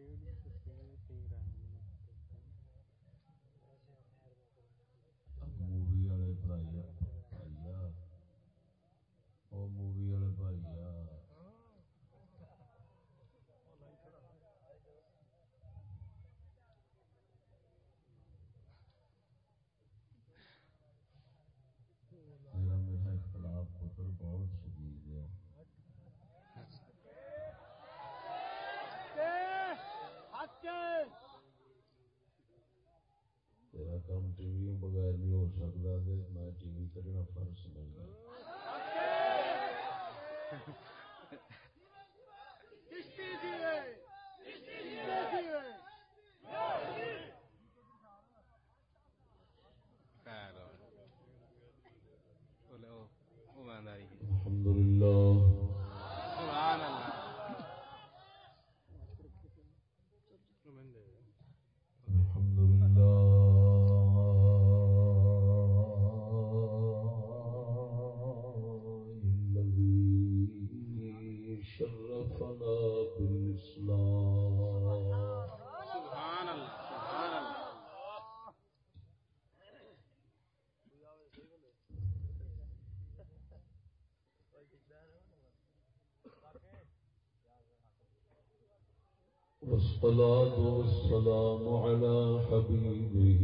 stadium is near Tehran. Kerimlerine okursunuz. والصلاة والسلام على حبيبه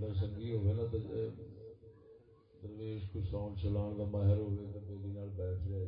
ساڈا سنگھی ہوئے نا درویش کو ساؤنڈ چلان کا ماہر ہوئے تو بیٹھ جائے۔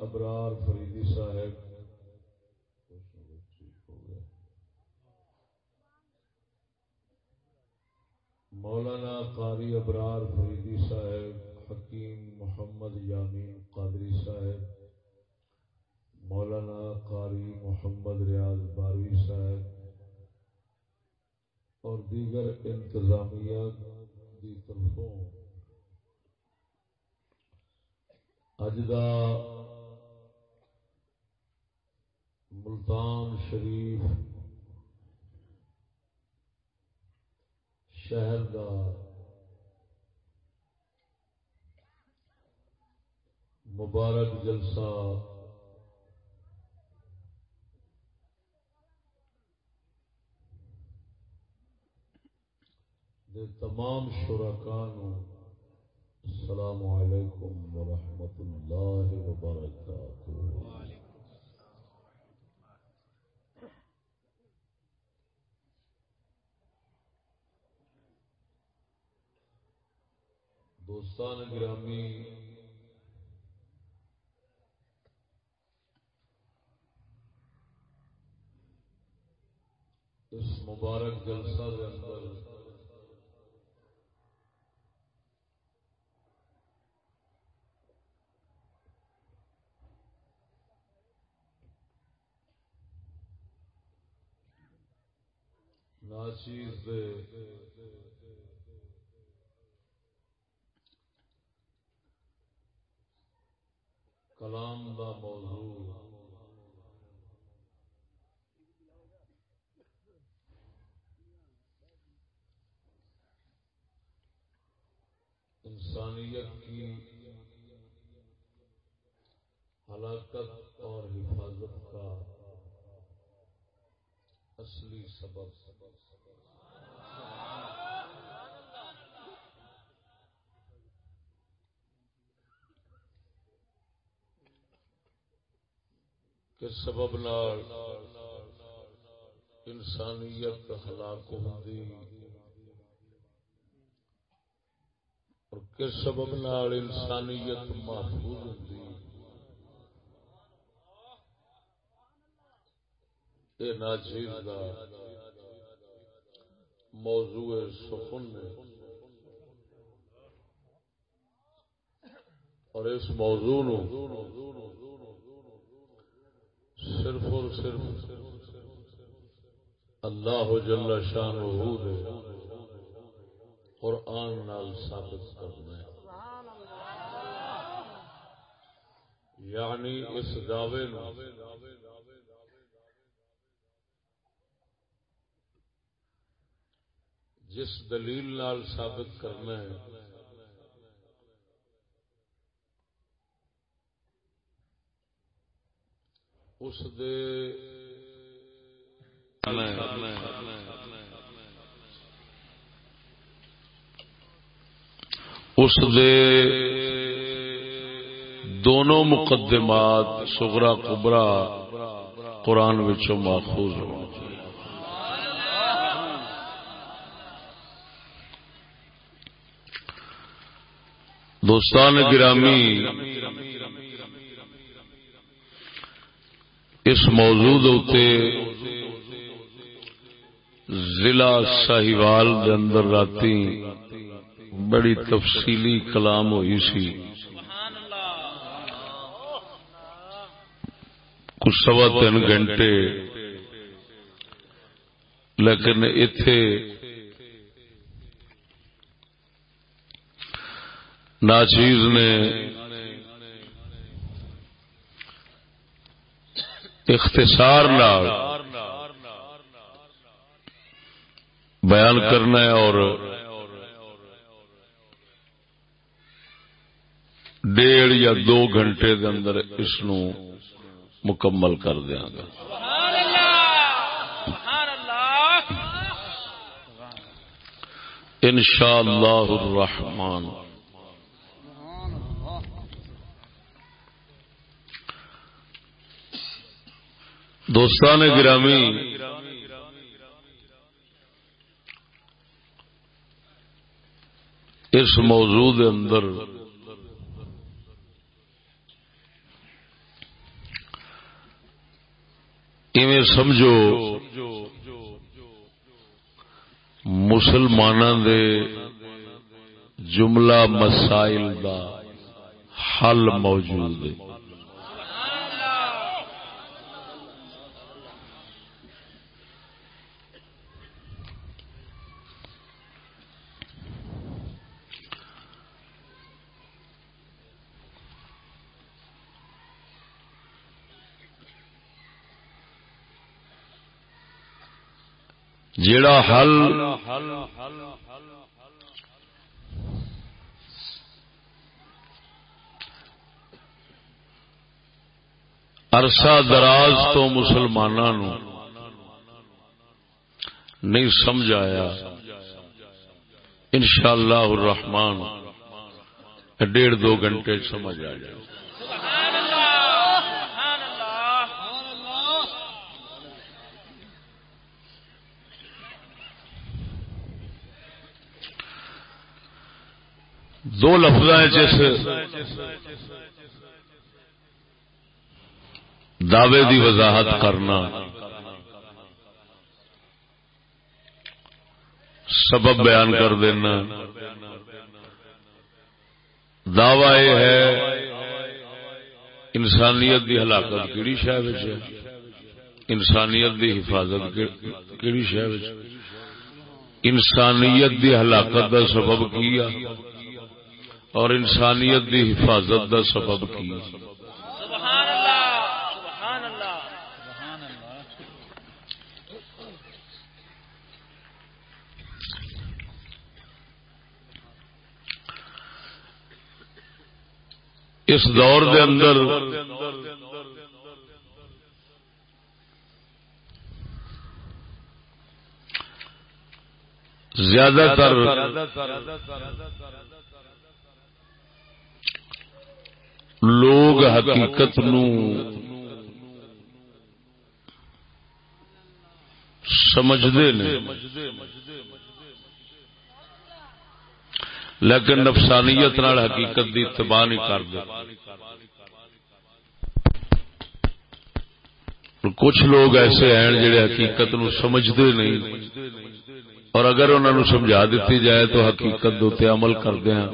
ابرار فریدی صاحب۔ مولانا قاری ابرار فریدی صاحب، حکیم محمد یامین قادری صاحب، مولانا قاری محمد ریاض باروی صاحب اور دیگر انتظامیہ کی طرفوں۔ اج کا ملتان شریف شہر کا مبارک جلسہ دے تمام شرکان السلام علیکم ورحمۃ اللہ وبرکاتہ۔ دوستان گرامی اس مبارک جلسہ کے اندر ناچیز دے کلام دا موضوع۔ انسانیت کی ہلاکت اور حفاظت کا اصلی سبب۔ کس سبب نال انسانیت ہلاک ہوندی اور کس سبب نال انسانیت محفوظ ہوندی یہ ناچیز کا موضوع سخن ہے اور اس موضوع نو صرف اور صرف اللہ جل شان دے قرآن نال ثابت کرنا ہے۔ یعنی اس دعوے جس دلیل نال ثابت کرنا ہے اس دے اس دے دونوں مقدمات سغرا کبرا قرآن وچوں ماخوذ ہو دوستان گرامی اس موضوع ضلع ساہیوال دے اندر راتی بڑی تفصیلی کلام ہوئی سی۔ کچھ سوا تین گھنٹے۔ لیکن اتے ناچیز نے اختصار نال بیان کرنا ہے اور ڈیڑھ یا دو گھنٹے دے اندر اس نو مکمل کر دیا گا۔ ان شاء اللہ الرحمان دوستان گرامی، اس موضوع دے اندر سمجھو مسلمانوں دے جملہ مسائل دا حل موجود ہے۔ جیڑا حل عرصہ دراز تو مسلمانوں نہیں سمجھ آیا ان شاء اللہ الرحمان ڈیڑھ دو گھنٹے سمجھ آ جائے۔ دو لفظ جس دعوے دی وضاحت کرنا سبب بیان کر دینا۔ دعوی یہ ہے، انسانیت دی ہلاکت کہڑی شہر انسانیت دی حفاظت کہڑی شہر انسانیت دی ہلاکت دا سبب کیا اور انسانیت دی حفاظت دا سبب کی؟ اس دور دے اندر زیادہ تر لوگ حقیقت نو سمجھتے ہیں لیکن نفسانیت نال حقیقت دی اتباع نہیں کرتے۔ کچھ لوگ ایسے ہیں جڑے حقیقت نو سمجھتے نہیں۔ اور اگر انہوں نے سمجھا دیتی جائے تو حقیقت دوتے عمل کرتے ہیں۔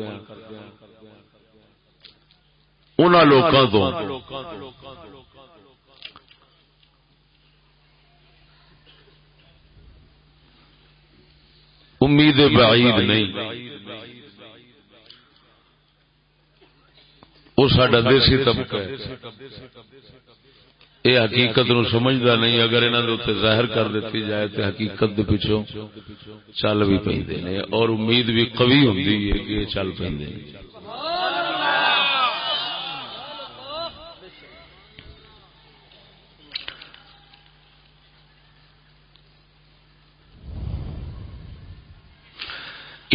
ان لوگوں تو امید بعید نہیں۔ وہ سڈا دیسی طبقہ یہ حقیقت نو سمجھتا نہیں اگر انہوں نے ظاہر کر دیتی جائے تو حقیقت دے چل بھی پہ اور امید بھی قوی ہوں کہ چل پہ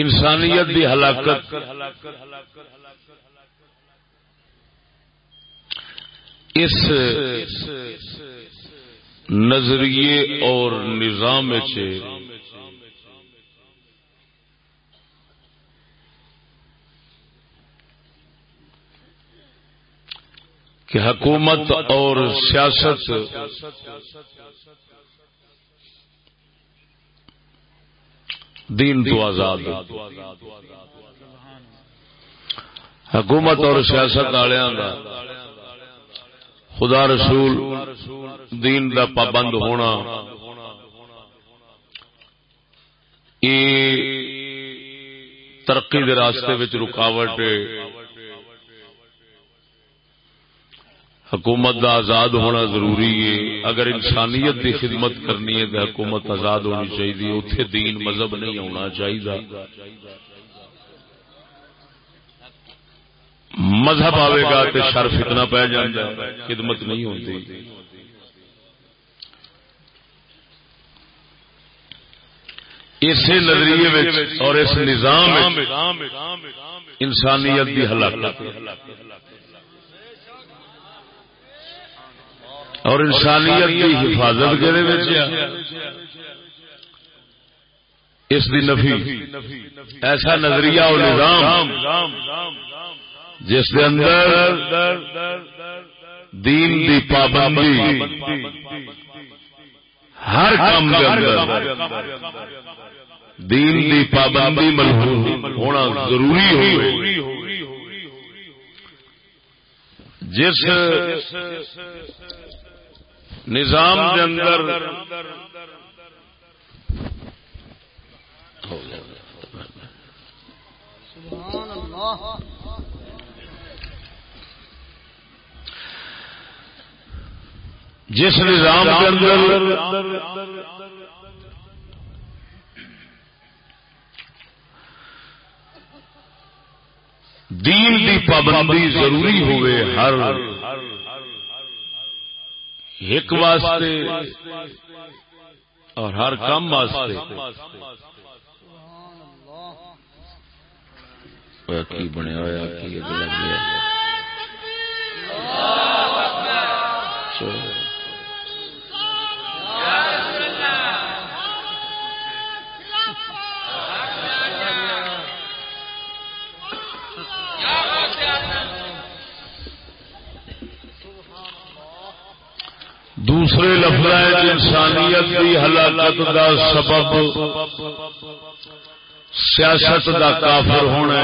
انسانیت دی ہلاکت۔ اس نظریے اور نظام کہ حکومت اور سیاست دین تو آزاد حکومت اور سیاست کا خدا رسول دین دا پابند ہونا۔ یہ ترقی دے راستے رکاوٹ حکومت دا آزاد ہونا ضروری ہے۔ اگر انسانیت دی خدمت کرنی ہے، تو حکومت آزاد ہونی چاہیے۔ اتنے دین مذہب نہیں ہونا چاہیے۔ مذہب آئے گا تو شرف اتنا پی جائے خدمت نہیں ہوتی اسی نظریے اور اس نظام انسانیت کی ہلاکت اور انسانیت کی حفاظت اس دی نفی۔ ایسا نظریہ اور نظام جس کے اندر دین دی پابندی ہر کام کے اندر دین دی پابندی ملحوظ ہونا ضروری ہوئے۔ جس نظام اندر جس نظام کے اندر دین دی پابندی ضروری ہوئے ہر ایک واسطے اور ہر کام واسطے۔ کی بنیا ہوا کی چلو۔ دوسرے لفظ انسانیت کی ہلاکت کا سبب سیاست کا کافر ہونا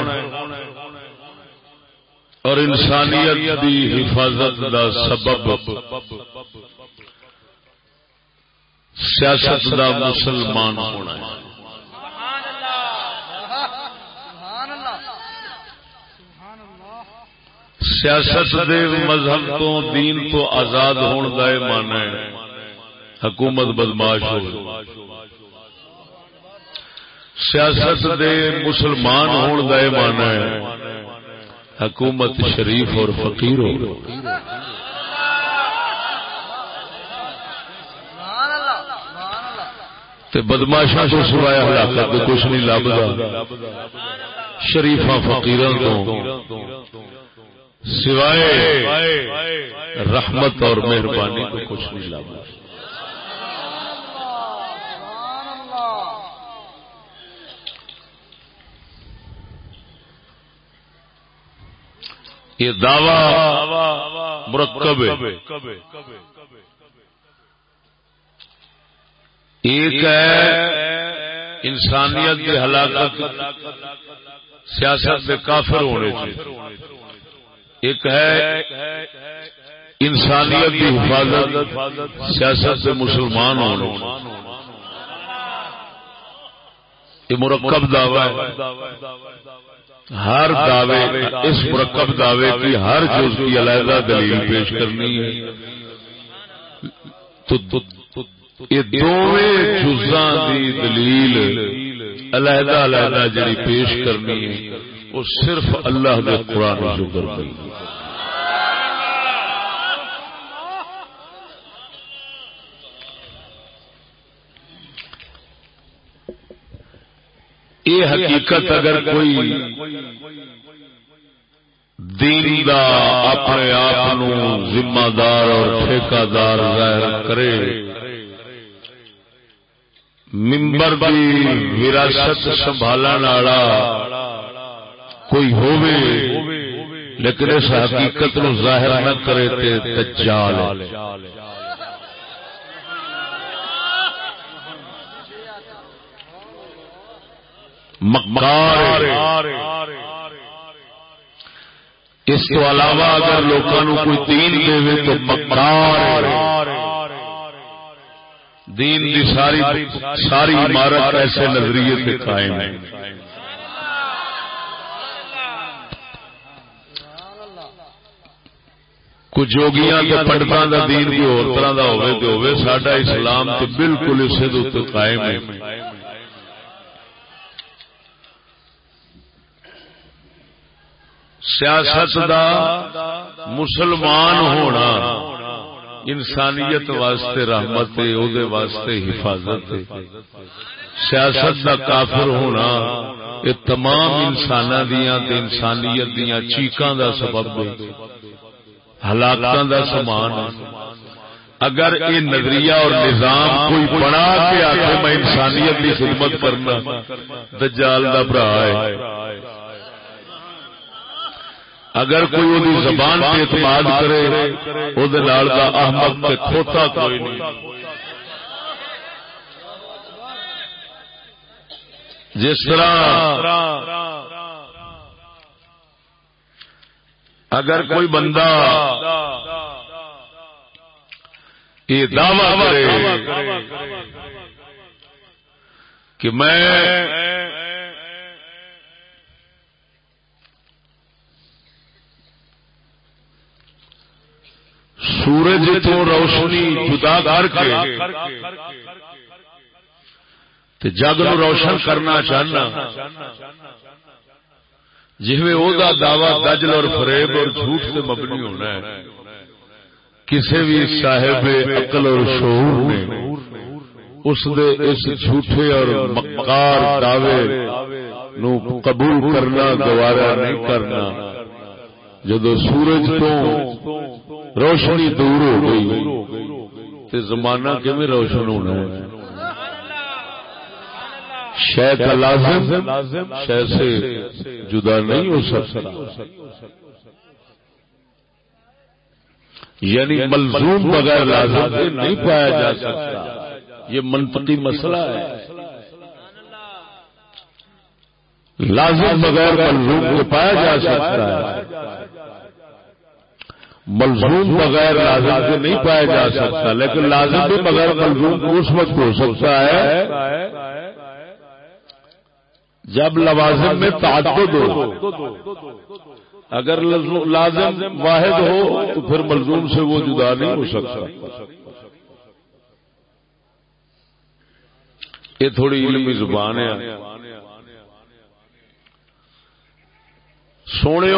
اور انسانیت کی حفاظت کا سبب سیاست کا مسلمان ہونا ہے سبحان اللہ سبحان اللہ سیاست دے مذہب تو دین تو آزاد ہون کا یہ ہے۔ حکومت بدماش ہو۔ سیاست دے مسلمان ہون کا یہ ہے۔ حکومت شریف اور فقیر ہو۔ تے بدماشا تو سوائے ہلاکت کچھ نہیں لبدا۔ شریفا فقیروں تو۔ سوائے رحمت اور مہربانی کو کچھ نہیں اللہ یہ دعوی مرکب ہے۔ ایک ہے انسانیت کی ہلاکت سیاست میں کافر ہونے سے ایک ہے انسانیت کی حفاظت، سیاست سے مسلمان ہونے سے یہ مرکب دعوی ہے۔ ہر دعوے، اس مرکب دعوے کی ہر جز کی علیحدہ دلیل پیش کرنی ہے۔ تو یہ دونوں جزاں دلیل علیحدہ علیحدہ جڑی پیش کرنی ہے۔ وہ صرف اللہ کے قرآن و شکر کی یہ حقیقت اگر کوئی دین دا اپنے آپ ذمہ دار اور ٹھیکہ دار ظاہر کرے، ممبر کی وراثت سنبھالن والا کوئی ہووے، لیکن اس حقیقت نو ظاہر نہ کرے تے دجال مکار اس تو علاوہ اگر لوگوں کوئی دین دے تو مکار دین دی ساری ساری عمارت ایسے نظریے سے قائم ہے۔ کچھ جوگیاں تے پنڈتاں دا دین کوئی اور طرح دا ہوے تے ہوے ساڈا اسلام تے بالکل اسے دے اوپر قائم ہے۔ سیاست دا مسلمان ہونا انسانیت واسطے رحمت او دے واسطے حفاظت سیاست دا کافر ہونا یہ تمام انساناں دیاں تے انسانیت دیاں چیکاں دا سبب ہے ہلاکتاں دا سامان اگر یہ نظریہ اور نظام کوئی بنا کے آخر میں انسانیت کی خدمت کرنا دجال دا برا ہے۔ اگر کوئی وہ زبان پہ اعتماد کرے وہ احمد تے کھوتا کوئی نہیں۔ جس طرح اگر کوئی بندہ یہ دعوی کرے کہ میں سورج تو روشنی جدا کر کے جگ روشن کرنا چاہنا۔ جی دعوی دجل اور فریب اور جھوٹ سے مبنی ہونا ہے۔ کسی بھی صاحب عقل اور شعور نے اس دے اس جھوٹے اور مکار دعوے نو قبول کرنا گوارا نہیں کرنا۔ جدو سورج تو روشنی دور ہو گئی تو زمانہ کیون روشن ہونا ہے؟ شہ کا لازم شہ سے جدا نہیں ہو سکتا۔ یعنی ملزوم بغیر لازم سے نہیں پایا جا سکتا۔ یہ منطقی مسئلہ ہے۔ لازم بغیر ملزوم کو پایا جا سکتا۔ ہے ملزوم بغیر لازم کے نہیں پایا جا سکتا۔ لیکن لازم بھی بغیر ملزوم اس وقت ہو سکتا ہے۔ جب لوازم میں تعدد ہو، اگر لازم واحد ہو، تو پھر ملزوم سے وہ جدا نہیں ہو سکتا۔ یہ تھوڑی علمی زبان ہے۔ سونے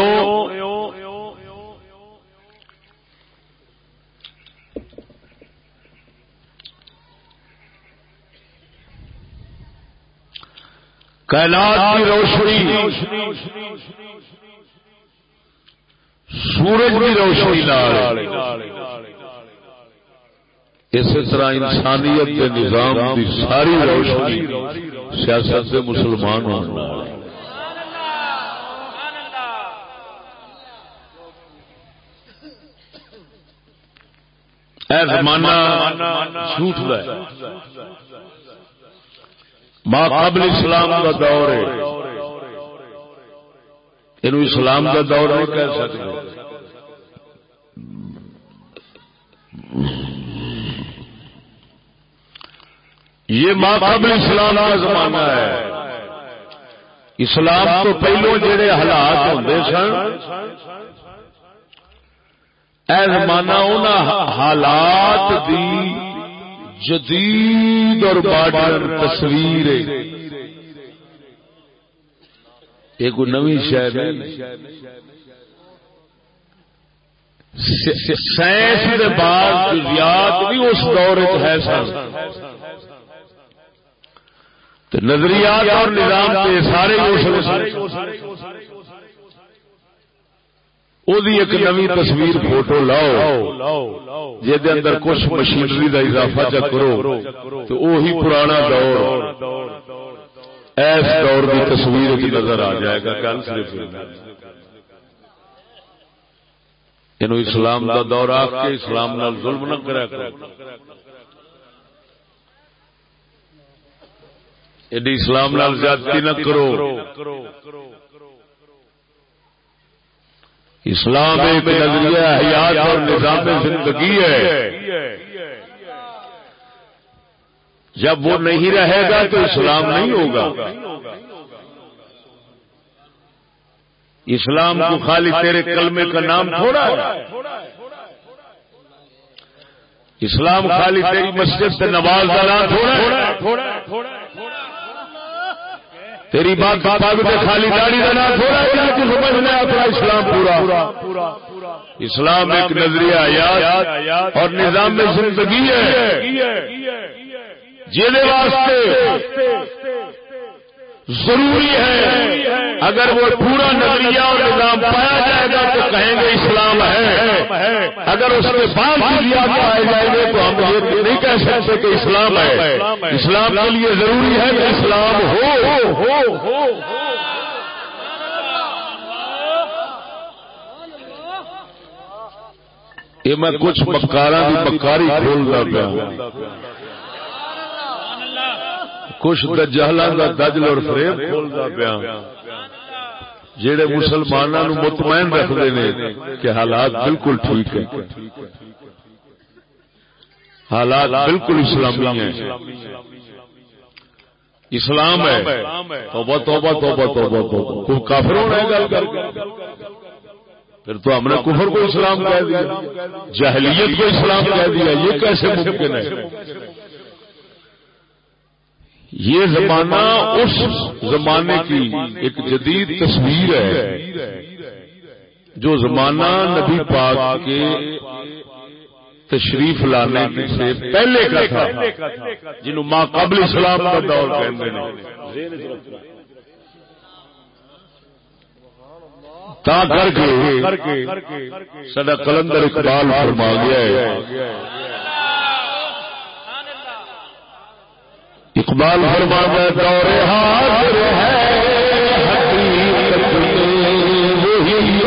کائنات کی روشنی، سورج کی روشنی اسی طرح انسانیت کے نظام کی ساری روشنی سیاست سے مسلمان ہونا اے زمانہ جھوٹ ہے۔ ماں قبل اسلام کا دور ہے۔ یہ اسلام کا دور نہیں کہہ سکتے۔ یہ ماں قبل اسلام کا زمانہ ہے۔ اسلام تو پہلو جڑے حالات ہوتے سن۔ اے زمانہ ان حالات دی جدید اور ماڈرن تصویر یہ کوئی نوی شہر سائنس کے بعد جزیات بھی اس دور ہے سن۔ نظریات اور نظام کے سارے ایک نوی تصویر فوٹو لاؤ جہد اندر کچھ مشینری کا اضافہ چ کرو تو وہی پرانا دور ایس دور کی تصویر کی نظر آ جائے گا گل صرف یہ اسلام کا دور آ کے اسلام نال ظلم نہ کرا ایڈی اسلام نال زیادتی نہ کرو اسلام ایک نظریہ حیات اور نظام زندگی ہے۔ جب وہ نہیں رہے گا تو اسلام نہیں ہوگا۔ اسلام کو خالی تیرے کلمے کا نام تھوڑا ہے۔ اسلام خالی تیری مسجد سے نواز کا نام تھوڑا ہے۔ تیری بات پاگ سے خالی داڑھی کا نام تھوڑا ہے کہ سمجھنا اپنا اسلام پورا۔ اسلام ایک نظریہ یاد اور نظام میں زندگی ہے۔ جی واسطے۔ ضروری ہے۔ اگر وہ پورا نظریہ اور نظام پایا جائے گا تو کہیں گے اسلام ہے۔ اگر اس کے بعد نظریات پائے جائیں گے تو ہم یہ نہیں کہہ سکتے کہ اسلام ہے۔ اسلام کے لیے ضروری ہے کہ اسلام ہو۔ یہ میں کچھ مکارا کی مکاری کھول رہا پیا کچھ دجالاں دا دجل اور فریب کھولدا پیا۔ جڑے مسلماناں نو مطمئن رکھدے نے کہ حالات بالکل ٹھیک ہیں۔ حالات بالکل اسلامی ہیں۔ اسلام ہے۔ توبہ توبہ توبہ توبہ توبہ۔ کوئی کافر ہونا ہے گل کر پھر تو ہم نے کفر کو اسلام کہہ دیا۔ جہلیت کو اسلام کہہ دیا۔ یہ کیسے ممکن ہے؟ یہ زمانہ اس زمانے کی ایک جدید تصویر ہے جو زمانہ نبی پاک کے تشریف لانے سے پہلے کا تھا جنہوں ماں قبل اسلام کا دور کہتے ہیں۔ تا کر کے سڈا کلندر اقبال فرما گیا ہے۔ اقبال فرما گیا دور حاضر ہے، حقیقت میں وہی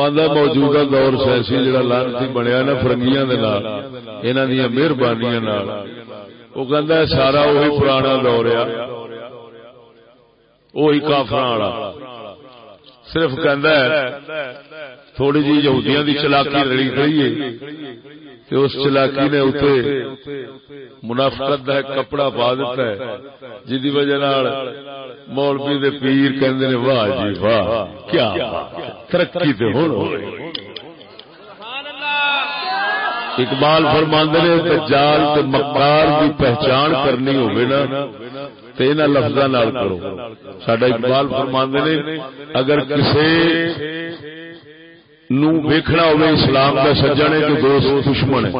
آدھا موجودہ دور سیاسی جڑا لانتی بنیا نا فرنگیاں دے نال، انہاں دی مہربانیاں نال۔ وہ کہندا سارا وہی پرانا دور ہے۔ وہی کافراں والا۔ صرف کہندا ہے تھوڑی جی یہودیاں دی چلاکی رڑی گئی ہے کہ اس چلاکی نے اتنے منافقت کا ایک کپڑا پا دیتا ہے جی وجہ نال مولوی دے پیر کہندے نے، واہ جی واہ، کیا ترقی تے ہن ہو اقبال فرماندے نے دجال تے مکار دی پہچان کرنی ہوے نا، تے انہاں لفظاں نال کرو۔ ساڈا اقبال فرماندے نے، اگر کسے نو ویکھنا ہوے اسلام دا سجن ہے کہ دوست دشمن ہے۔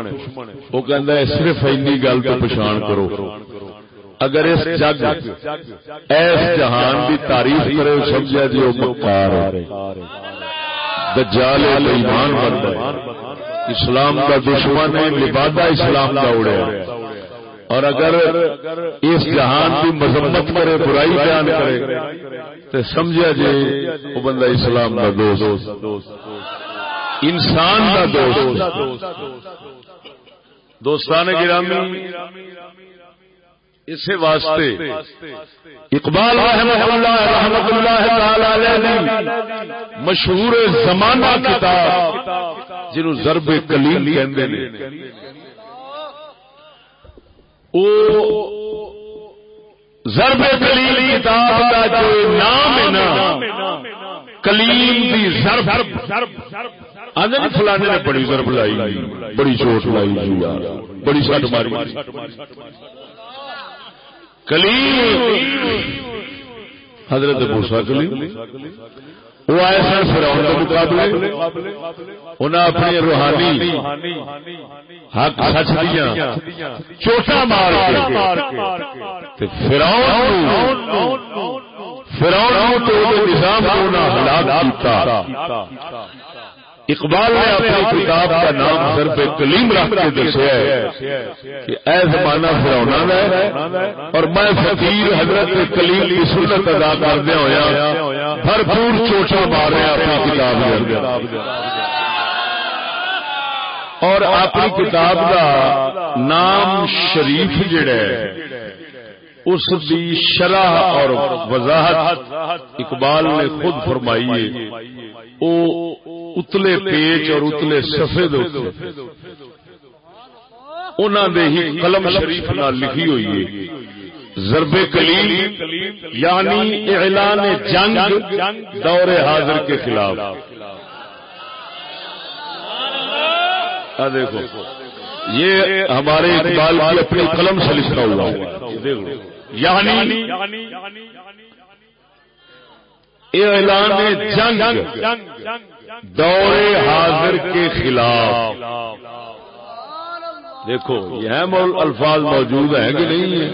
وہ کہندا ہے صرف اینی گل تے پہچان کرو۔ اگر اس جگ، ایس جہان دی تعریف کرے سمجھا جی وہ مکار ہے۔ دجال ایمان بندا ہے۔ اسلام کا دشمن ہے، لبادہ اسلام کا اڑیا اور اگر اس جہان کی مذمت کرے، برائی بیان کرے تو سمجھا جی وہ بندہ اسلام کا دوست، انسان کا دوست۔ دوستان گرامی اسی واسطے اقبال رحمۃ اللہ رحمۃ اللہ تعالی علیہ مشہور زمانہ کتاب جنہوں ضرب کلیم کہندے نے۔ او ضرب کلیم کتاب کا جو نام ہے نا، کلیم دی ضرب۔ آدھے نہیں فلانے نے بڑی ضرب لائی، بڑی چوٹ لائی جی یار، بڑی سٹ ماری۔ کلیم۔ حضرت موسا کلیم۔ وہ آئے سن فراؤن کے مقابلے۔ انہیں اپنی روحانی حق سچ دیا چوٹا مار کے۔ فراؤن فراؤن نظام کو نہ ہلاک کیتا۔ اقبال نے اپنی کتاب کا نام ضرب کلیم رکھ کے دسیا ہے کہ اے زمانہ فرونا ہے اور میں فقیر حضرت کلیم کی سنت ادا کردیا ہوا بھرپور چوٹا مار رہا اپنی کتاب اور اپنی کتاب کا نام شریف جڑا ہے اس دی شرح اور وضاحت اقبال نے خود فرمائی ہے۔ او اتلے پیج اور اتلے سفید انہوں نے ہی قلم شریف نہ لکھی ہوئی ہے۔ ضرب کلیم یعنی اعلان جنگ دور حاضر کے خلاف۔ دیکھو، یہ ہمارے اقبال کی اپنی قلم سے لکھا ہوا یعنی اعلان جنگ دور حاضر کے خلاف۔ دیکھو یہ الفاظ موجود ہیں کہ نہیں ہے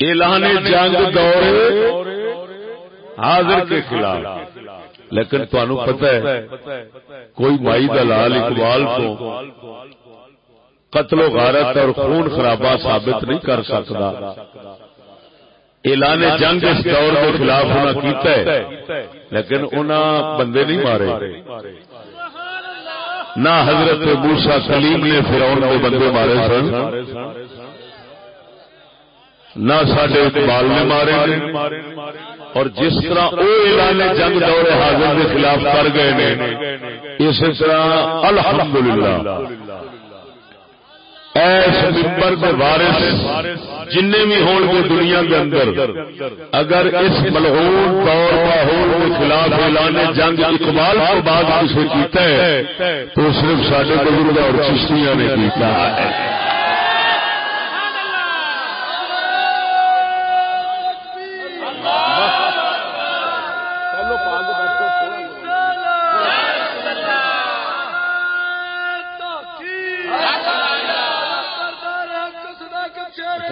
اعلان جنگ دور حاضر کے خلاف۔ لیکن تہن پتا ہے کوئی مائی دلال اقبال کو قتل و غارت اور خون خرابہ ثابت نہیں کر سکتا۔ اعلان جنگ اس دور کے خلاف انہوں کیتا ہے، لیکن انہوں بندے نہیں مارے۔ نہ حضرت موسا سلیم نے فرعون کے بندے مارے سن، نہ سڈے اقبال نے مارے۔ اور جس طرح وہ اعلان جنگ دور حاضر کے خلاف کر گئے نے، اسی طرح الحمدللہ۔ ایس ممبر کے وارث جن بھی ہون گے دنیا کے اندر۔ اگر اس ملہون دور ماحول کے خلاف اعلان جنگ اقبال کے بعد کسی کیتا ہے، تو صرف سارے بزرگ اور چشتیاں نے کیتا ہے۔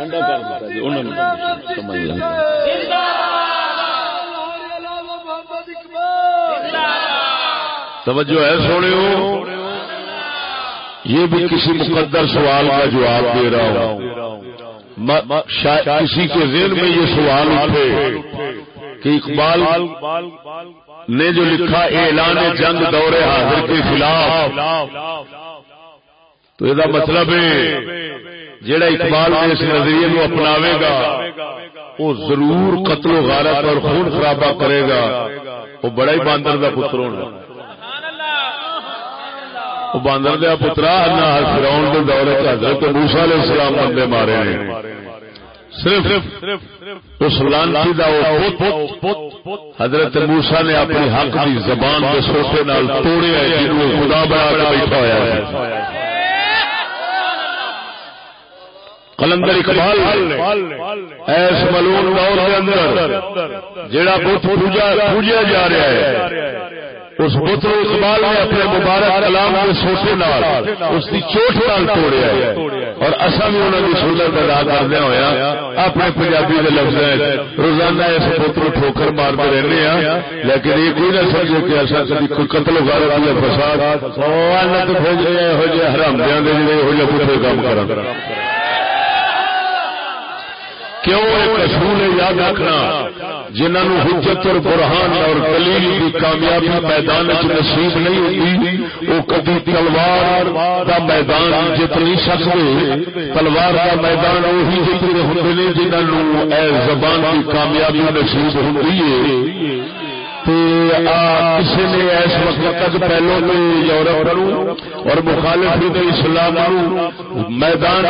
ٹھنڈا کر دیتا جی انہوں نے جی، سمجھ لیا توجہ ہے سونے یہ بھی کسی مقدر سوال کا جواب دے رہا ہوں۔ کسی کے ذہن میں یہ سوال اٹھے کہ اقبال نے جو لکھا اعلان جنگ دور حاضر کے خلاف، تو یہ مطلب ہے جڑا اقبال نے اس نظریے کو اپناوے گا، وہ ضرور قتل و غارت اور خون خرابہ کرے گا۔ وہ بڑا ہی باندر کا پتر ہونا۔ وہ باندر دیا پترا نہ فراؤن کے دورے کے حضرت موسا علیہ السلام بندے مارے ہیں صرف اس لانتی دا وہ حضرت موسا نے اپنی حق کی زبان کے سوٹے نال توڑیا ہے جنہوں خدا بنا کے بیٹھا ہوا ہے۔ کلندر اقبال ایس ملون دور کے اندر جڑا بت پوجا جا رہا ہے اس بت نو اقبال نے اپنے مبارک کلام کے سوٹے نال اس کی چوٹ نال توڑیا ہے۔ اور اصا بھی انہوں کی سنت ادا کردیا ہوا اپنے پنجابی کے لفظ روزانہ اس بت نو ٹھوکر مارتے رہنے ہیں لیکن یہ کوئی نہ سمجھے کہ ایسا کبھی کوئی قتل وغیرہ یا فساد بھیج رہے ہیں یہ حرام دیا دے یہ پوچھے کام کرا کیوں ایک اصول یاد رکھنا؟ جنہوں حجت اور برہان اور دلیل کی کامیابی میدان چ نصیب نہیں ہوتی، وہ کبھی تلوار کا میدان جت نہیں سکتے۔ تلوار کا میدان وہی جتنے ہوں جنہوں اے زبان کی کامیابی نصیب ہوتی ہے۔ کسی نے اس وقت تک پہلو میں یورپ اور مخالف اسلام میدان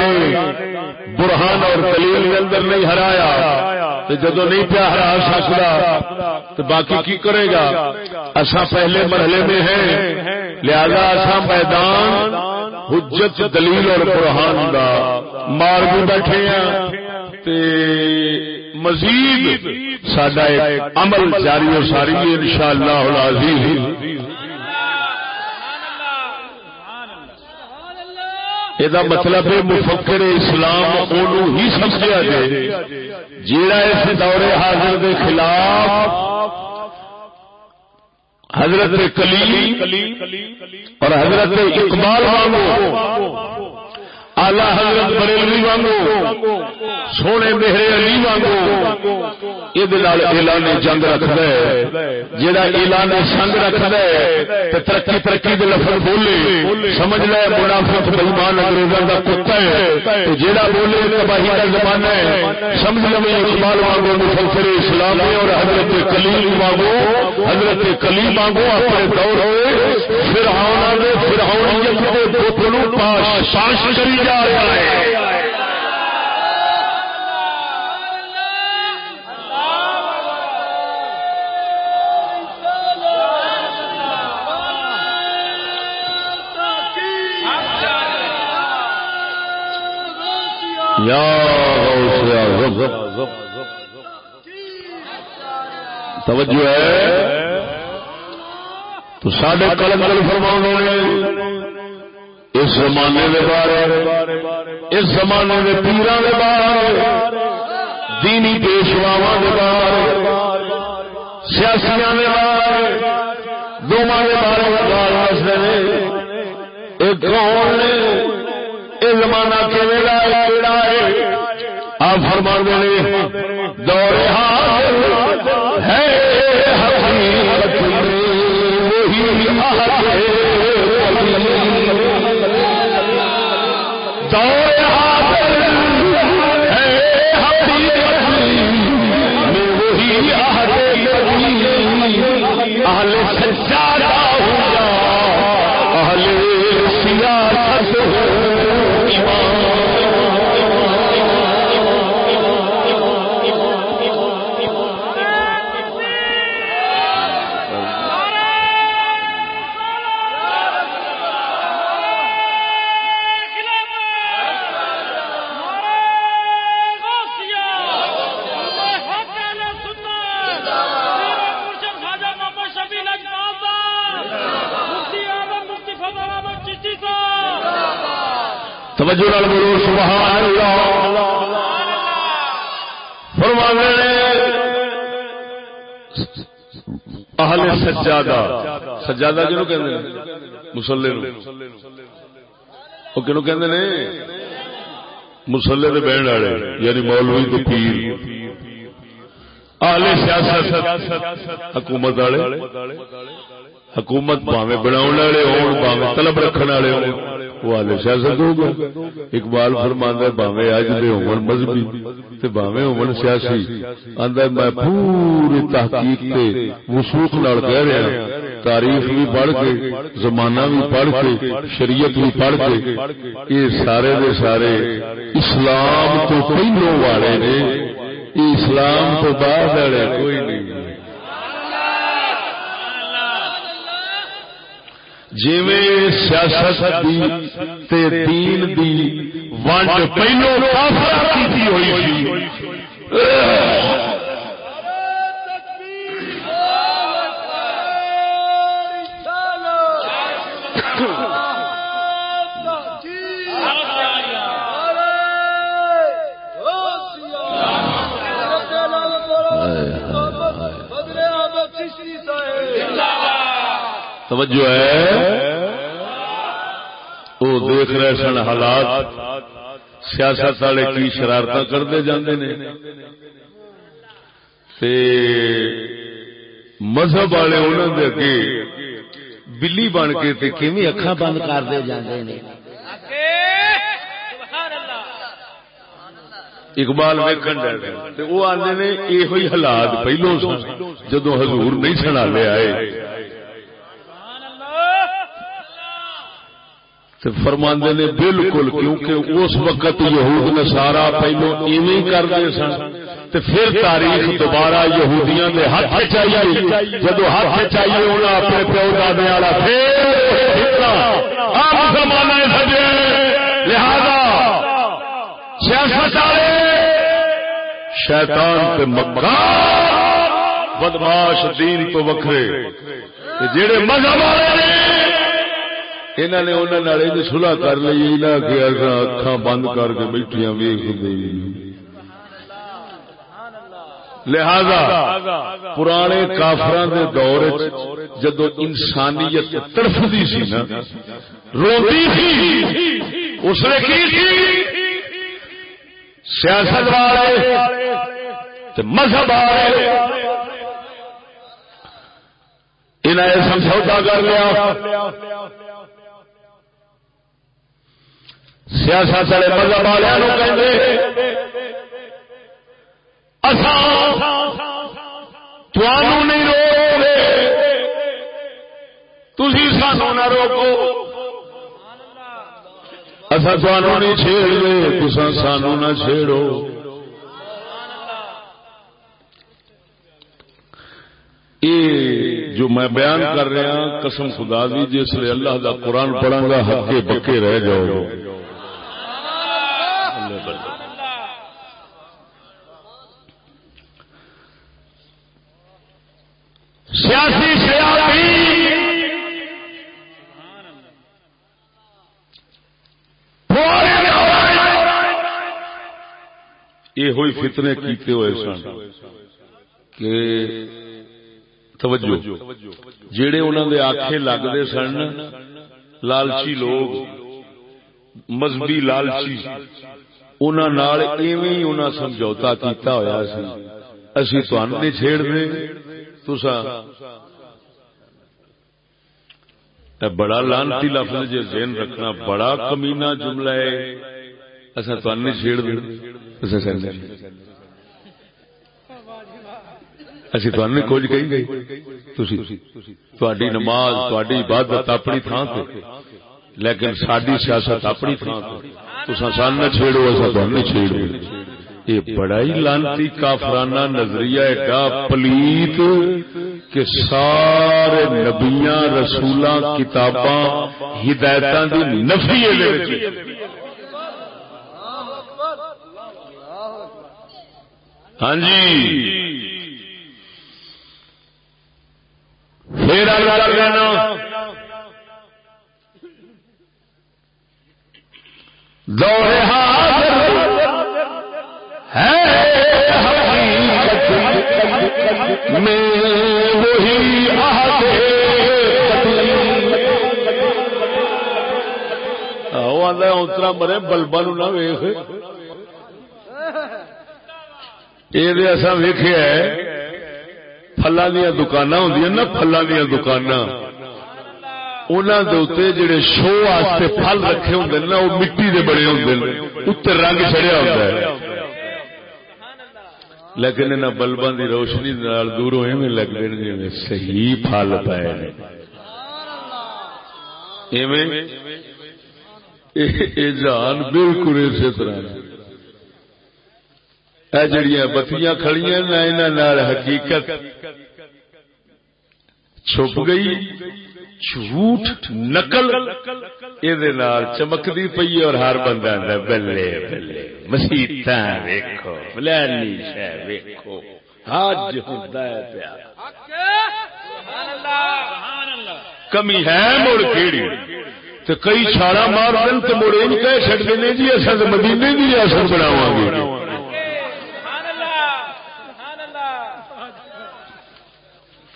برہان اور دلیل کے اندر نہیں ہرایا۔ تو جدو نہیں پیا ہرا سکتا، تو باقی کی کرے گا؟ اصا پہلے مرحلے میں ہیں۔ لہذا اصا میدان، حجت، دلیل اور برہان کا مار بھی بیٹھے ہیں۔ مزید سڈا عمل جاری اور ساری ان شاء اللہ یہ مطلب ہے، مفکر اسلام انہوں ہی سمجھا جائے۔ جیڑا اس دور حاضر کے خلاف حضرت کلی اور حضرت اقبال وانگو آلہ حضرت بریلوی وانگو، سونے میرے علی وانگو، یہ اعلان جنگ رکھد جہاں اعلان سنگ رکھد ترقی ترقی کے لفظ بولے، سمجھ لے منافق بہمان انگریزوں کا کتا ہے تو جہاں بولے تباہی کا زمانہ ہے، سمجھ لو اقبال وانگو مفکر اسلام ہے اور حضرت کلیم وانگو، حضرت کلیم وانگو اپنے دور ہوئے، فرعون نے فرعونیت کے بتوں پاس شاش کری جا رہا ہے۔ یا توجہ ہے۔ تو ساڈے قلم قل فرماؤں نے اس زمانے کے بارے، اس زمانے کے پیران کے بارے، دینی پیشواوا کے بارے، سیاسیاں کے بارے دونوں کے بارے گال دستے ہیں۔ ایک کون نے؟ یہ زمانہ کیڑا ہے؟ آپ فرما نے دور حاضر ہاں، دور توجہ نال بولو، سبحان اللہ۔ فرمانے اہل سجادہ سجادہ کینو کہندے نے مصلی نو او کینو کہندے نے؟ مصلی دے بہن والے یعنی مولوی تو پیر۔ اہل سیاست، حکومت والے۔ حکومت باویں بناون والے ہون باویں طلب رکھن والے ہون۔ وہ آلے سیاست ہو گیا اقبال فرماندہ باویں اج دے ہون مذہبی تے باویں ہون سیاسی۔ آندا میں پوری تحقیق تے وثوق نال کہہ رہا ہاں۔ تاریخ بھی پڑھ کے، زمانہ بھی پڑھ کے، شریعت بھی پڑھ کے، یہ سارے دے سارے اسلام تو پہلو والے نے۔ اسلام تو بعد والے کوئی نہیں۔ جیویں سیاست دی تے دین دی ونڈ پہلو کافر کیتی ہوئی توجہ ہے؟ وہ دیکھ رہے سن حالات، سیاست والے کی شرارت کرتے جاندے نے۔ تے مذہب والے انہوں دے اگے بلی بن کے تے کیویں اکھاں بند کرتے جاندے نے۔ اقبال ویکن ڈے وہ آتے نے یہ حالات پہلو سن جدو حضور نہیں سنا لے آئے۔ تو فرماندے نے بالکل، کیونکہ اس وقت یہود نسارا پہلو ایویں کرتے سن۔ تے پھر تاریخ دوبارہ یہودیاں دے ہاتھ چاہیے جدو ہاتھ چاہیے انہیں اپنے پیو دادے والا پھر عام سجے لہذا سیاست والے، شیطان تے مکار بدماش دین تو وکھرے۔ جڑے مذہب والے نے انہوں نے انہوں سلاح کر لی کہ اکھا بند کر کے بیٹھیا ویخ لہذا پرانے کافران دے دور جدو انسانیت تڑفتی سی نا روتی سی اس نے کی سی سیاست والے مذہب والے انہیں سمجھوتا کر لیا سیاست والے مذہب والے نہیں روکو تھی سانو نہ روکو۔ اصا تھانو نہیں چھیڑ گے تسا سانو نہ چھیڑو۔ یہ جو میں بیان کر رہا ہاں، قسم خدا دی، جس لیے اللہ دا قرآن پڑھا گا ہکے بکے رہ جاؤ۔ یہ ہوئی فتنے کیتے ہوئے سن کہ توجہ جڑے انہوں دے آخے لگتے سن، لالچی لوگ، مذہبی لالچی، انہاں نال ایویں انہاں سمجھوتا کیتا ہویا سی۔ اسی تہن نہیں چھیڑ دے۔ تساں، اے بڑا لانتی لفظ جے ذہن رکھنا بڑا کمینہ جملہ ہے۔ اسا تہن نہیں چھیڑ دے۔ اسی تہن نہیں کچھ کہیں گے تسی تہاڈی نماز تہاڈی عبادت اپنی تھان تے لیکن ساری سیاست اپنی تھان تے تسا سن نہ چھیڑو ایسا تو چھیڑو یہ بڑا ہی لانتی کافرانہ نظریہ ایڈا پلیت کہ سارے نبیاں رسولاں کتاباں ہدایتاں دی نفی ہے ہاں جی۔ پھر اللہ کہنا دور حاضر ہے میں وہی آدھا اترا مرے بلبا نو نہ ویخ یہ اصا ویخیا فلاں دیا دکان ہوں نا فلاں دیا دکان انہوں جڑے شو واسطے پھل رکھے ہوں نا وہ مٹی دے بڑے ہوں اتر رنگ چڑیا ہوتا ہے۔ لیکن انہوں بلباں دی روشنی نال دوروں ایویں لگتے ہیں جی صحیح پھل پائے جان بالکل اسی طرح۔ اے جڑیاں بتیاں کھڑیاں نہ انہاں حقیقت چھپ گئی جھوٹ نقل یہ چمکتی پی اور ہر بندہ بلے بلے مسیت ویکو فلانی شہ ویکو حج ہے پیا۔ کمی ہے مڑ کیڑی؟ تو کئی چھاڑا مار دن تو مڑ یہ کہہ چڑتے ہیں جی اصل مدینے کی ریاست بناوا گے۔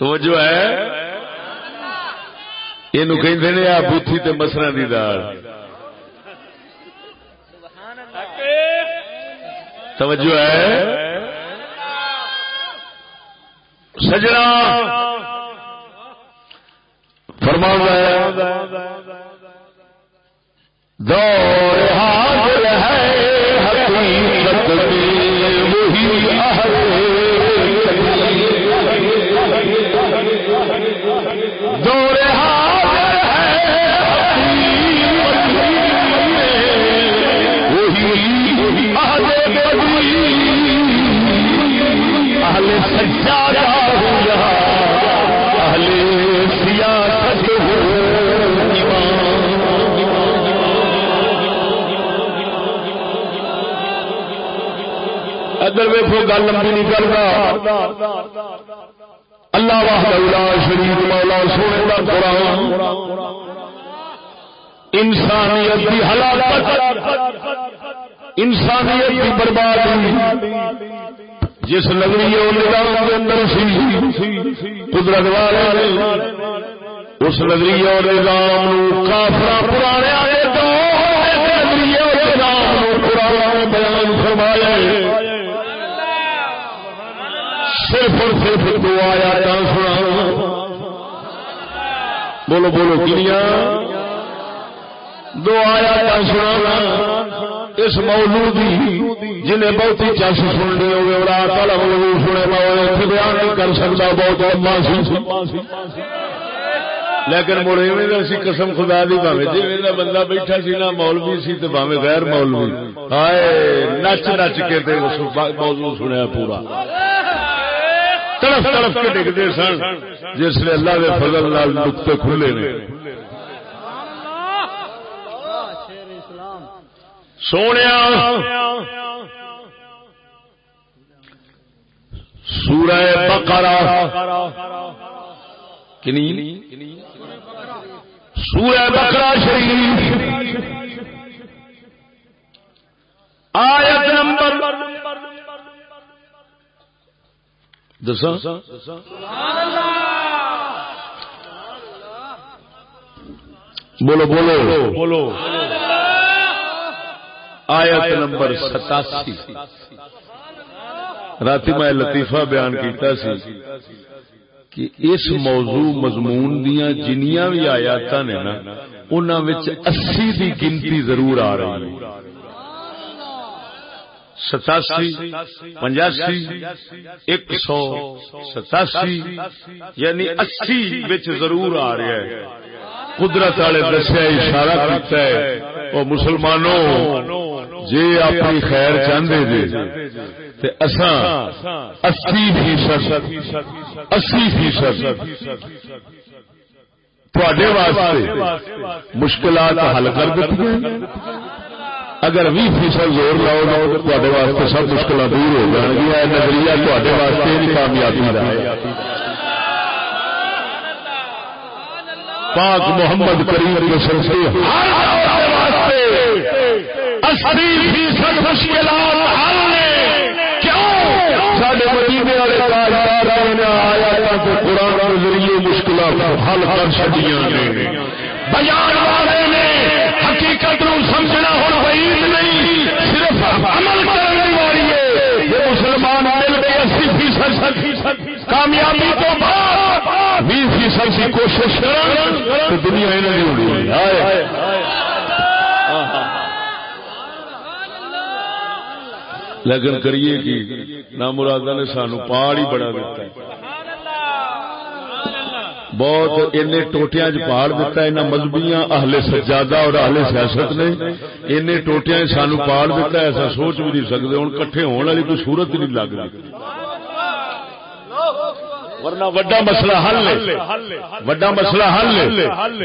توجہ ہے؟ یہ کہ آ بوتھی تے مسرا دی دال۔ توجہ ہے؟ سجنا۔ فرما دور ویکو گل لمبی نہیں کرتا اللہ واہ شریف مولا سونے کا قرآن۔ انسانیت کی ہلاکت۔ انسانیت کی بربادی۔ جس نظریے نظام کے اندر سی۔ قدرت والے۔ اس نظریے اور نظام کافرا پرانے صرف اور صرف دو آیا سنا۔ بولو بولو کنیا دو آیا سنا۔ اس مولودی جنہیں بہت ہی چس سن لی ہوگی اور کل مولو سنے پاؤ بیان نہیں کر سکتا، بہت لمبا سی۔ لیکن مڑے سی قسم خدا دی پاوے جی بندہ بیٹھا سی نا مولوی سی تو پاوے غیر مولوی۔ ہائے، نچ نچ کے تے موضوع سنیا پورا۔ تڑف تڑف کے ڈگتے سن، جس نے اللہ کے فضل لال نقطے کھلے نے۔ سونے سورہ بقرہ۔ کنی؟ سورہ بقرہ شریف۔ آیت نمبر دسا بولو بولو۔ بولو۔ آیت نمبر ستاسی۔ رات میں لطیفہ بیان کیتا سی کہ اس موضوع مضمون دیا جنیاں بھی آیات نے نا ان اسی دی گنتی ضرور آ رہی ہے۔ ستاسی، پنجاسی ایک سو ستاسی یعنی اسی بچ ضرور آ رہا ہے۔ قدرت والے دسیا اشارہ کرتا ہے۔ وہ مسلمانوں جی اپنی خیر چاہتے جی اسی فیصد اسی فیصد تھوڑے واسطے مشکلات حل کر دیتی اگر بھی فیصد زور لاؤ لاؤ تو تے واسطے سب مشکل دور ہو جان گیا نظریہ تے واسطے بھی کامیابی کا ہے پاک محمد کریم کے سلسلے اسی فیصد مشکلات حل نے کیوں؟ سارے مدینے والے کاروبار آیا کہ قرآن کے ذریعے مشکلات حل کر چڑیا بیان والے نے حقیقت نو سمجھنا ہوں بعید نہیں، صرف عمل کرنے والی ہے۔ یہ مسلمان مل کے اسی فیصد کامیابی تو بعد بیس فیصد کی کوشش کریں تو دنیا ہی نہیں ہوئی لیکن کریے کہ نامرادہ نے سانو پہاڑ ہی بڑا دیتا ہے۔ بہت ان ٹوٹیا چ پہاڑ دیتا ہے مذہبیاں اہل سجادہ اور اہل سیاست نے ان ٹوٹیا سانو پہاڑ دیتا ایسا سوچ بھی نہیں سکتے ہوں کٹھے ہونے والی کوئی صورت نہیں لگ رہی۔ ورنہ وڈا مسئلہ حل ہے۔ وڈا مسئلہ حل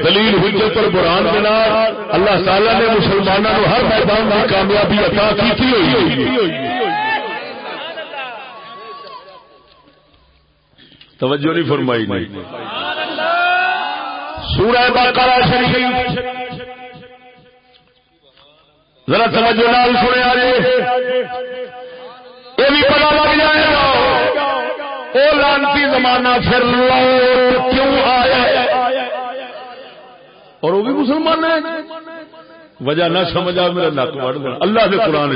دلیل حجت پر قرآن بنا اللہ تعالی نے مسلمانوں ہر میدان میں کامیابی عطا کی ہوئی توجہ نہیں فرمائی نہیں۔ سورہ بقرہ شریف. ذرا توجہ نال سنے آ یہ بھی پتا لگ جائے گا. وہ لانتی زمانہ پھر لو کیوں آیا اور وہ بھی مسلمان ہے وجہ نہ سمجھ آ میرا نک وڑ دینا اللہ کے قرآن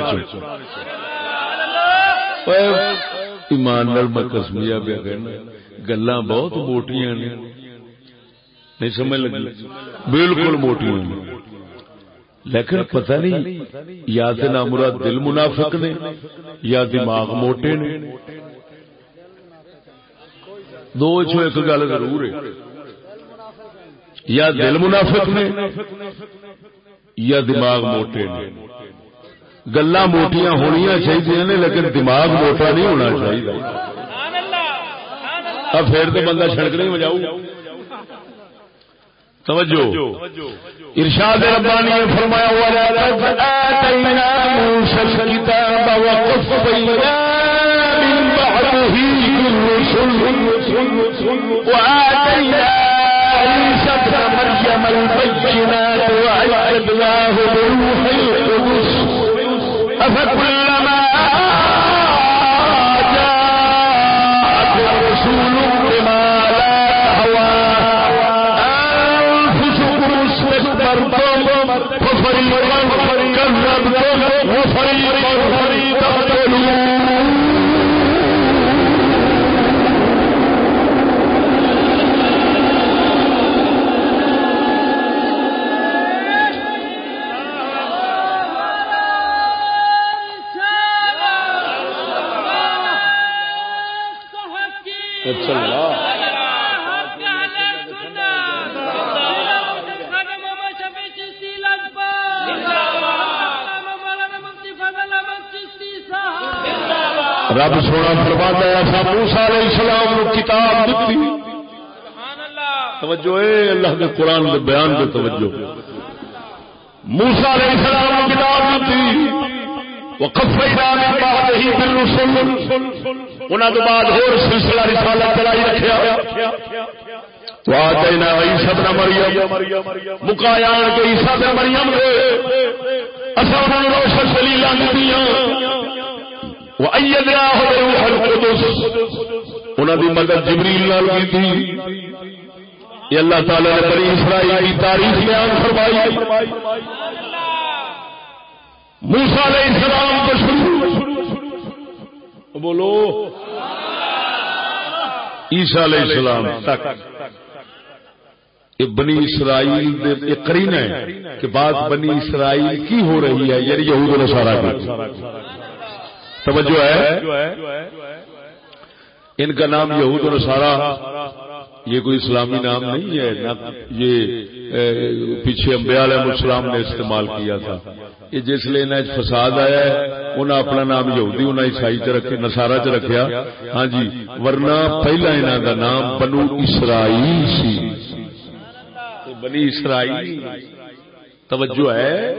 ایمان نال میں کسمیا پیا کہنا گلا بہت موٹیاں نے. نہیں سمجھ لگی۔ بالکل موٹیاں نے لیکن پتہ نہیں، یا تو نامراد دل منافق نے، یا دماغ موٹے نے۔ دو چو ایک گل ضرور ہے۔ یا دل منافق نے، یا دماغ موٹے نے۔ گلا موٹیاں ہونیا چاہیے نے، لیکن دماغ موٹا نہیں ہونا چاہیے اب پھر تو بندہ چھڑک نہیں بجاؤ توجہ إرشاد ربانی نے فرمایا ہوا آتینا موسى الكتاب وقفينا من بعده الرسل وآتينا عيسى ابن مريم البينات وأيدناه بروح اللہ. رب سونا فرماتا ہے، ایسا موسا علیہ السلام نو کتاب دیتی توجہ، اے اللہ کے قرآن کے بیان کے توجہ۔ موسا علیہ السلام نو کتاب دیتی وقفینا من بعده بالرسل انہاں تو بعد اور سلسلہ رسالت چلائی رکھیا مریم۔ مکایا مریم دے۔ روشن وَأَيَّدْنَاهُ بِرُوحِ الْقُدُسِ۔ انہاں دی مدد جبریل نال کی یہ اللہ تعالی نے بنی اسرائیل کی تاریخ بیان فرمائی۔ موسا علیہ السلام بولو۔ عیسیٰ علیہ السلام۔ تک یہ بنی اسرائیل دے یہ ہے کہ بات بنی اسرائیل کی ہو رہی ہے یعنی یہود و کی۔ توجہ ہے؟ ان کا نام یہود و یہ کوئی اسلامی نام نہیں ہے یہ پیچھے امبیا علیہ السلام نے استعمال کیا تھا۔ یہ جس لیے انہیں فساد آیا ہے انہیں اپنا نام یہودی انہیں عیسائی چ رکھے نسارا چ رکھیا۔ ہاں جی ورنہ پہلا انہوں کا نام بنو اسرائیل سی۔ بنی اسرائیل توجہ ہے؟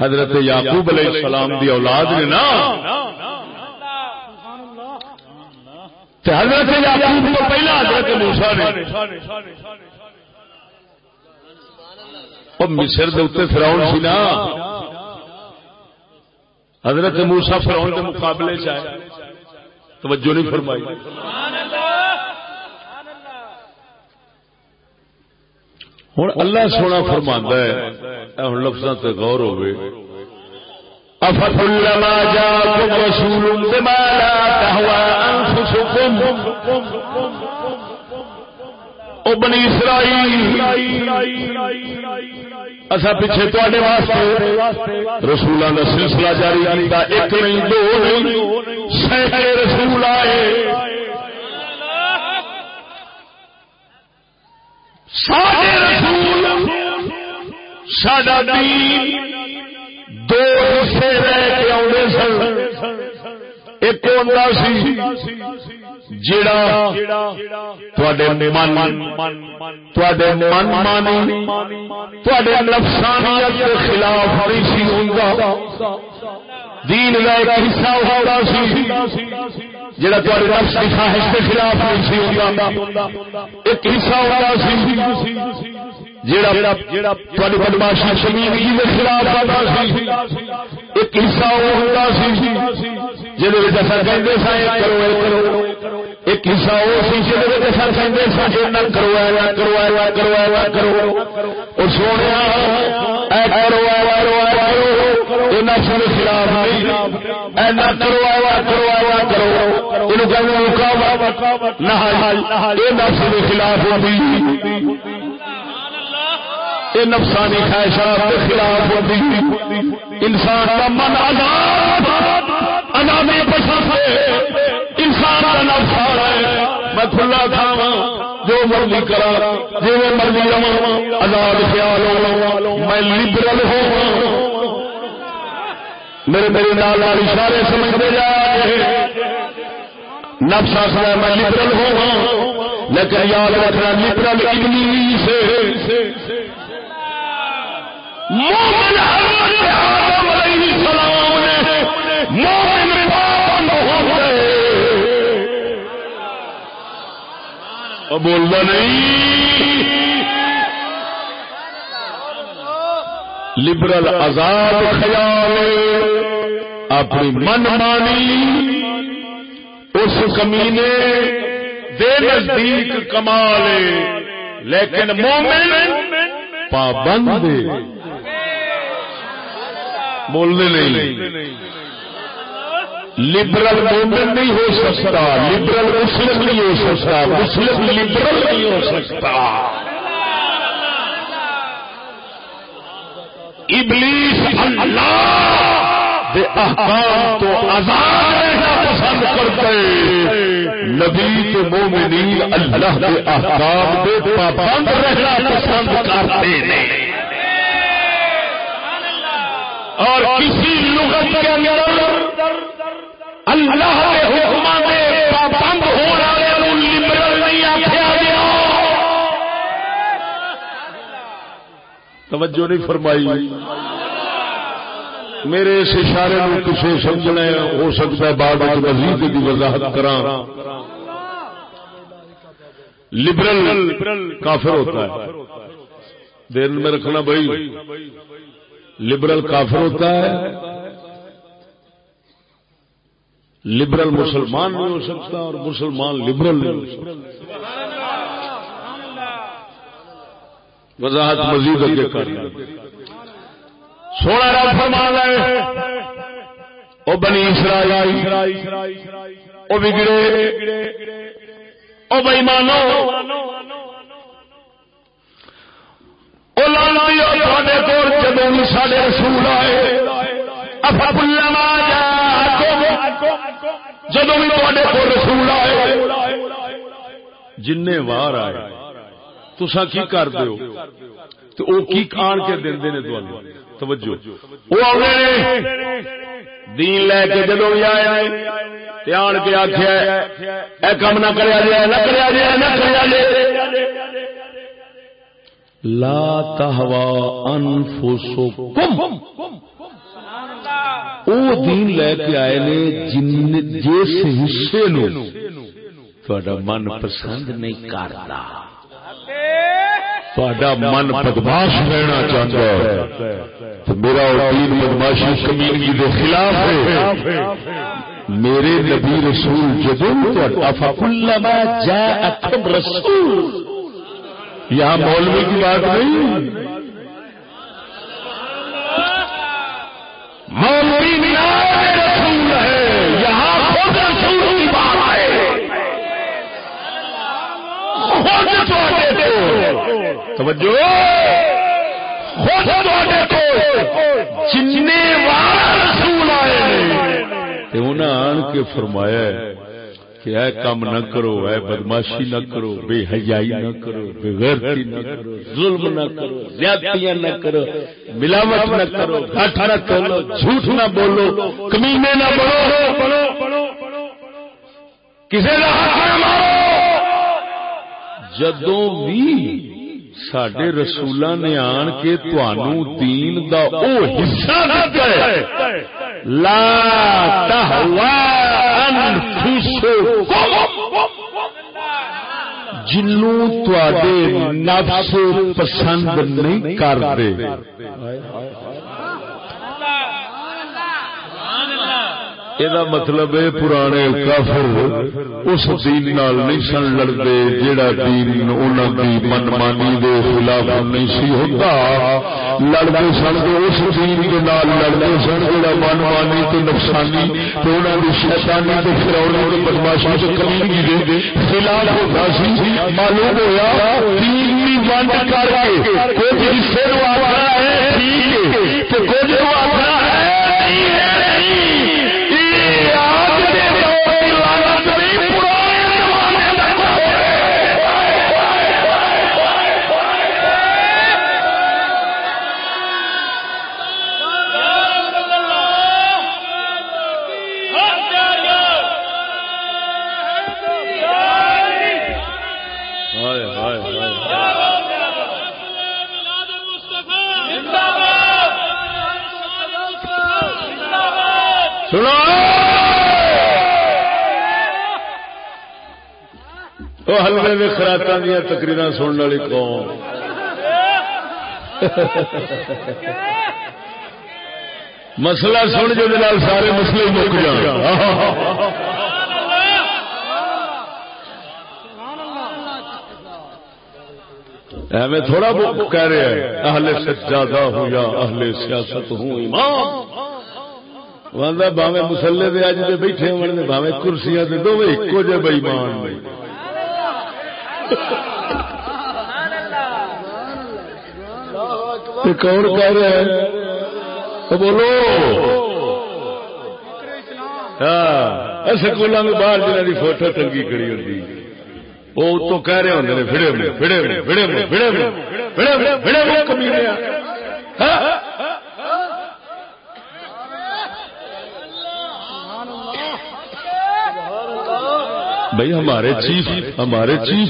حضرت یعقوب علیہ السلام دی اولاد نے نا۔ حضرت یعقوب تو پہلا حضرت موسیٰ نے۔ وہ مصر دے اتنے فراؤن سی نا۔ حضرت موسا فراؤن کے مقابلے چاہے توجہ نہیں فرمائی۔ ہوں اللہ سونا فرما ہے۔ ہوں لفظوں سے غور ہوئے۔ افکلما جاءكم رسول بما لا تهوى انفسكم او بنی اسرائیل۔ اصا پیچھے تے واسطے رسولوں کا سلسلہ جاری کیتا، ایک نہیں، دو نہیں، سینکڑے رسول آئے۔ سارے رسول، ساڈا دین دو حصے رہ کے آدھے سن۔ ایک ہوتا سی جڑا تھوڑے من تھوڑے من مانی تھوڑے نفسانیت کے خلاف نہیں سی ہوگا دین کا ایک حصہ ہوتا سی جڑا تھوڑے نفس کی خواہش کے خلاف نہیں سی ہوگا ایک حصہ ہوتا سی۔ بدماشی کے خلاف آتا سی، ایک حصہ وہ ہوتا سی کہتے سا کرو، ایک حصہ وہ سی کہتے سا نہ کرو ایوا کرو ایوا کرو ایوا کرو۔ اور سونے کرو ایوا کرو ایوا کرو۔ کے خلاف نہیں اے نہ کرو ایوا کرو ایوا کرو۔ مقابلہ نہ یہ نفس کے خلاف ہوتی یہ نفسانی خواہشات کے خلاف ہوتی انسان کا من آزاد آزادی پسند ہے انسان کا نفس آ رہا ہے۔ میں کھلا کھاوا جو مرضی کرا جی میں مرضی رہا آزاد خیال ہو میں لبرل ہو میرے میرے نال والی سارے سمجھتے جا رہے نفس آسر میں لبرل ہوں لیکن یاد رکھنا لبرل ابلیس سے مومن حضرت آدم علیہ السلام نے مومن پابند ہو گئے۔ بولنا نہیں۔ لبرل آزاد خیال اپنی من مانی۔ اس کمینے دے نزدیک کمال لیکن مومن پابند بولنے نہیں. لبرل مومن نہیں ہو سکتا. لبرل مسلم نہیں ہو سکتا. مسلم لبرل نہیں ہو سکتا. ابلیس اللہ دے احکام تو آزاد رہنا پسند کرتے. نبی کے مومنین اللہ دے احکام دے پابند رہنا پسند کرتے ہیں. اور کسی لغت کے اندر اللہ کے حکم میں پابند ہونا لبرل نہیں آخیا گیا۔ توجہ نہیں فرمائی۔ میرے اس اشارے میں کسی سمجھنا ہو سکتا ہے بعد میں مزید کی وضاحت کرا لبرل کافر ہوتا ہے۔ دیر میں رکھنا بھائی۔ لبرل کافر ہوتا ہے، لبرل مسلمان نہیں ہو سکتا اور مسلمان لبرل نہیں ہو سکتا۔ وضاحت مزید اگے کر سونا رب ہے وہ بنی اسرائیل وہ بگڑے وہ بےمانو وہ لانتی سارے کول جدو بھی سارے رسول آئے۔ افلا جدو بھی تے کول رسول آئے۔ جن وار آئے۔ تسا کی کر دو تو وہ کی آن کے دے توجہ۔ وہ آنے دین لے کے جدو بھی آئے آن کے آخیا اے کام نہ کریا جائے نہ کریا جائے نہ کریا جائے۔ لا تہوا انفسکم۔ او دین لے کے آئے نے جن جس حصے نو تہاڈا من پسند نہیں کرتا تہاڈا من بدماش رہنا چاہتا ہے۔ تو میرا وہ دین بدماشی کمینگی دے خلاف ہے۔ میرے نبی رسول جدو افکلما جاءکم رسول۔ یہاں مولوی کی بات نہیں۔ مولوی رسول ہے۔ یہاں خود رسول کی بات ہے۔ خود توجہ۔ خود جن رسول آئے انہیں آن کے فرمایا کہ اے کام نہ کرو، اے بدماشی نہ کرو، بے حیائی نہ کرو، بے غیرتی نہ کرو، ظلم نہ کرو، زیادتیاں نہ کرو، ملاوٹ نہ کرو گھٹ نہ کرو جھوٹ نہ بولو، کمینے نہ بولو کسی کا ہاتھ نہ مارو۔ جدوں بھی سڈے رسول نے آن کے تنوع دین دا او حصہ دتا لا تہوا جنوں تے نفس پسند نہیں کرتے یہ مطلب ہے پرانے کافر اس دین نال نہیں سن لڑتے جہاں دین انہوں کی من مانی دے خلاف نہیں سی ہوتا لڑتے سن تو اس دین کے نال لڑتے سن جہاں من مانی تو نقصانی تو انہوں کی شیطانی تو فراؤنی تو بدماشی تو کمی دے خلاف ہوتا سی معلوم ہوا دین بند کر کے کچھ حصے آخر ہے ٹھیک ہے تو کچھ سنو! وہ ہلکے میں خراٹا دیا تقریر سننے والی قوم. مسئلہ سن جو سارے مسئلے مک جان۔ میں تھوڑا بہت کہہ رہے ہیں، اہل سجادہ ہوں یا اہل سیاست ہوں، امام۔ باوے مسلے دے اج دے بیٹھے ہونے باوے کرسیاں دے دو ایکو جے بےمان کون کہہ رہے ہیں بولو۔ ہاں سکولوں میں باہر جنہ کی فوٹو ٹنگی کری ہوتی وہ تو کہہ رہے ہوتے ہیں فڑے فڑے فڑے فڑے فڑے فڑے کمی بھائی ہمارے چیف ہمارے چیف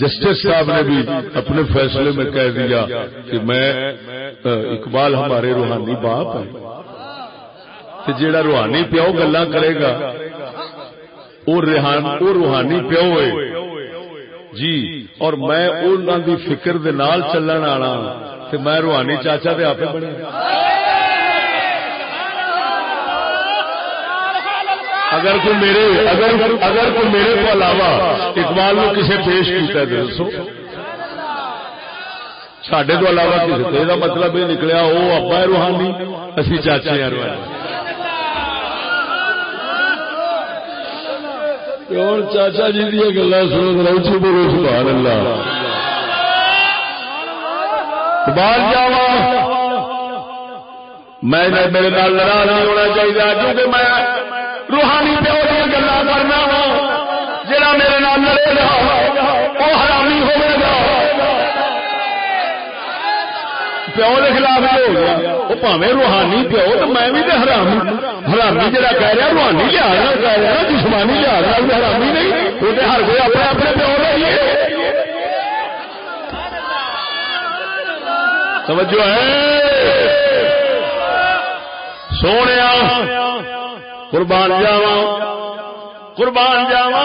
جسٹس صاحب نے بھی اپنے فیصلے میں کہہ دیا کہ میں اقبال ہمارے روحانی باپ ہے جیڑا روحانی پیو گلا کرے گا وہ روحانی پیو ہے جی اور میں انہوں فکر دے نال چلن والا میں روحانی چاچا دے آپ بنے۔ اگر کوئی میرے اگر اگر کوئی میرے کو علاوہ اقبال کو کسی پیش کیتا ہے دسو۔ سڈے تو علاوہ کسی تے دا مطلب یہ نکلیا وہ ابا ہے روحانی، اسی چاچے ہیں روحانی۔ تے ہن چاچا جی دیا گلا سنو روچی بولو سبحان اللہ۔ باہر جاوا۔ میں میرے نال ناراض نہیں ہونا چاہیے کیونکہ میں روحانی پیو دیا گلا کرنا وا جا میرے نال لڑے گا وہ حرامی ہوے گا۔ پیو کے خلاف ہی ہو گیا وہ پاوے روحانی پیو تو میں بھی تو حرامی۔ حرامی جڑا کہہ رہا، روحانی لحاظ نہ کہہ رہا، جسمانی لحاظ نہ حرامی نہیں وہ تو ہر کوئی اپنے اپنے پیو رہی توجہ ہے۔ سونے قربان جاوا قربان جاوا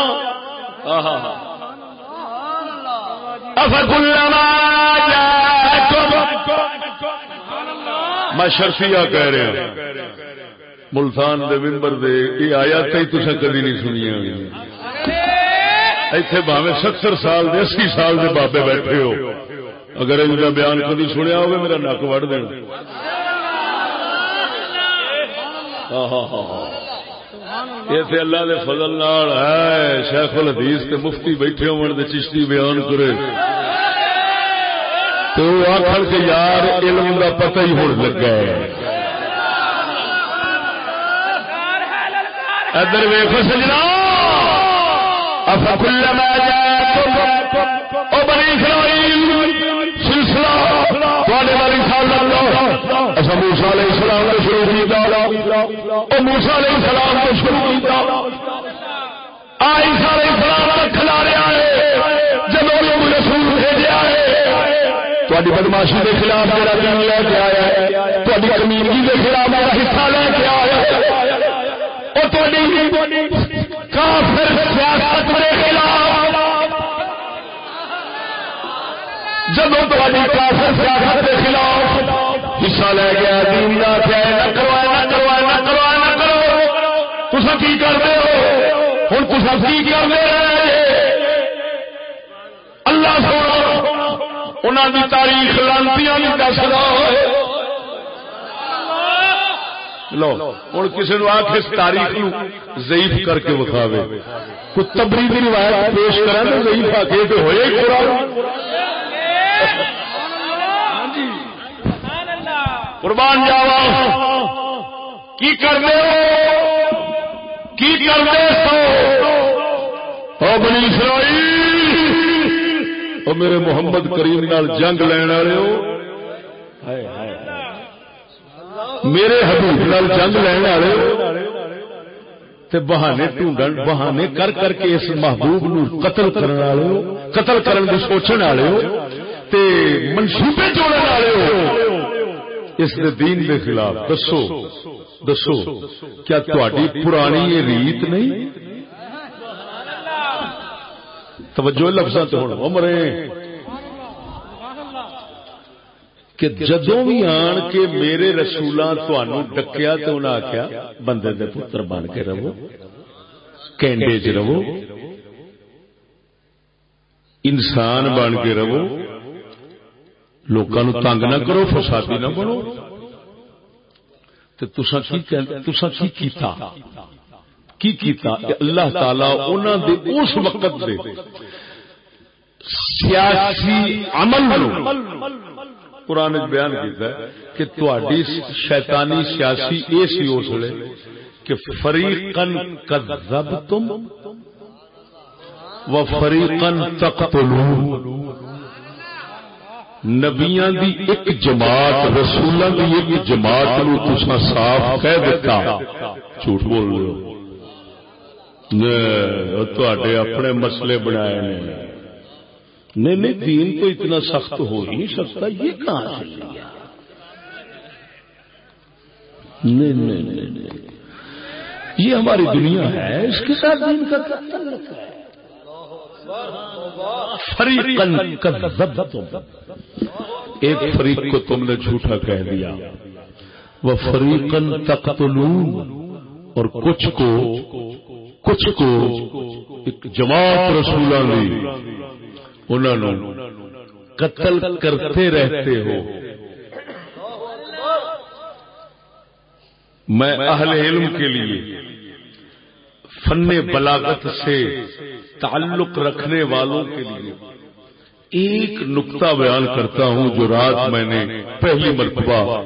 میں شرفیا کہہ رہا ملتان دے ممبر دے یہ آیا کئی تصا کدی نہیں سنیا ایتھے باوے ستر سال دے، اسی سال دے بابے بیٹھے ہو. اگر ان کا بیان کدی سنیا ہوگا میرا نک وڑ دین. یہ اللہ دے فضل نال ہے، شیخ الحدیث تے مفتی بیٹھے ہون دے چشتی بیان کرے۔ تو آخر کے یار، علم کا پتہ ہی ہونے لگا ہے۔ ادھر ویخ سجنا۔ افکل او بنی اسرائیل۔ موسا علیہ السلام کو شروع کیا او موسا علیہ السلام کو شروع کیا آئی سارے اسلام کا کھلارے آئے۔ جب لوگ رسول بھیجا ہے تھوڑی بدماشی کے خلاف میرا دن لے کے آیا ہے تھوڑی کمیونٹی کے خلاف میرا حصہ لے کے آیا ہے۔ اور تھوڑی کافر سیاست کے خلاف۔ جب تھوڑی کافر سیاست کے خلاف حصہ لے گیا دین کا کیا نہ کروا نہ کروا نہ کروا نہ کرو تصا کی کرتے ہو؟ ہوں تصا کی کرتے اللہ سونا انہوں کی تاریخ لانتی نہیں دس لو ہوں کسی نے آخ اس تاریخ ضعیف کر کے بکھاوے کوئی تبری کی روایت پیش کرا تو ضعیف آ کے ہوئے قربان جاوا کی کرتے ہو؟ کی کرتے ہو؟ بنی اسرائیل، او میرے محمد کریم نال جنگ لین والے ہو۔ میرے حبیب نال جنگ لین والے تے بہانے ڈھونڈن بہانے کر کر کے اس محبوب نو قتل کرنے والے ہو، قتل کرن دی سوچن والے ہو، تے منصوبے جوڑن والے ہو۔ اس دے دین دے خلاف دسو دسو، کیا تہاڈی پرانی یہ ریت نہیں؟ توجہ لفظ عمرے! کہ جدو بھی آن کے میرے رسولاں تنوع ڈکیا تو انہیں آخیا بندے دے پتر بن کے رہو، کینڈے چ رہو، انسان بن کے رہو لوگوں تنگ نہ کرو فسادی نہ بنو کی کیتا کی کیتا اللہ تعالی دے اس وقت دے سیاسی عمل قرآن بیان کیتا ہے کہ تہاڈی شیطانی سیاسی اے سی اس لیے کہ فریقن کذبتم و فریقن تقتلون نبیاں دی ایک جماعت رسولاں دی ایک جماعت نو تساں صاف کہہ دیتا جھوٹ بول رہے ہو۔ تے اپنے مسئلے بنائے نے۔ نہیں نہیں دین تو اتنا سخت ہو ہی نہیں سکتا، یہ کہاں سے لیا؟ نہیں نہیں نہیں نہیں یہ ہماری دنیا ہے، اس کے ساتھ دین کا تعلق ہے؟ فریقن کذبتم۔ ایک فریق کو تم نے جھوٹا کہہ دیا۔ وہ فریقن تقتلون۔ اور کچھ کو کچھ کو ایک جماعت رسولہ نے انہوں قتل کرتے رہتے ہو۔ میں اہل علم کے لیے فن بلاغت سے تعلق رکھنے والوں کے لیے ایک نقطہ بیان کرتا ہوں جو رات میں نے پہلی مرتبہ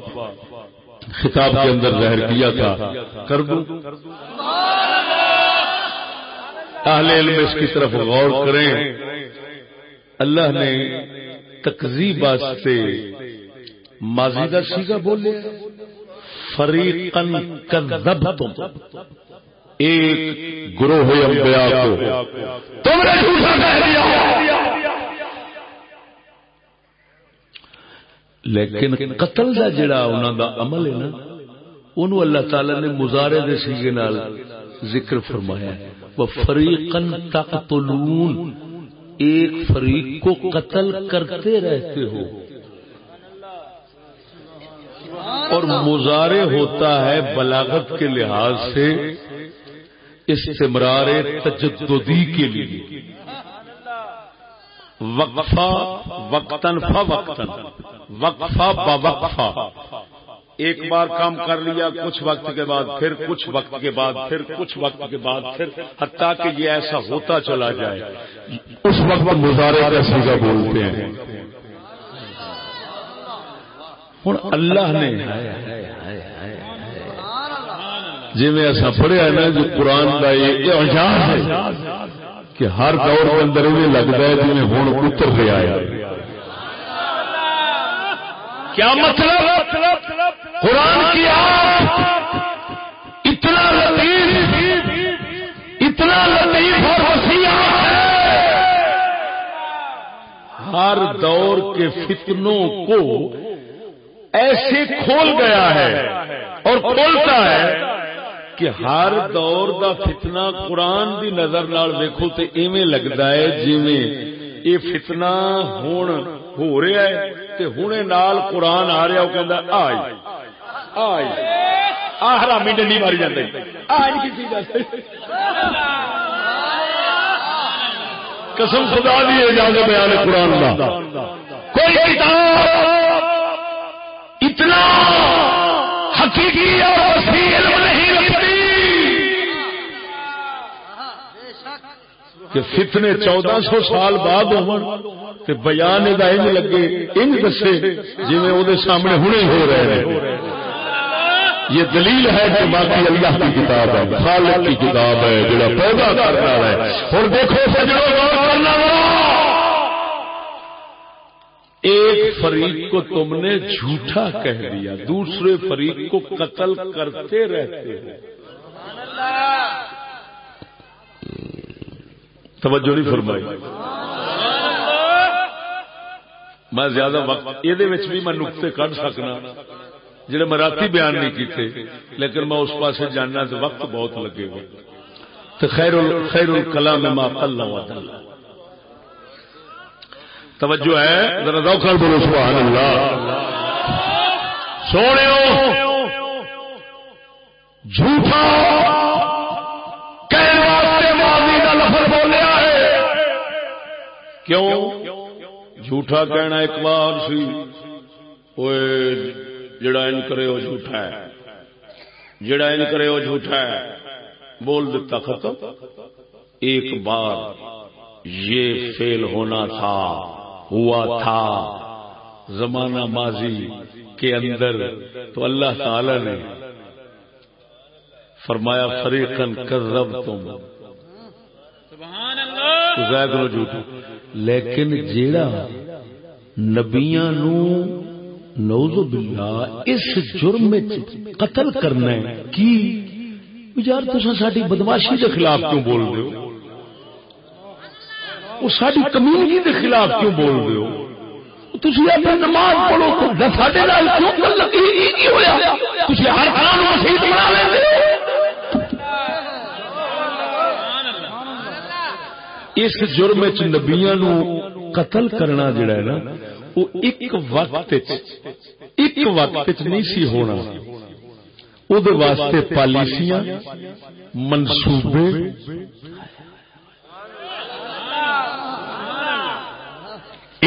خطاب کے اندر ظاہر کیا تھا۔ کر دوں؟ اہل علم اس کی طرف غور کریں۔ اللہ نے تقزیب واسطے ماضیدہ سیگا بولے فریقن کذبتم۔ ایک گروہ انبیاء کو۔ تم نے جھوٹا کہہ دیا۔ لیکن قتل دا جڑا انہاں دا عمل ہے نا، انہوں اللہ تعالی نے مزارے دے سیگے نال ذکر فرمایا ہے۔ وہ فریقن تقتلون، ایک فریق کو قتل کرتے رہتے ہو۔ اور مزارے ہوتا ہے بلاغت کے لحاظ سے استمرار تجددی کے لیے۔ وقفہ وقتاً فا وقتاً۔ وقفہ با وقفہ ایک بار کام کر لیا، کچھ وقت کے بعد پھر، کچھ وقت کے بعد پھر، کچھ وقت کے بعد پھر، حتیٰ کہ یہ ایسا ہوتا چلا جائے۔ اس وقت مظاہرے کا سیگا بولتے ہیں۔ ہوں اللہ نے جی میں ایسا پڑھیا ہے نا، جو قرآن کا یہ اعجاز ہے کہ ہر دور کے اندر یہ لگتا ہے جی ہوں اتر رہا ہے کیا مطلب؟ قرآن کی آیت اتنا لطیف اتنا لطیف اور وسیع ہر دور کے فتنوں کو ایسے کھول گیا ہے اور کھولتا ہے کہ ہر دور دا فتنہ قرآن دی نظر نال ویکھو تے ایویں لگدا ہے جویں یہ فتنہ ہون ہو رہا ہے تے ہنے نال قرآن آ رہا وہ کہندا آئی آئی آ حرامی ڈنڈی ماری جاندے۔ آئی کسی جاتے قسم خدا دی اجازت بیان قرآن دا۔ کوئی کتاب اتنا حقیقی اور وسیع علم نہیں رکھتی کہ فتنے چودہ سو سال بعد تے بیان دا انج لگے، انج دسے جی وہ سامنے ہنے ہو رہے ہیں۔ یہ دلیل ہے کہ باقی اللہ کی کتاب ہے، خالق کی کتاب ہے، جڑا پیدا کرنا ہے۔ اور دیکھو سجڑوں غور کرنا۔ ایک فریق کو تم نے جھوٹا کہہ دیا، دوسرے فریق کو قتل کرتے رہتے ہیں۔ توجہ نہیں فرمائی۔ میں زیادہ وقت یہ بھی میں نقطے کٹ سکنا، جڑے میں راتی بیان نہیں کیتے، لیکن میں اس پاس جاننا تو وقت بہت لگے گا۔ تو خیر خیر الکلام ما قل و دل۔ توجہ ہے؟ ذرا دوکھل بولو سبحان اللہ سونے جھوٹا کیوں؟ جھوٹا کہنا ایک بار سی۔ جڑا ان کرے وہ جھوٹا ہے۔ جڑا ان کرے وہ جھوٹا ہے بول دیتا ختم۔ ایک بار یہ فیل ہونا تھا ہوا تھا۔ زمانہ ماضی کے اندر تو اللہ تعالی نے فرمایا فریقن کرب تم جھوٹا۔ لیکن جیڑا نبیاں نو نوز باللہ اس جرم قتل کرنا ہے، کی؟ یار تو ساری بدماشی کے خلاف کیوں بول رہے ہو؟ وہ ساری کمیونٹی کے خلاف کیوں بول رہے ہو؟ تھی اپنے نماز پڑھو ہر خان مسیح بنا لیں اس جرم چ نبیا نو قتل کرنا جڑا ہے نا، وہ ایک وقت ایک وقت نہیں سی ہونا۔ وہ واسطے پالیسیاں منصوبے۔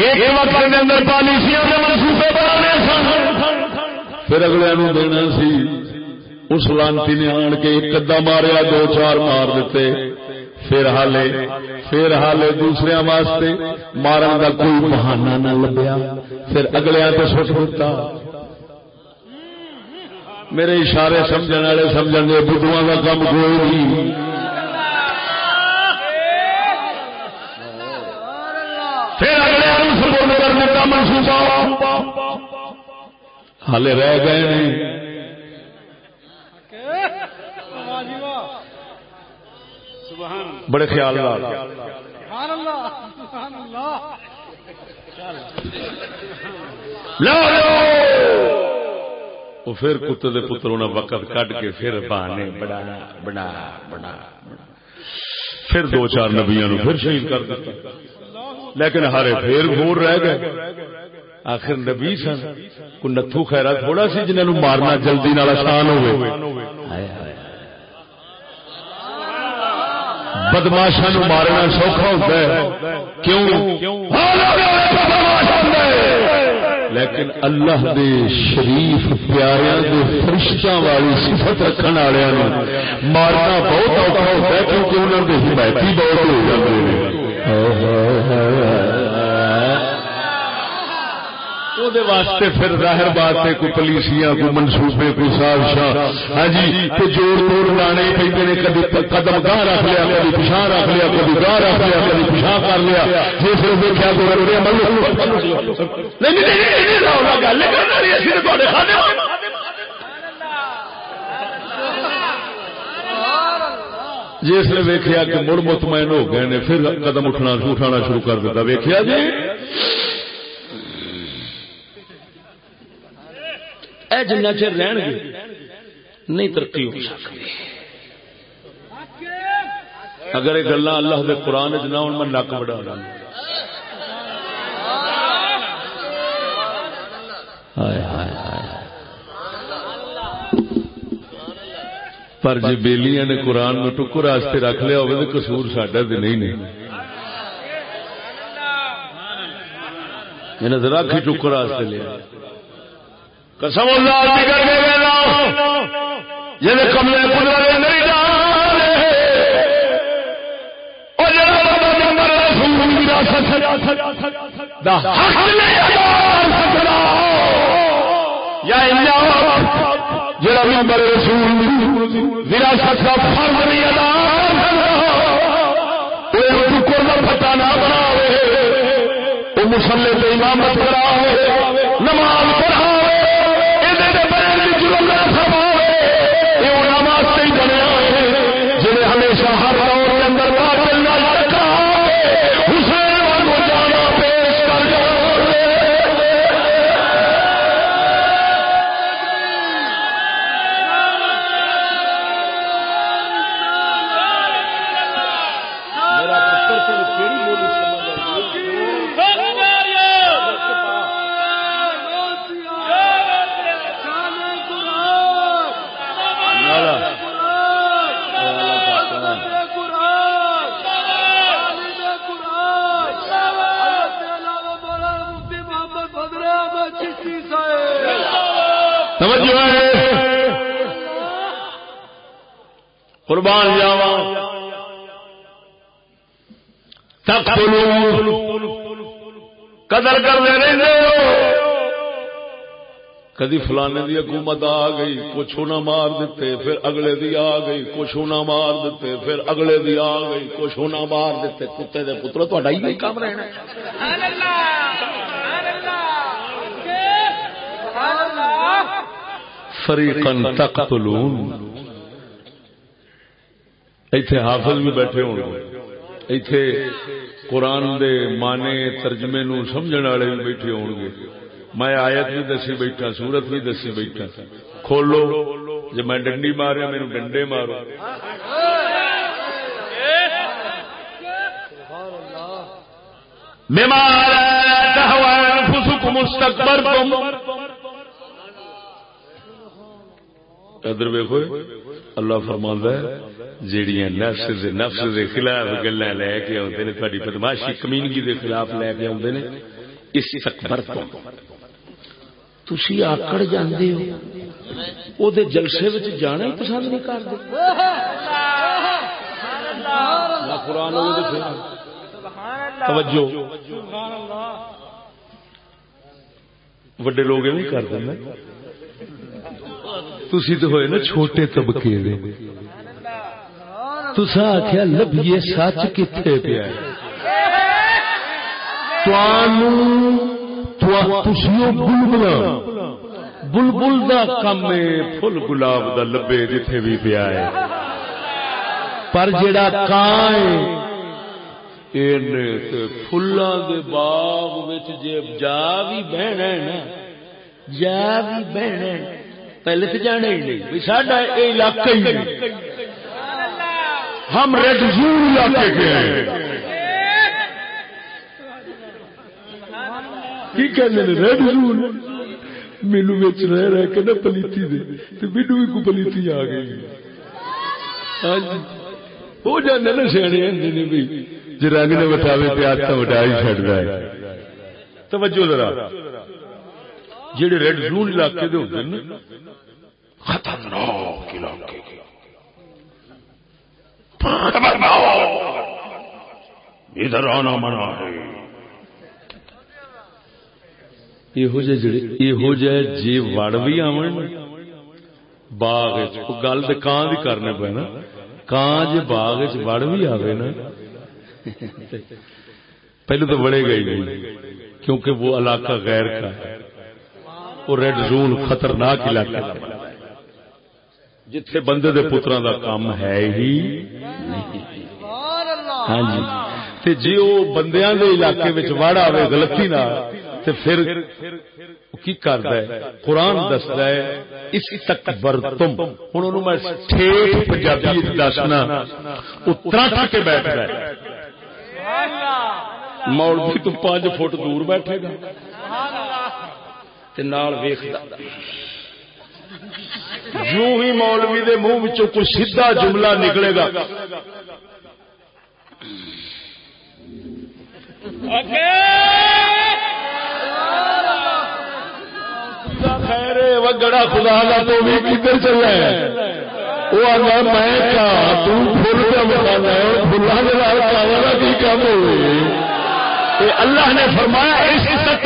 ایک وقت کے اندر پالیسیاں کے منصوبے بنانے سن۔ پھر اگلے نو دینا سی، اس لانتی نے آن کے ایک ادا ماریا، دو چار مار دیتے۔ پھر حالے پھر حالے دوسرے واسطے مارن کا کوئی بہانہ نہ لبیا۔ پھر اگلے تو سٹ دیتا میرے اشارے سمجھنے والے سمجھن گے بدھوا کا کام کوئی نہیں۔ پھر اگلے سپورٹ کرنے کا منصوبہ ہالے رہ گئے نہیں بڑے خیال سبحان اللہ سبحان اللہ. وہ پھر کتے دے پتر انہیں وقت کٹ کے پھر بہانے بڑا بڑا بڑا پھر دو چار نبیا نو پھر شہید کر دیتا۔ لیکن ہارے پھر گور رہ گئے۔ آخر نبی سن کو نتھو خیرا تھوڑا سی جنہوں مارنا جلدی نال آسان ہوئے۔ بدماشا نو مارنا سوکھا ہوتا ہے۔ کیوں؟ لیکن اللہ دے شریف پیاریاں دے فرشتہ والی صفت رکھن والوں مارنا بہت اوکھا ہوتا ہے کیونکہ انہوں نے حمایتی بہت ہو جاتے ہیں دے واسطے پھر ظاہر بات ہے کوئی پولیسیاں کوئی منصوبے کوئی سازشاں ہاں جی تو جوڑ توڑ لانے پہ نے کبھی قدم گاہ رکھ لیا کبھی پچھا رکھ لیا کبھی گاہ رکھ لیا کبھی پچھا کر لیا جس نے دیکھا تو نہیں جس نے ویکیا کہ مڑ مطمئن ہو گئے نے پھر قدم اٹھنا اٹھانا شروع کر دیتا ویکیا جی اے جنہ چر رہن گے، نہیں ترقی ہو سکتی۔ اگر یہ گلا اللہ دے قرآن چ نہ ہو میں نک بڑھا لا پر جی بیلیاں نے قرآن میں ٹکر واسطے رکھ لیا ہوگا تو قصور ساڈا تو نہیں نہیں انہیں رکھ ہی ٹکر واسطے لیا۔ قسم اللہ کی کر کے گیا یہ کملے قدرت نہیں جانے۔ جڑا بابا نمبر رسول وراثت دا حق نہیں ادا۔ سکتا یا کا پتا نہ بناوے۔ وہ مسلے پہ امامت کراوے۔ نماز قربان جاوا قدر کر دے کدی فلانے دی حکومت آ گئی، کچھ نہ مار دیتے پھر اگلے دی آ گئی، کچھ نہ مار دیتے پھر اگلے دی آ گئی، کچھ نہ مار دیتے کتے دے پتر تو ہی نہیں کام رہنا۔ فریقن تقتلون۔ ایتھے حافظ بھی بیٹھے ہوں گے۔ ایتھے قرآن دے مانے ترجمے نو سمجھن والے بھی بیٹھے ہون گے۔ میں آیت بھی دسی بیٹھا، سورت بھی دسی بیٹھا۔ کھولو جب میں ڈنڈی ماریا میرے ڈنڈے مارو۔ ادھر ویکو اللہ فرماند ہے جیڑیاں نفس دے نفس دے خلاف گلا لے کے آتے نے تھوڑی بدماشی کمینگی دے خلاف لے کے آتے نے استکبرتم تسی آکڑ جاندے ہو او دے جلسے وچ جانا ہی پسند نہیں کردے۔ نہ تو پھر توجہ۔ وڈے لوگ نہیں کر دیں تسی تو ہوئے نا چھوٹے طبقے دے۔ تسا آخیا لبیے سچ کتنے پیا بلبل بلبل دا کم ہے فل گلاب دا لبے جتھے بھی پیا ہے۔ پر جڑا کان ہے فلاں دے باغ وچ جے جا بھی بہنا ہے نا، جا بھی بہنا ہے۔ پہلے تو جانا ہی نہیں، بھی ساڈا یہ علاقہ ہی نہیں۔ ہم ریڈ زون علاقے کے ہیں۔ کی کہنے ریڈ زون مینو بچ رہ رہ کے نا پلیتی دے تو مینو بھی کو پلیتی آ گئی۔ ہاں جی۔ ہو جانے نا سیانے نے بھی جی رنگ نے بٹاوے پیاز تو بٹا ہی چڑھتا ہے۔ توجہ ذرا۔ جہے ریڈ زون علاقے دے ہوتے ہیں خطرناک علاقے۔ ادھر آنا منا ہے۔ یہ جی وڑ بھی آن باغ گل تو کان بھی کرنے پہ نا۔ کان جی باغ وڑ بھی آئے نا۔ پہلے تو بڑے گئی نہیں، کیونکہ وہ علاقہ غیر کا ہے۔ وہ ریڈ زون خطرناک علاقہ جتھے بندے دے پترا دا کام ہے ہی ہاں جی۔ تے جی وہ بندیاں دے علاقے وچ وڑ آوے غلطی نہ تے پھر کی کردا ہے؟ قرآن دسدا ہے اس تکبرتم ہن انہوں میں ٹھیک پنجابی دسنا او ترٹ کے بیٹھدا ہے۔ مولوی تو پانچ فٹ دور بیٹھے گا۔ نال ویختا جو ہی مولوی دے منہ کوئی سیدھا جملہ نکلے گا۔ خیر وگڑا خدا کا تو بھی کدھر چلا ہے؟ وہ آگا میں کیا؟ تم فل کا بتانا ہے؟ فلا کے کی کام ہوئے؟ اللہ نے فرمایا اس تک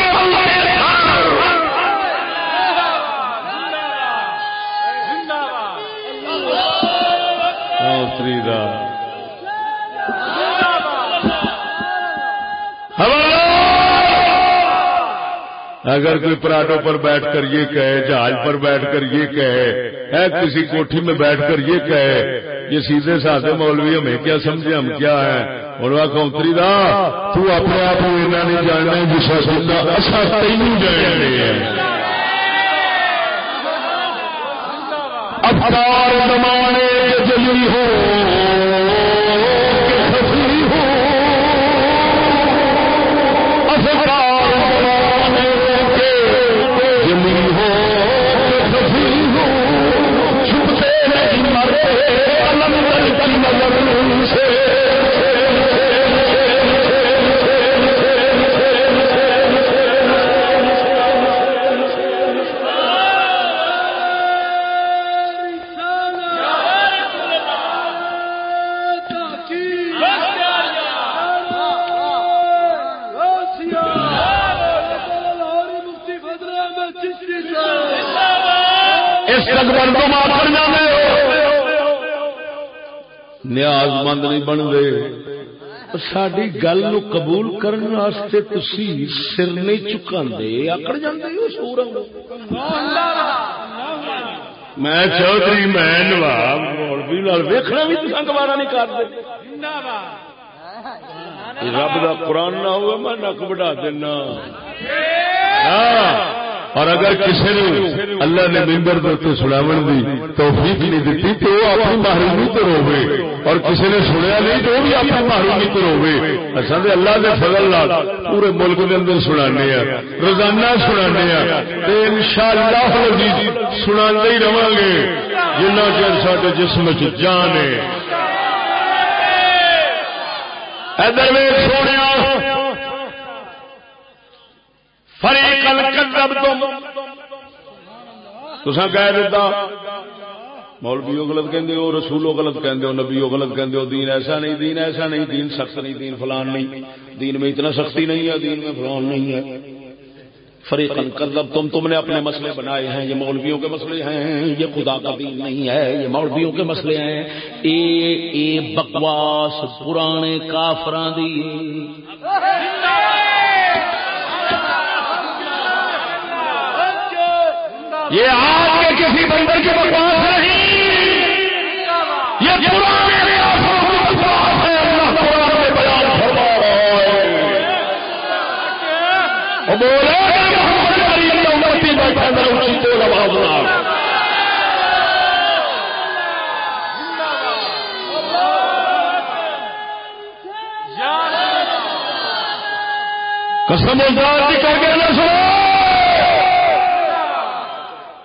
اگر کوئی پراٹوں پر بیٹھ کر یہ کہے، جہاز پر بیٹھ کر یہ کہے ہے کسی کوٹھی میں بیٹھ کر یہ کہے، یہ سیدھے سادے مولوی ہمیں کیا سمجھے؟ ہم کیا ہے اور وہ کونتری دا تو اپنے آپ کو اینا نہیں جاننا جس سمجھا اچھا تینوں جاننے ہیں افکار زمانے جلی ہو۔ مند نہیں بنتے ساری گل نو قبول کرنے تھی سر نہیں چکا آکڑ جانے میں چودھری میں نواب مولوی ویخنا بھی گوارا نہیں کرتے رب کا قرآن نہ ہوا میں نک بڑھا دینا ہاں اور اگر کسی نے اللہ نے ممبر دے سناو دی توفیق نہیں دیتی تو وہ اپنی محرومی تو روے اور کسی نے سنیا نہیں تو وہ بھی اپنی محرومی تو روے اصل اللہ کے فضل لال پورے ملک کے اندر سنانے ہیں روزانہ سنانے ہیں ان شاء اللہ سنا ہی رہا گے جنہ چر سارے جسم جان ہے۔ ادھر سونے تسا کہہ دیتا مولوی غلط کہندے ہو رسولو غلط کہندے ہو نبیو غلط کہندے ہو، دین ایسا نہیں، دین ایسا نہیں، دین سخت نہیں، دین فلان نہیں، دین میں اتنا سختی نہیں ہے، دین میں فلان نہیں ہے۔ فریقن کذب تم تم نے اپنے مسئلے بنائے ہیں، یہ مولویوں کے مسئلے ہیں، یہ خدا کا دین نہیں ہے، یہ مولویوں کے مسئلے ہیں۔ اے اے بکواس، پرانے کافران دی۔ یہ آج کے کسی بندر کے بکواس نہیں۔ یہ پرانے بولے امتی بیٹھا اندر اونچی تو آواز نہ قسم کی کر کے نہ سنو۔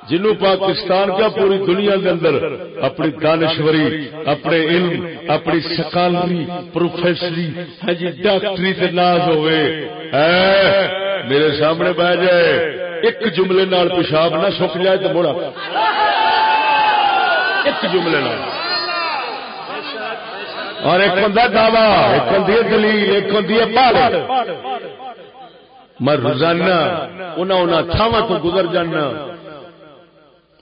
جنہوں پاکستان کا پوری دنیا کے اندر اپنی دانشوری، اپنے علم، اپنی سکالری پروفیسری ہاں جی ڈاکٹری سے ناز ہوئے۔ میرے سامنے بہ جائے۔ ایک جملے نال پیشاب نہ سک جائے تو مڑا ایک جملے نال۔ اور ایک بندہ دعوی، ایک ہوں دلیل، ایک ہوں پال میں روزانہ انہوں تھاواں تو گزر جانا۔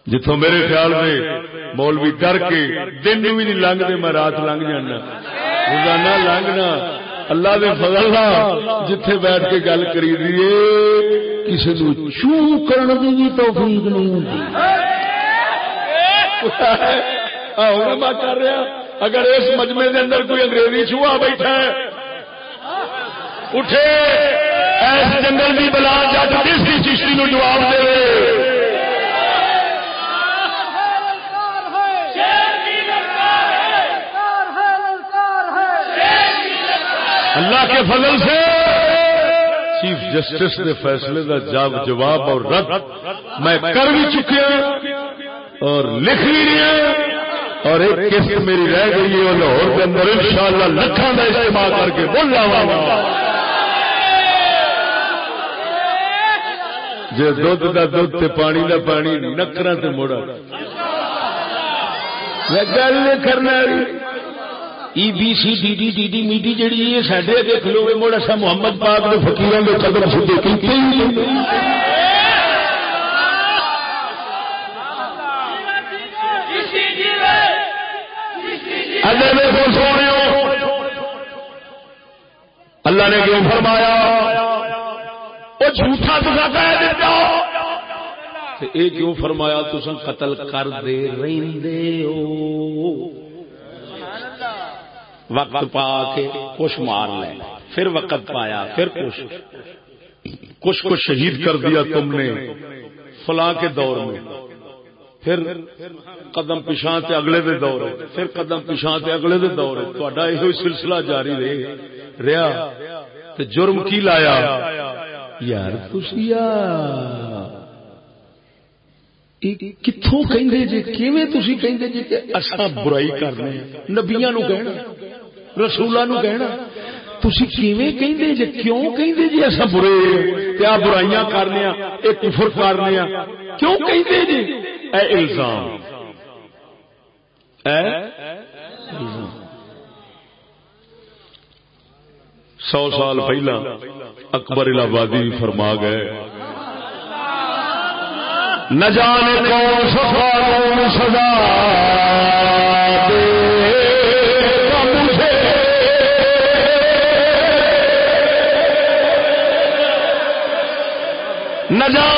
جتوں میرے خیال میں مولوی ڈر کے دن بھی نہیں لنگتے میں رات لنگ جانا۔ روزانہ لنگنا۔ اللہ دے فضل جتھے بیٹھ کے گل کری دیے کسی کو چو کرنے کی بھی توفیق نہیں ہوتی میں کر رہا۔ اگر اس مجمے کے اندر کوئی انگریزی چوہا بیٹھا ہے، اٹھے۔ ایس جنگل کی بلا جب کس کی چشتی نو جواب دے۔ اللہ کے فضل سے چیف جسٹس کے فیصلے کا جب جواب اور رد میں کر بھی چکے اور لکھ بھی رہی اور ایک قسط میری رہ گئی ہے اور لاہور کے اندر ان شاء اللہ لکھان کا استعمال کر کے بول رہا ہوں۔ جی دھد کا دھد پانی کا پانی نکرا تو موڑا گل کرنا A B C D D D D میٹی جڑی ہے سڈے اگے کھلو مڑ اصا محمد پاک نے فکیر کے قدم سدے کی سونے اللہ نے کیوں فرمایا؟ وہ جھوٹا تسا کہہ دیتا۔ یہ کیوں فرمایا تسا قتل کر دے رہے ہو؟ وقت پا کے کچھ مار لے۔ پھر وقت پایا، پھر کچھ۔ کچھ کو شہید کر دیا تم نے فلاں کے دور میں۔ پھر قدم پیچھا اگلے دے دور۔ پھر قدم پیچھا اگلے دے دور۔ تھوڑا یہ سلسلہ جاری رہے رہا تو جرم کی لایا؟ یار۔ کتوں کہ جی جی کہ اصا برائی کرنے نبیا نو کہنا رسولہ نو کہنا۔ کیویں جی کیوں برے برائیاں کرنے کفر کرنے کیوں کہ اے الزام۔ اے سو سال پہلا اکبر الہبادی فرما گئے نہ جانے کون سفا کون سزا نہ جانے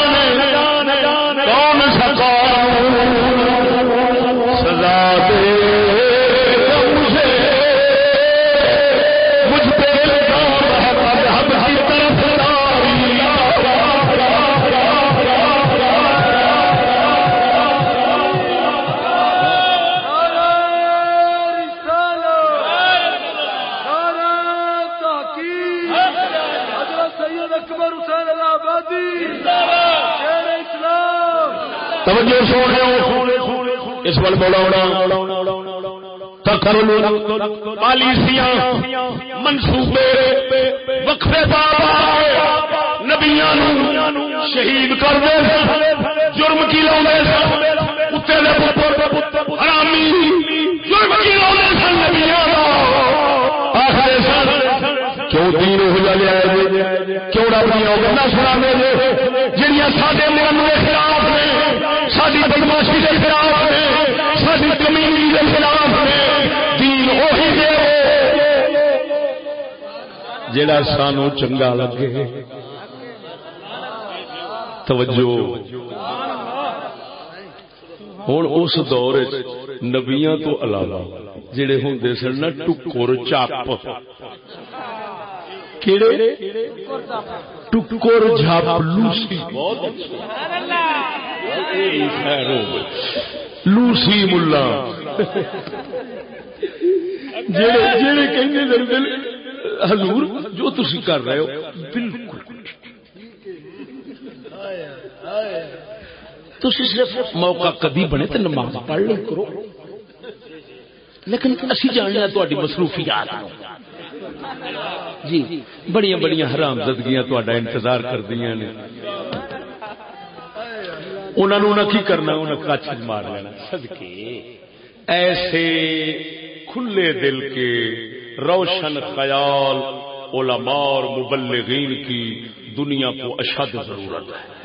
اس وال پالیسیاں منصوبے وقفے نبیا شہید کر دے جرم کی لاؤ حرامی جرم کی لاؤ سن نبیا آخر سن، کیوں دین ہو جی؟ کیوں سنا سارے من کے خلاف نے ساری بدماشی کے خلاف نے کمیونٹی کے خلاف نے دین وہی دے جڑا سانو چنگا لگے۔ توجہ۔ ہوں اس دور نبیاں تو علاوہ جڑے ہوں سن نا ٹکر چپ۔ ٹکر جھاپ لوسی لوسی ملا۔ جڑے کہ حضور، جو تھی کر رہے ہو، بالکل۔ تھی صرف موقع کدی بنے تو نماز پڑھ لے کرو۔ لیکن اسی جاننے تاری مصروفیات جی بڑی بڑی حرام زدگیاں تا انتظار کر دیا نے۔ انہوں نے کی کرنا انہیں کچھ مار لینا صدقے۔ ایسے کھلے دل کے روشن خیال علماء اور مبلغین کی دنیا کو اشد ضرورت ہے۔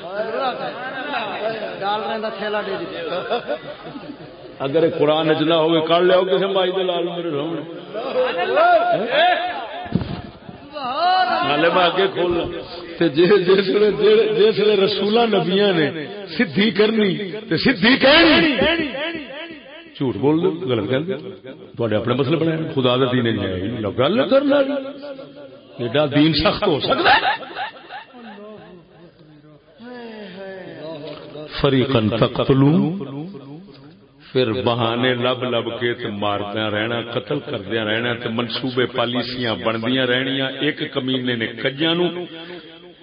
اگر قرآن اجلا ہوگی کر لیا کسی مائی دلال میرے رونے میں اگے کھول جس رسولہ نبیا نے سدھی کرنی سدھی کہنی جھوٹ بول غلط کر تے اپنے مسئلے بنا خدا دین گل کرنا ایڈا دین سخت ہو سکتا فریقن تقتلون پھر بہانے لب لب کے تو رہنا، قتل کردیا رہنا منصوبے پالیسیاں بندیاں رہنیاں، ایک کمینے نے کجیا نو،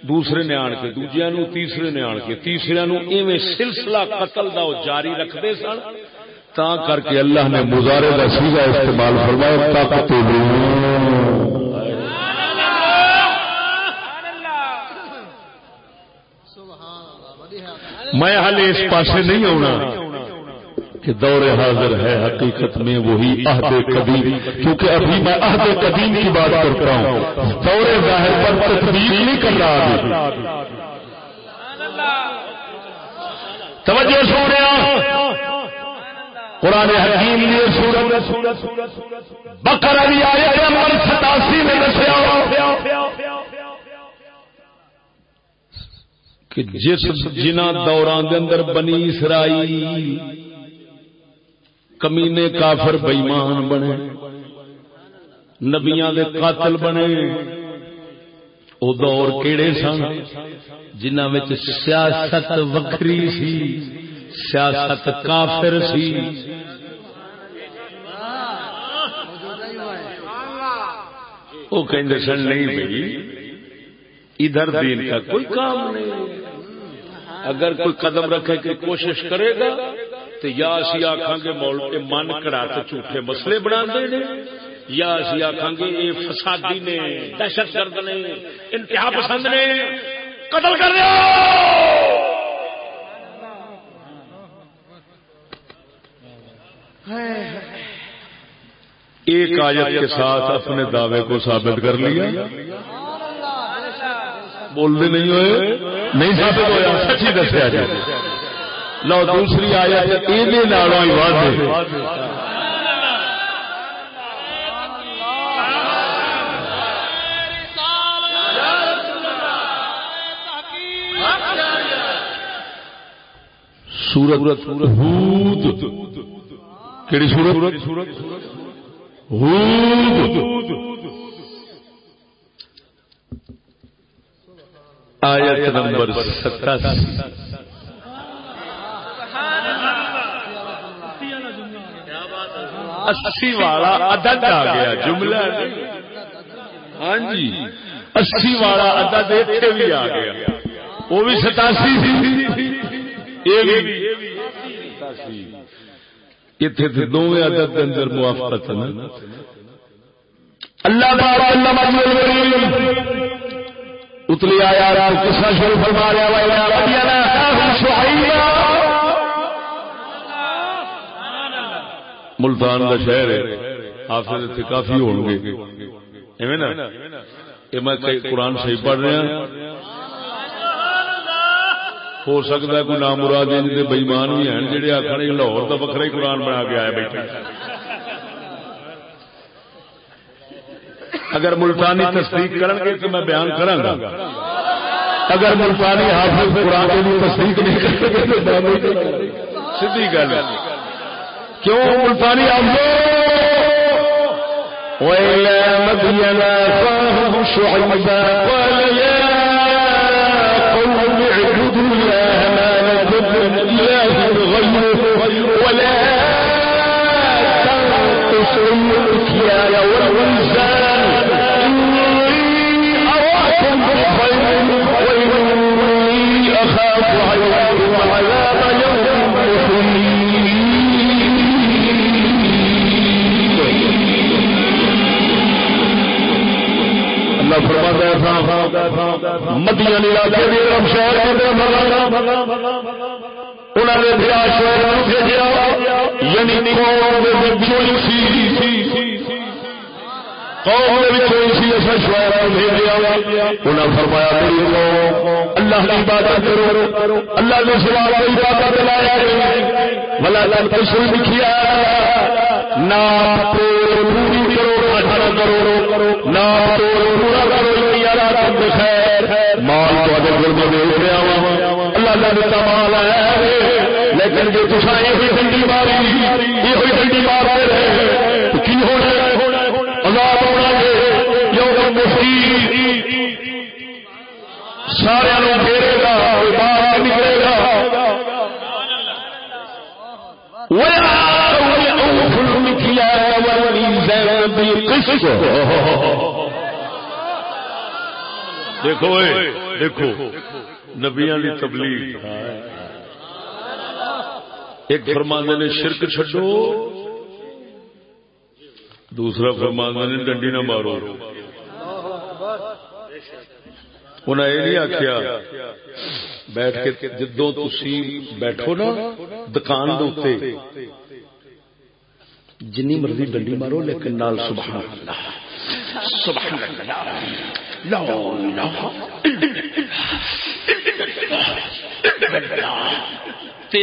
دوسرے نے آن کے دوجیا نو، تیسرے نے آن کے تیسرے نو، ایویں سلسلہ قتل دا جاری رکھتے سن۔ تا کر کے اللہ نے مظاہرے کا سیدھا استعمال فرمایا طاقت میں حال اس پاسے نہیں آنا کہ دور حاضر ہے حقیقت میں وہی عہد قدیم، کیونکہ ابھی میں عہد قدیم کی بات کرتا ہوں۔ دور ظاہر پر تقدیم نہیں کر رہا توجہ سو رہا قرآن حکیم نے سورت بکر علی آئے نمبر ستاسی میں دسیا کہ جس جنہ دوران دے اندر بنی اسرائیل کمینے کافر بےمان بنے، نبیاں دے قاتل بنے۔ او دور کیڑے سن جنہ سیاست وکری سی، سیاست کافر سی۔ وہ کہیں سن، نہیں بھائی، ادھر دین کا کوئی کام نہیں۔ اگر کوئی قدم رکھے کی کوشش کرے گا تو یا اسی آخان گے مول من کڑا تو جھوٹے مسئلے بنا دے یا اسی آخان گے یہ فسادی نے، دہشت گرد نے، انتہا پسند نے، قتل کر دو ایک آیت کے ساتھ اپنے دعوے کو ثابت کر لیا۔ بولتے نہیں ہوئے؟ نہیں ثابت ہوا سچی دسیا جائے۔ لو دوسری آیت یہ نالوں ہی واضح سورت سورت کہڑی سورت؟ آیت نمبر ستاسی۔ اسی والا عدد آ گیا، جملہ ہاں جی اسی والا عدد اتنے بھی آ گیا۔ وہ بھی ستاسی اتنے دونوں عدد کے اندر موافقت ہے اللہ اتلی آیا کسا شروع فرما رہا ملتان کا شہر ہے حافظ اتنے کافی ہو گے۔ میں قرآن صحیح پڑھ رہا ہاں۔ ہو سکتا ہے کوئی نام مراد بئیمان بھی ہیں جہے آخر لاہور کا وکرا ہی قرآن بنا کے آیا بیٹھے۔ اگر ملتانی تصدیق کریں گے تو میں بیان کرا گا۔ اگر ملتانی حافظ قرآن کی تصدیق نہیں کریں گے سیدھی گل ہے۔ کیوں ملتانی آمدو وإلى مَدْيَنَا فَاهُمْ شُعِبًا وَلَيَا مدیاں علاقے نے بھی آشور یعنی فرمایا اللہ کی عبادت کرو اللہ نے سوال عبادت لایا بلا کسل لکھیا نہ پوری کرو کرو نہ پورا کرو خیر مال تو اللہ کا دیتا مال ہے، لیکن جو تصا یہ ڈنڈی ماری یہ ڈنڈی مار رہے کی ہونا عذاب ہونا ہے جو سارا گھیرے گا، باہر نکلے گا۔ دیکھو دیکھو نبیا کی تبلیغ۔ ایک فرمانے نے شرک چھڈو، دوسرا فرمانے نے ڈنڈی نہ مارو۔ انہیں یہ نہیں آخیا بیٹھ کے جدو تھی بیٹھو نا، دکان جنی مرضی ڈنڈی مارو، لیکن نال سبحان اللہ۔ سبحان اللہ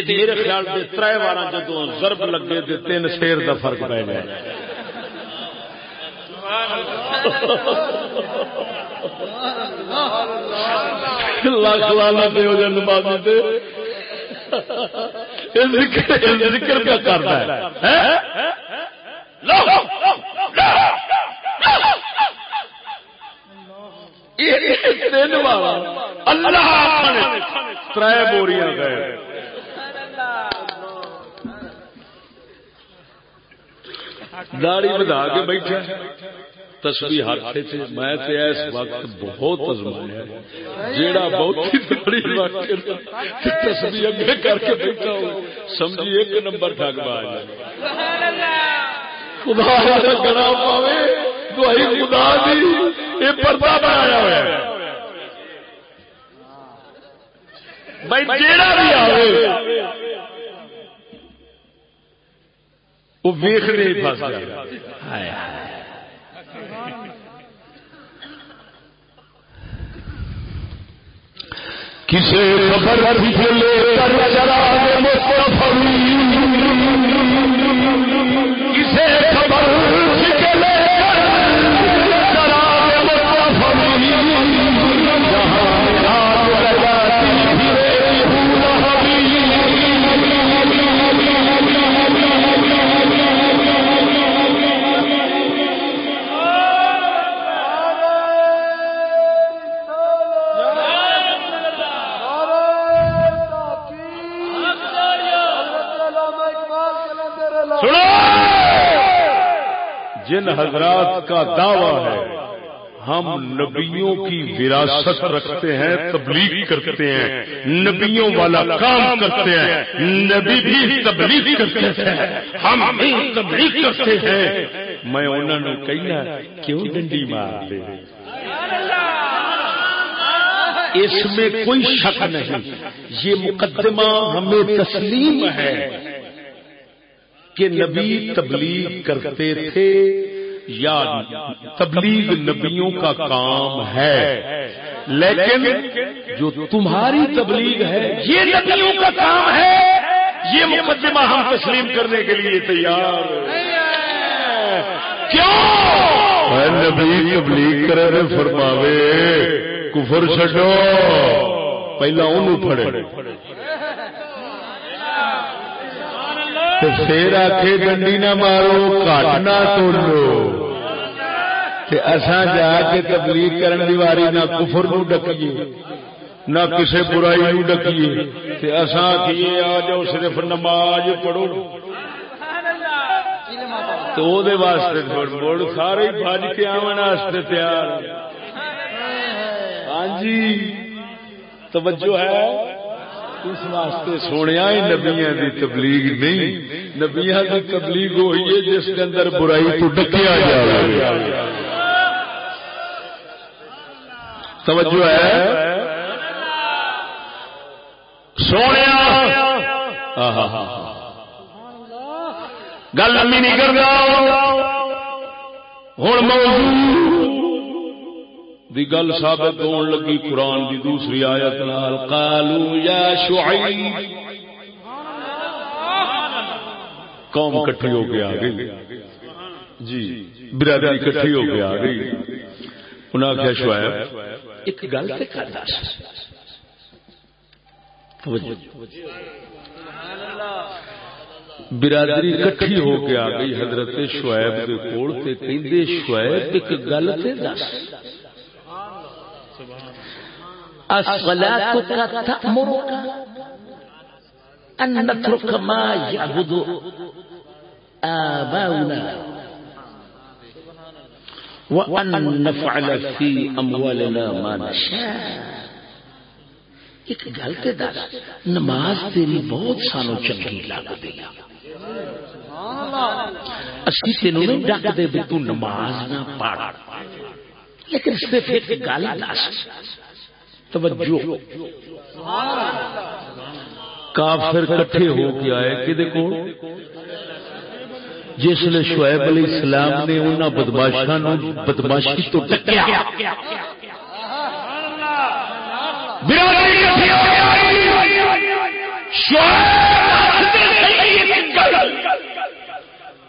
میرے خیال سے تر بار جدو ضرب لگے تو تین شیر کا فرق پی گیا۔ ہو جائے ذکر کیا کرتا ہے؟ تین والا۔ اللہ تر بوریاں گئے داڑی بدا کے بیٹھا تسبی ہاتھ میں اس وقت بہت ازمایا جیڑا بہت ہی تسبی اگے کر کے بیٹھا ہو سمجھی ایک نمبر ٹھگ باز خدا گنا پاوے دوائی خدا دی، یہ پردہ بنایا ہوا ہے۔ بھائی جیڑا بھی آئے وہ ویخ نہیں پس کسی خبر لے کر چلا کسی جن حضرات کا دعویٰ ہے ہم نبیوں کی وراثت رکھتے ہیں تبلیغ کرتے ہیں نبیوں والا کام کرتے ہیں نبی بھی تبلیغ کرتے ہیں ہم بھی تبلیغ کرتے ہیں۔ میں انہوں نے کہنا کیوں ڈنڈی مار دے اس میں کوئی شک نہیں یہ مقدمہ ہمیں تسلیم ہے۔ کہ نبی تبلیغ کرتے تھے یا تبلیغ نبیوں کا کام ہے۔ لیکن جو تمہاری تبلیغ ہے، یہ نبیوں کا کام ہے۔ یہ مقدمہ ہم تسلیم کرنے کے لیے تیار کیوں؟ نبی، تبلیغ کرے فرماوے، کفر چڈو پہلا انہوں پڑے پھر آخ ڈنڈی نہ مارو کٹ نہ توڑو اصا جا کے تبلیغ کرن دی واری نہ کفر نو ڈکیے نہ کسی برائی نو ڈکیے تے اصا کیے آ جاؤ صرف نماز پڑھو تو دے واسطے مڑ سارے بج کے آنے تیار ہاں جی توجہ ہے اس واسطے سونے نبیا کی تبلیغ نہیں۔ نبیا کی تبلیغ ہوئی ہے جس کے اندر برائی تو ڈکیا جائے توجہ ہے؟ سونے گل لمبی نہیں کر ہوں موضوع دی گل ثابت ہون لگی قرآن دی دوسری آیت نال قالو یا شعیب قوم کٹھی ہو کے آ گئی۔ جی برادری کٹھی ہو کے آ گئی۔ انہیں آخیا شعیب ایک گل برادری کٹھی ہو کے آ گئی حضرت شعیب کے کول تے کہندے شعیب ایک گل تے دس۔ الصلاة تأمرك أن نترك ما يعبد آباؤنا وأن نفعل في أموالنا ما نشاء. ایک گل تے نماز تیری بہت سانو چنگی لگتی اسی تینوں نہیں ڈک دے بھی تو نماز نہ پڑھ۔ لیکن صرف ایک گل دس توجہ۔ کافر کٹھے ہو کے آئے کہ کو جس نے شعیب علیہ السلام نے انہوں بدماشا بدماشی تو ٹکیا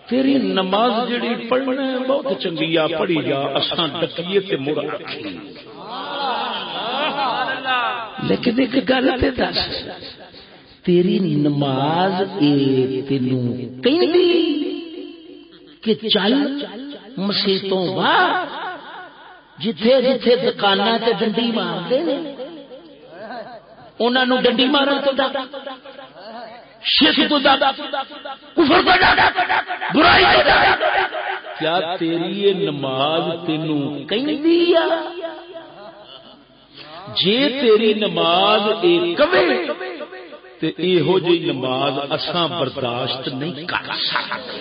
تیری نماز جڑی پڑھنا ہے بہت چنگی آ پڑھی جا، اساں ڈکیے تے مڑ لیکن ایک گل تے دس، تیری نماز اے تینوں کہ چل مسیتوں باہر جتھے جتھے دکان سے ڈنڈی مارتے انہوں ڈنڈی مارن تو ڈاڈا شرک تو کفر تو برائی تو کیا تیری نماز تینوں کہیں جے تیری نماز ایک کبے تے ایہو جی نماز اساں برداشت نہیں کر سکتے۔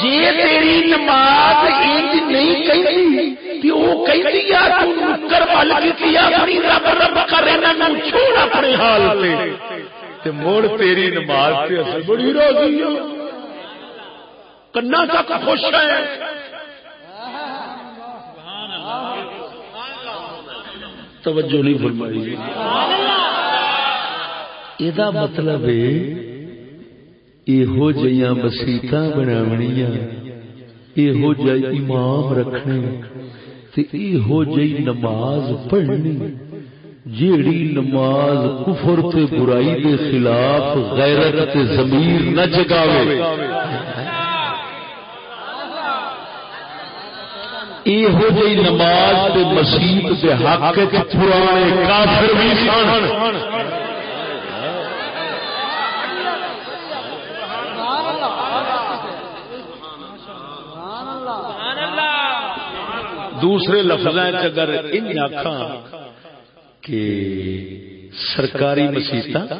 جی تیری نماز انج نہیں کہتی وہ کہتی یا تو کر ول کی اپنی رب رب کر انہاں نوں چھوڑ اپنے حال تے۔ تے موڑ تیری نماز تے اصل بڑی راضی ہوں کنا تک خوش ہے توجہ نہیں فرمائی یہ مطلب یہو جہاں مسیت بناونیا یہو جہ امام رکھنے یہو جی نماز پڑھنی، جیڑی نماز کفر تے برائی کے خلاف غیرت تے ضمیر نہ جگاوے۔ یہو جی نماز تے مسیت کے حق پرانے کافر بھی سن۔ دوسرے لفظ اگر ان آخا کہ سرکاری مسیحت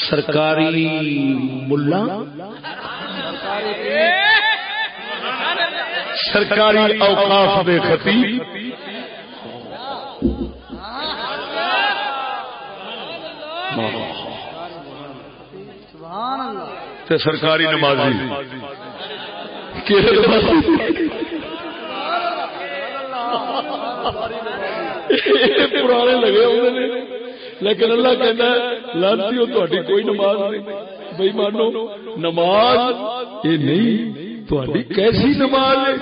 سرکاری ملا سرکاری اوقاف دے خطیب۔ تے سرکاری نمازی۔ پرانے لگے ہوئے نے۔ لیکن اللہ کہنا لانتی ہو تاری کوئی نماز نہیں۔ بھائی مانو، نماز یہ نہیں۔ تاری کیسی نماز ہے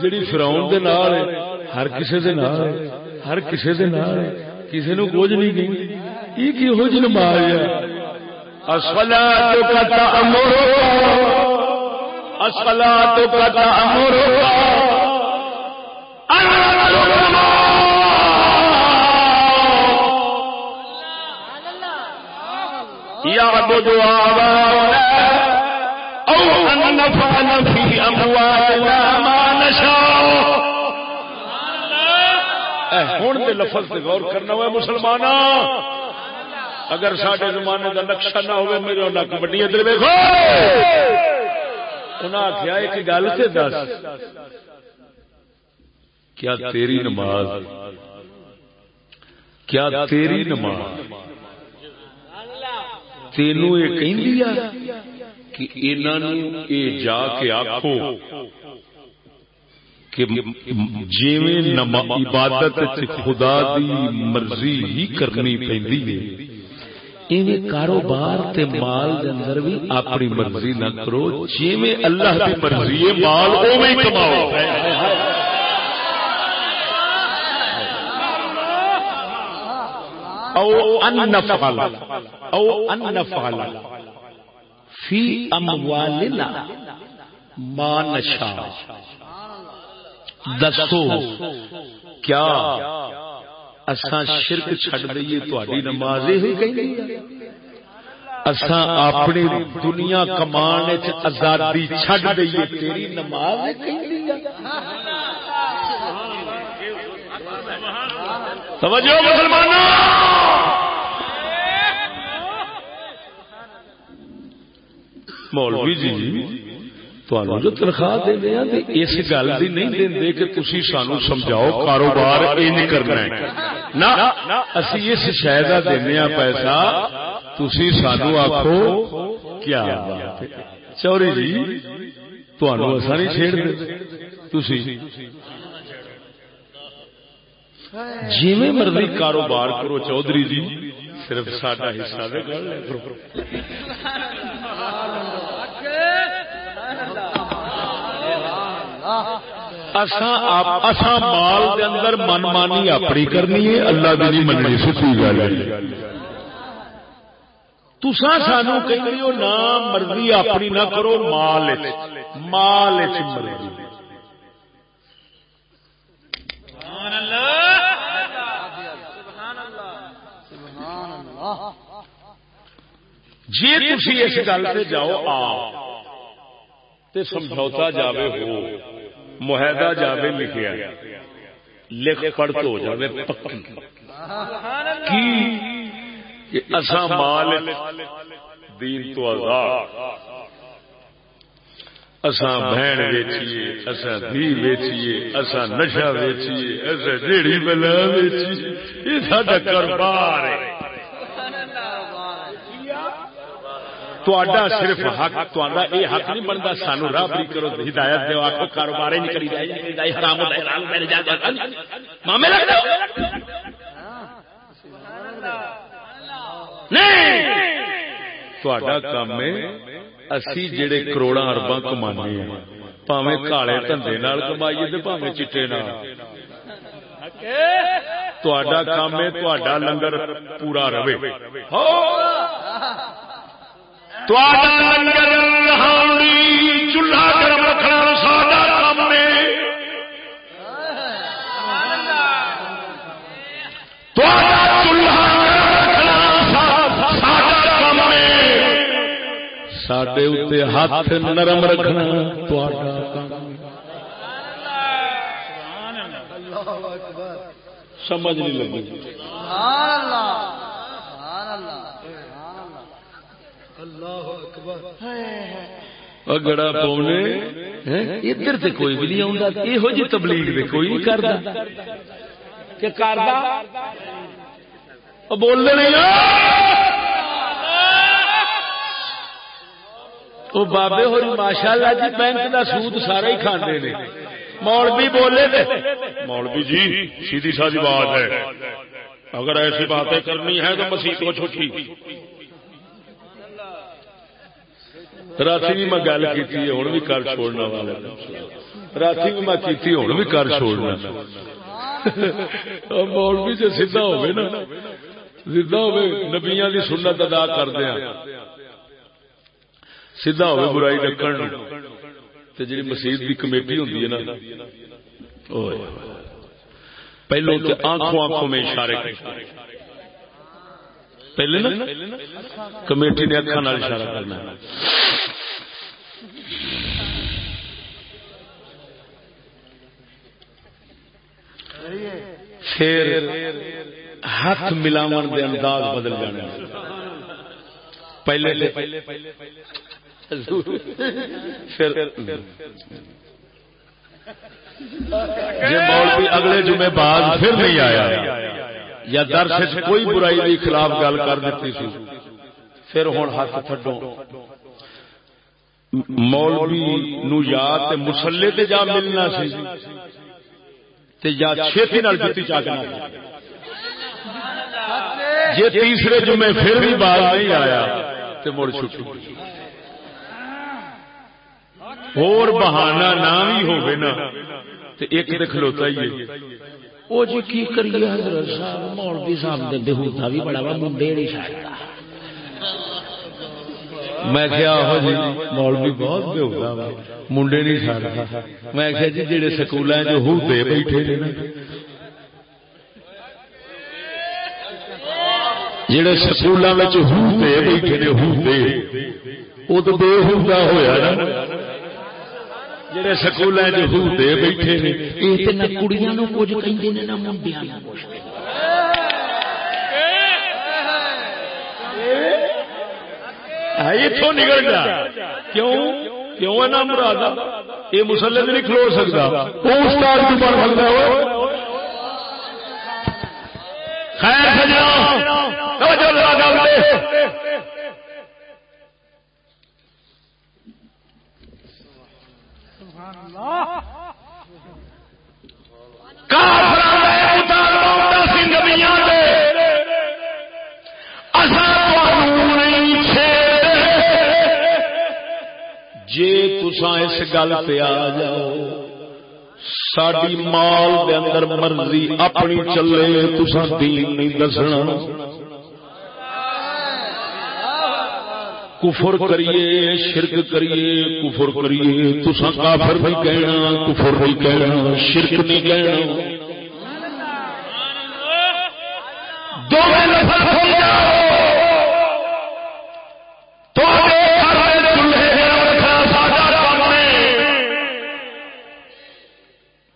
جڑی فراؤن دے نال ہے ہر کسے دے نال ہے ہر کسے دے نال ہے کسی نو کچھ نہیں گئی یہ جی نماز ہے الصلاة کا يعبد آباؤنا أو أن في أموالنا ما نشاء. ہوں تو لفظ سے غور کرنا ہوا مسلمان اگر سارے زمانے کا نقشہ نہ ہوئے، میرے نک بڑی ادھر ویکو انہیں آخیا ایک گل سے دس۔ کیا تیری نماز؟ کیا تیری نماز؟ تینو یہ کہ کہ انہوں یہ جا کے آخو کہ جیویں عبادت خدا دی مرضی ہی کرنی پہنی ہے ایویں کاروبار تے مال دے اندر بھی اپنی مرضی نہ کرو، جیویں اللہ دی مرضی ہے، مال اوویں کماؤ۔ او ان نفعل، او ان نفعل۔ فی اموالنا ما نشا دسو کیا اساں شرک چھڈ دئیے، تہاڈی نماز ہی کہندی اساں اپنی دنیا کمان وچ آزادی چھڈ دئیے، تیری نماز ہی کہندی توجہ مسلمانوں! مولوی جی جو تنخواہ دے دیا اس گل کی نہیں دے کہ تھی سانو سمجھاؤ کاروبار یہ کرنا ہے۔ اسی اس دینا پیسہ تھی سانو آخو کیا چوری جی تمہوں نہیں چھیڑ دے۔ جی مرضی کاروبار کرو چودھری جی صرف ساڈا حصہ دے مال دے اندر من مانی اپنی کرنی ہے، اللہ دی نہیں مننی، سچی گل ہے۔ تسا سانو کہ نہ مرضی اپنی نہ کرو، مال مال مرضی۔ جی تھی اس گل سے جاؤ، آ۔ سمجھوتا جاوے ہو۔ معاہدہ جاوے لکھیا لکھ پڑھ تو ہو جاوے پکی۔ کی؟ اسا مال دین تو آزاد۔ اسا بہن ویچیے اسا دھی ویچیے اسا نشا ویچیے اسا ریڑی بلا ویچیے۔ یہ ساڈا کاروبار ہے۔ صرف حق یہ حق نہیں بنتا سانو راہ بری کرو ہدایت دو آخو کاروبار نہیں کری حرام مامے کام ہے اسی جڑے کروڑا ارباں کمانے ہیں پاوے کالے دھندے کمائیے پاوے چٹے تا کام ہے لنگر پورا رہے لنگر چولہا گرم رکھنا ساڈا کام ہے۔ چولہا سڈے اتنے ہاتھ نرم رکھنا سمجھ نہیں لگی۔ گڑا پونے ادھر سے کوئی بھی نہیں آتا یہو جی تبلیغ دے کوئی نہیں کرتا کہ کرتا بولنے نہیں وہ بابے ہو ماشاء اللہ جی بینک کا سود سارا ہی کھانے نے۔ مولوی بولے تھے مولوی جی سیدھی سادی بات ہے۔ اگر ایسی باتیں کرنی ہے تو مسیح کو چھٹی۔ رات بھی میں گل کی ہوں بھی کر چھوڑنا والا رات بھی میں کی ہوں بھی کر چھوڑنا مولوی جو سیدا ہوگی نا سیدا ہوگی نبیا کی سنت ادا کر دیا سیدا ہوگی برائی ڈکن جی مسیح کی کمیٹی ہوتی ہے نا پہلو تو آنکھوں آنکھوں میں اشارے پہلے نا کمیٹی نے اکھان اشارہ کرنا پھر ہاتھ ملاو دے انداز بدل جانے پہلے پھر جی مولوی اگلے جمعے بعد پھر نہیں آیا یا درس کوئی برائی کے خلاف گل کر دیتی سی۔ پھر ہوں ہاتھ تھڈو۔ مولوی نو یا تے مسلے تے جا ملنا سی۔ تے یا چھتی نال جتی چاکنا جی تیسرے جمعے پھر بھی باز نہیں آیا تے مڑ چھٹی۔ اور بہانا نہ بھی ہوگی نا تے ایک تے کھلوتا ہی ہے۔ وہ جی کی کریے حضرت صاحب؟ مولوی صاحب دے بہوتا بھی بڑا وا، منڈے نہیں چڑھتا میں کیا ہو جی مولوی بہت بہوتا وا، منڈے نہیں چڑھتا میں کیا جی جڑے سکول جو ہوتے بیٹھے نے نا۔ جڑے سکولوں میں ہوتے بیٹھے نے ہوتے وہ تو بے ہوتا ہوا نا۔ جڑے سکول ہوتے بیٹھے نے یہ تو نہ کڑیاں کچھ کہیں نہ منڈیا اتوں نکل گیا کیوں کیوں ہے نا مراد یہ مسلے نہیں کھلو سکتا وہ استاد بھی بن سکتا ہو خیر جی تسا اس گل پہ آ جاؤ ساری مال دے اندر مرضی اپنی چلے تسا دین نہیں دسنا۔ کفر کریے، شرک کریے، کفر کریے۔ تسا کافر نہیں کہنا، کفر نہیں کہنا، شرک نہیں کہنا۔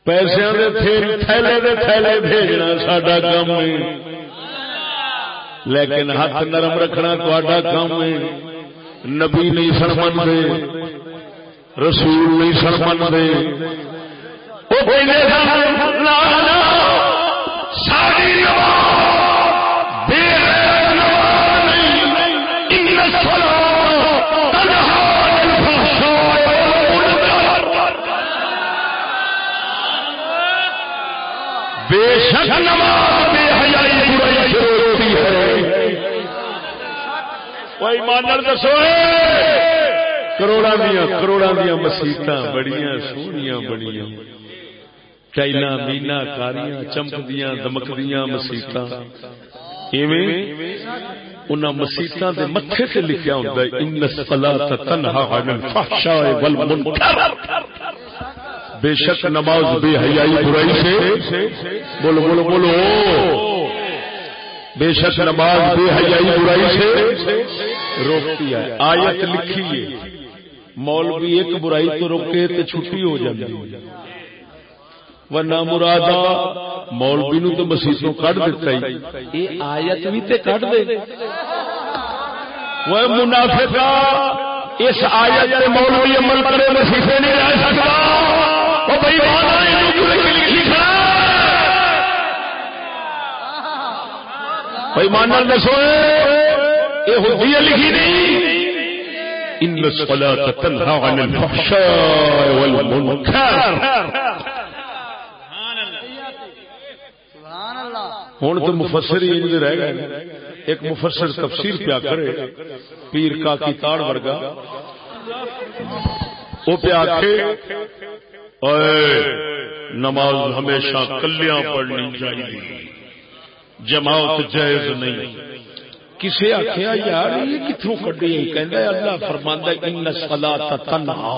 پیسے تھیلے دے تھیلے بھیجنا ساڈا کام ہے۔ لیکن ہاتھ نرم رکھنا تا کام ہے۔ نبی نہیں سن من رسول نہیں سن من بے شک نماز بے حیائی برائی سے روکتی ہے کوئی مانر دسو کروڑا دیا کروڑا دیا مسیت بڑیاں، سونیاں بڑیاں چائنا مینا، کاریاں، چمکدیاں، دمکدیاں مسیت ان مسیطا کے متے سے لکھا ہوتا ہے، ان الصلاۃ تنہا عن الفحشاء والمنکر. بے شک نماز بے حیائی برائی سے بولو بولو بولو۔ بے شک نماز بے حیائی برائی سے روکتی ہے۔ آیت لکھی ہے۔ مولوی ایک برائی تو روکے تو چھٹی ہو جاتی ورنہ مرادا مولوی نو تو مسیحوں کٹ دیتا ہی۔ یہ آیت بھی تے کٹ دے۔ وہ منافقہ اس آیت پہ مولوی عمل کرے مسیحے نہیں رہ سکتا۔ وہ بھائی بھائی مان دسو۔ یہ ہوتی ہے لکھی نہیں ان الصلاة تنهى عن الفحشاء والمنكر ہوں تو مفسر ہی رہ گئے ایک مفسر تفسیر پیا کرے، پیر کا کی تاڑ ورگا۔ وہ پیا نماز ہمیشہ کلیاں پڑھنی چاہیے۔ جماعت جائز نہیں۔ کسے آخیا یار یہ کتوں کڈی کہ اللہ فرماندہ ان سلا تنہا.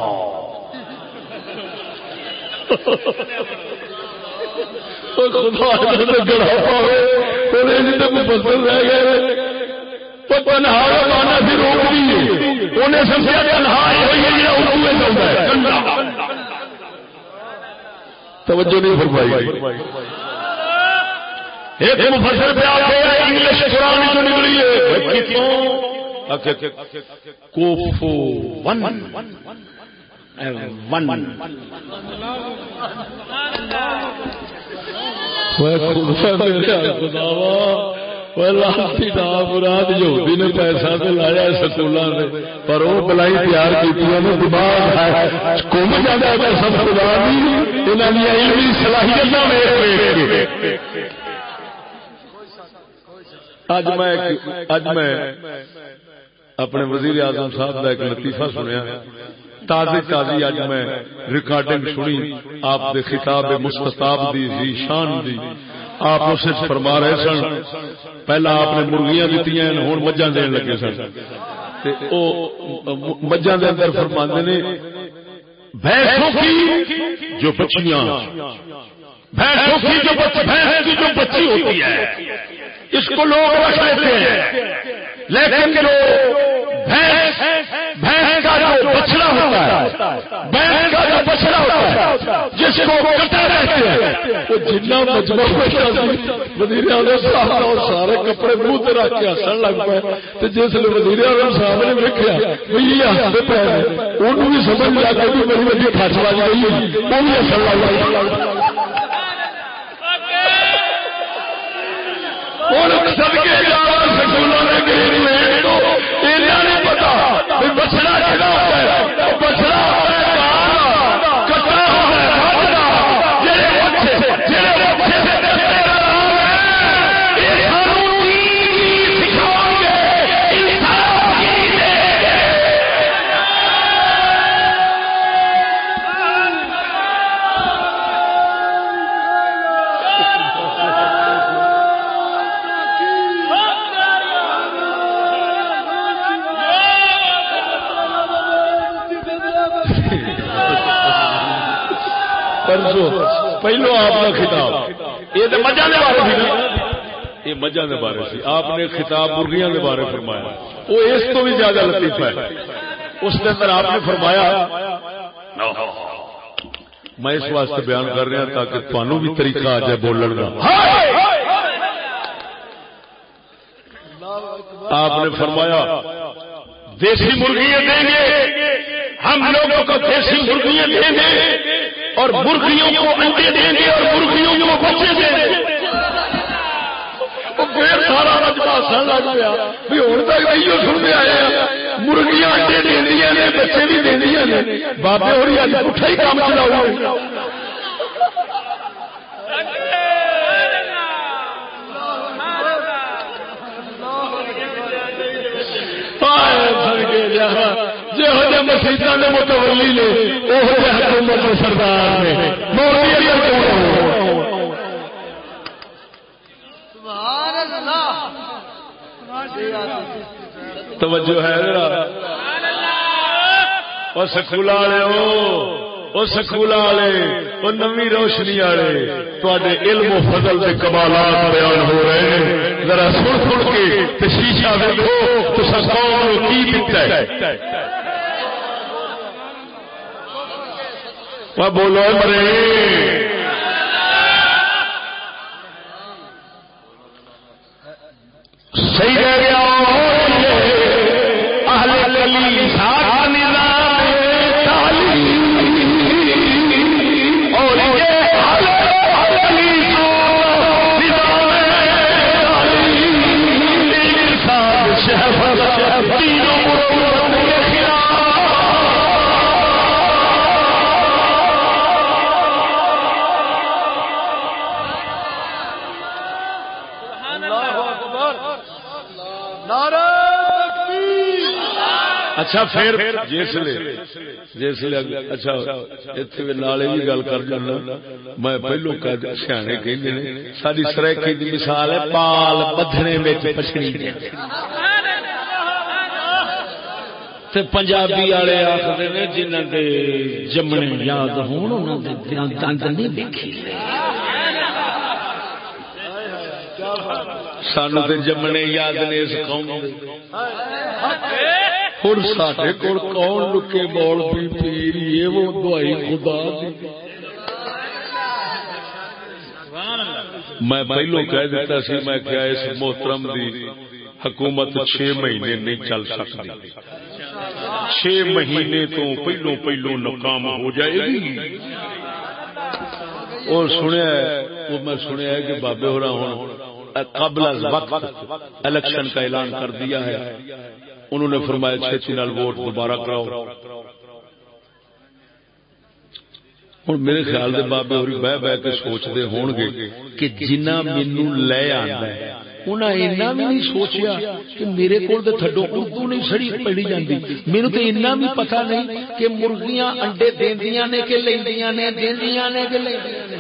توجہ نہیں فرمائی ایک مفسر پہ آ انگلش قرآن جو نکلی ہے۔ کوفو ون۔ ون۔ ون مراد یہودی نے پیسہ تو لایا سکولوں نے پر وہ بلائی تیار کی دماغ کم جاتا سب خدا صلاحیت اج میں اج میں اپنے وزیر اعظم صاحب کا ایک لطیفہ سنیا۔ تازی تازی اج میں ریکارڈنگ سنی۔ آپ دے خطاب مستطاب دی سی شان دی۔ آپ اسے فرما رہے سن۔ پہلا آپ نے مرغیاں دیتی ہیں ہوں مجھا دین لگے سن۔ او مجھا دے اندر فرما نے، بھینسوں کی جو بچیاں۔ بھینسوں کی جو بچی ہوتی ہے۔ اس کو لوگ رکھ لیتے ہیں۔ لیکن جو بھینس کا جو بچڑا ہوتا ہے بھینس کا جو بچڑا ہوتا ہے، جس کو کٹا رہتے ہیں۔ وہ جتنا مجموع وزیر اعظم صاحب اور سارے کپڑے منہ سے رکھ کے ہسن لگ پائے تو جس نے وزیر اعظم صاحب نے دیکھا یہ ہستے پے انہوں بھی سمجھ لیا کہ بڑی بڑی کھچ والی آئی وہ بھی ہسن لگ ہوں سب کے جانا سکولوں نے پتا بچنا ہے بچڑا پہلو آپ کا خطاب۔ یہ تو مجھا نے بارے سی یہ مجھا نے بارے سی۔ آپ نے خطاب مرغیاں کے بارے فرمایا۔ وہ اس تو بھی زیادہ لطیفہ ہے۔ اس کے اندر آپ نے فرمایا میں اس واسطے بیان کر رہا تاکہ تمہوں بھی طریقہ آ جائے بولن کا آپ نے فرمایا دیسی مرغیاں دیں گے۔ ہم لوگوں کو دیسی مرغیاں دیں گے اور مرغیوں کو انڈے دیں گے اور مرغیوں کو بچے دیں گے۔ پھر سارا رجبا سن لگ گیا بھی ہوں تک سنتے آئے مرغیاں انڈے دیا نے، بچے بھی دیا نے۔ بابے اج اٹھا ہی کام چلاؤ۔ جہاں مسیطا نے متولی نے وہ حکومت سردار نے۔ توجہ ہے وہ سکول والے وہ سکول والے وہ نمی روشنی والے تے علم و فضل کے کمالات بیان ہو رہے ہیں۔ ذرا سن سن کے شیشہ دیکھو تو سکون کی دکھتا ہے؟ وہ بولو مرے۔ صحیح کہہ گیا اچھا پھر جسلے جسلے اچھا نالے بھی گل کر جانا میں پہلو سیانے کہ ساری سرکی کی مثال ہے، پال بدھنے میں پچھڑی پنجابی والے نے جنہ کے جمنے یاد ہوند نہیں سانو تو جمنے یاد نے اس قوم ہوں سڈے کول کون لکے بول پی پیر یہ وہ دوائی خدا دی میں پہلو کہہ دیتا سی میں کیا اس محترم دی حکومت چھ مہینے نہیں چل سکتی چھ مہینے تو پہلو پہلو ناکام ہو جائے گی اور سنیا وہ میں سنیا کہ بابے ہو رہا ہوں قبل از وقت الیکشن کا اعلان کر دیا ہے انہوں نے فرمایا چھتی نال ووٹ دوبارہ کراؤ۔ ہوں میرے خیال دے بابے ہوری بہ بہ کے سوچتے ہون گے کہ جنہ مینو لے آندا ہے، انہاں اینا بھی نہیں سوچیا کہ میرے کول تے تھڈو اردو نہیں سڑی پڑھی جاندی۔ مینوں تے اینا بھی پتہ نہیں کہ مرغیاں انڈے دیندیاں نے کہ لیندیاں نے، دیندیاں نے کہ لیندیاں نے۔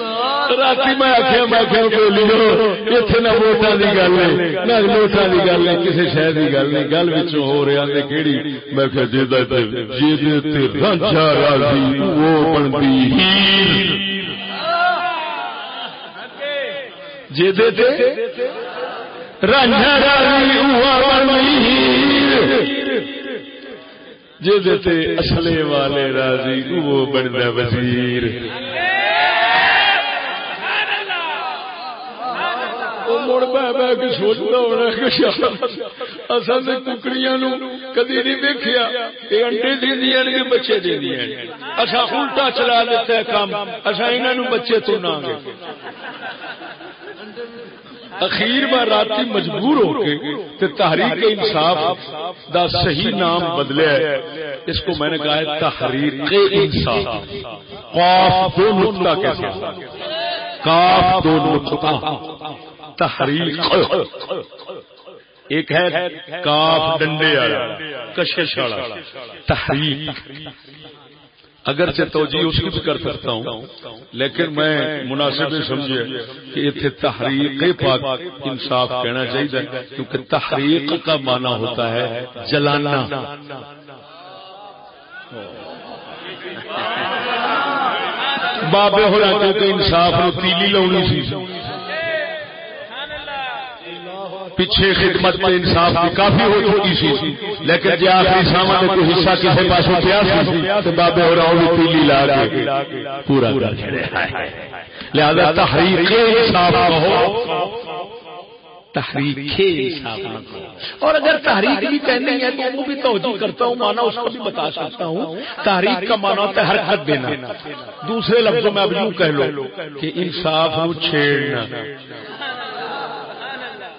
رات میں آخیا میں آخیا اتنے نہ ووٹان کی گل ہے نہ کی گل ہے کسی شہر کی گل نہیں گل بچوں ہو رہا کہڑی میں کہ جی راضی وہ بنتی جی راضی جی اصلے والے راضی وہ بنتا وزیر مڑ بہ بہ کے سوچتا ہونا اصل ککڑیاں کدی نہیں دیکھا یہ انڈے دیا نے بچے دیا اچھا الٹا چلا دیتا ہے کام اچھا انہوں بچے تو نہ گے۔ اخیر میں رات مجبور ہو کے تحریک انصاف دا صحیح نام بدلیا ہے۔ اس کو میں نے کہا ہے تحریک انصاف۔ قاف دو نقطہ کیسے کاف دو نقطہ۔ تحریک ایک ہے کاف ڈنڈے والا، کشش والا تحریک اگر سے توجہ اس کی بھی کر سکتا ہوں، لیکن میں مناسب سمجھے کہ اتنے تحریک پاک انصاف کہنا چاہیے، کیونکہ تحریک کا معنی ہوتا ہے جلانا. بابے ہو رہا کیونکہ انصاف نو تیلی لاؤنی سی۔ پیچھے خدمت میں انصاف کی کافی ہو چکی سی۔ لیکن جی آخری سامان کو حصہ کسی پاس پیا تو بابے ہو رہا ہوں پیلی لا کے۔ پورا لہذا تحریک انصاف کہو تحریک اور اگر تحریک بھی کہنے ہیں تو وہ بھی توجہ کرتا ہوں مانا اس کو بھی بتا سکتا ہوں۔ تحریک کا مانا ہوتا ہے حرکت دینا۔ دوسرے لفظوں میں اب یوں کہہ لو کہ انصاف کو چھیڑنا۔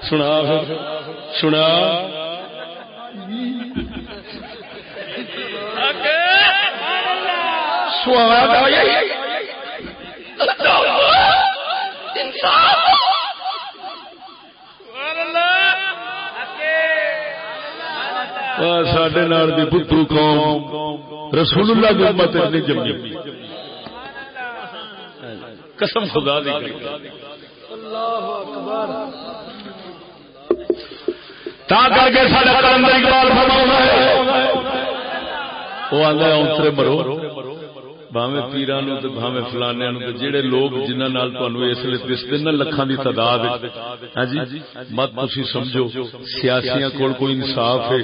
سنا سنا سواد سڈے دی پتو قوم رسول اللہ کی امت نہیں جمی۔ قسم خدا دی۔ اللہ اکبر۔ تا کر کے سارا کلندر اقبال فرما ہے۔ وہ آدھا اترے مرو۔ بھاوے پیران بھاوے فلانے جہے لوگ جنہوں اس لیے دستے نا لکھان کی تعداد ہاں جی مت تھی سمجھو سیاسیا کول کوئی انصاف ہے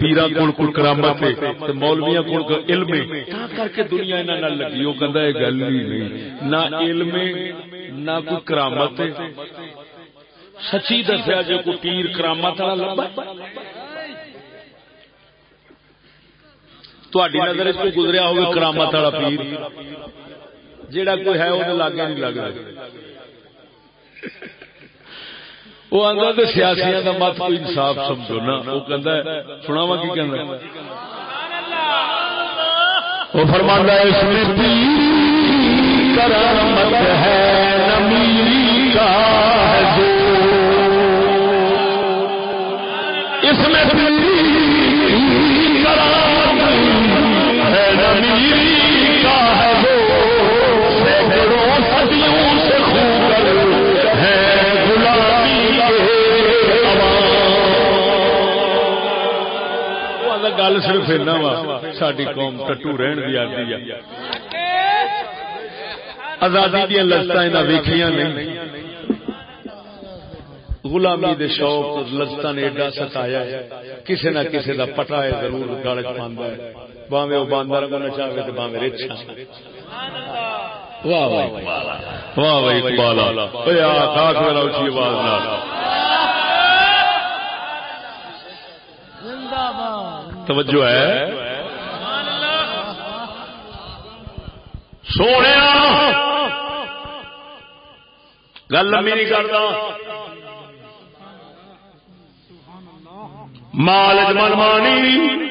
پیران کول کوئی کرامت ہے مولویا کول علم ہے۔ کر کے دنیا انہوں لگی، وہ کہ گل ہی نہیں۔ نہ علم نہ کوئی کرامت سچی دسیا جو کوئی پیر کرامت والا لبا تاری نظر کوئی گزریا ہوگا کرامت والا پیر۔ جیڑا کوئی ہے وہ لاگے نہیں لگ رہا۔ وہ آتا تو سیاسیا کا مت کوئی انصاف سمجھو نا۔ وہ کہہ سنا کی کہ وہ فرمانا اس میں کرامت ہے نمی کا گل صرف ایسا وا ساری قوم ٹٹو رہن کی آدھی آزادی دیا لذت ویخیا نہیں غلامی دے شوق لذت نے ایڈا ستایا کسی نہ کسی دا پٹا ہے، ضرور گل چاہتا ہے۔ باوے وہ باندر کو نچا تو باوے رچا واہ واہ واہ اقبال اچھی آواز توجہ ہے۔ سونے گل لمبی نہیں کرتا۔ مال من مانی۔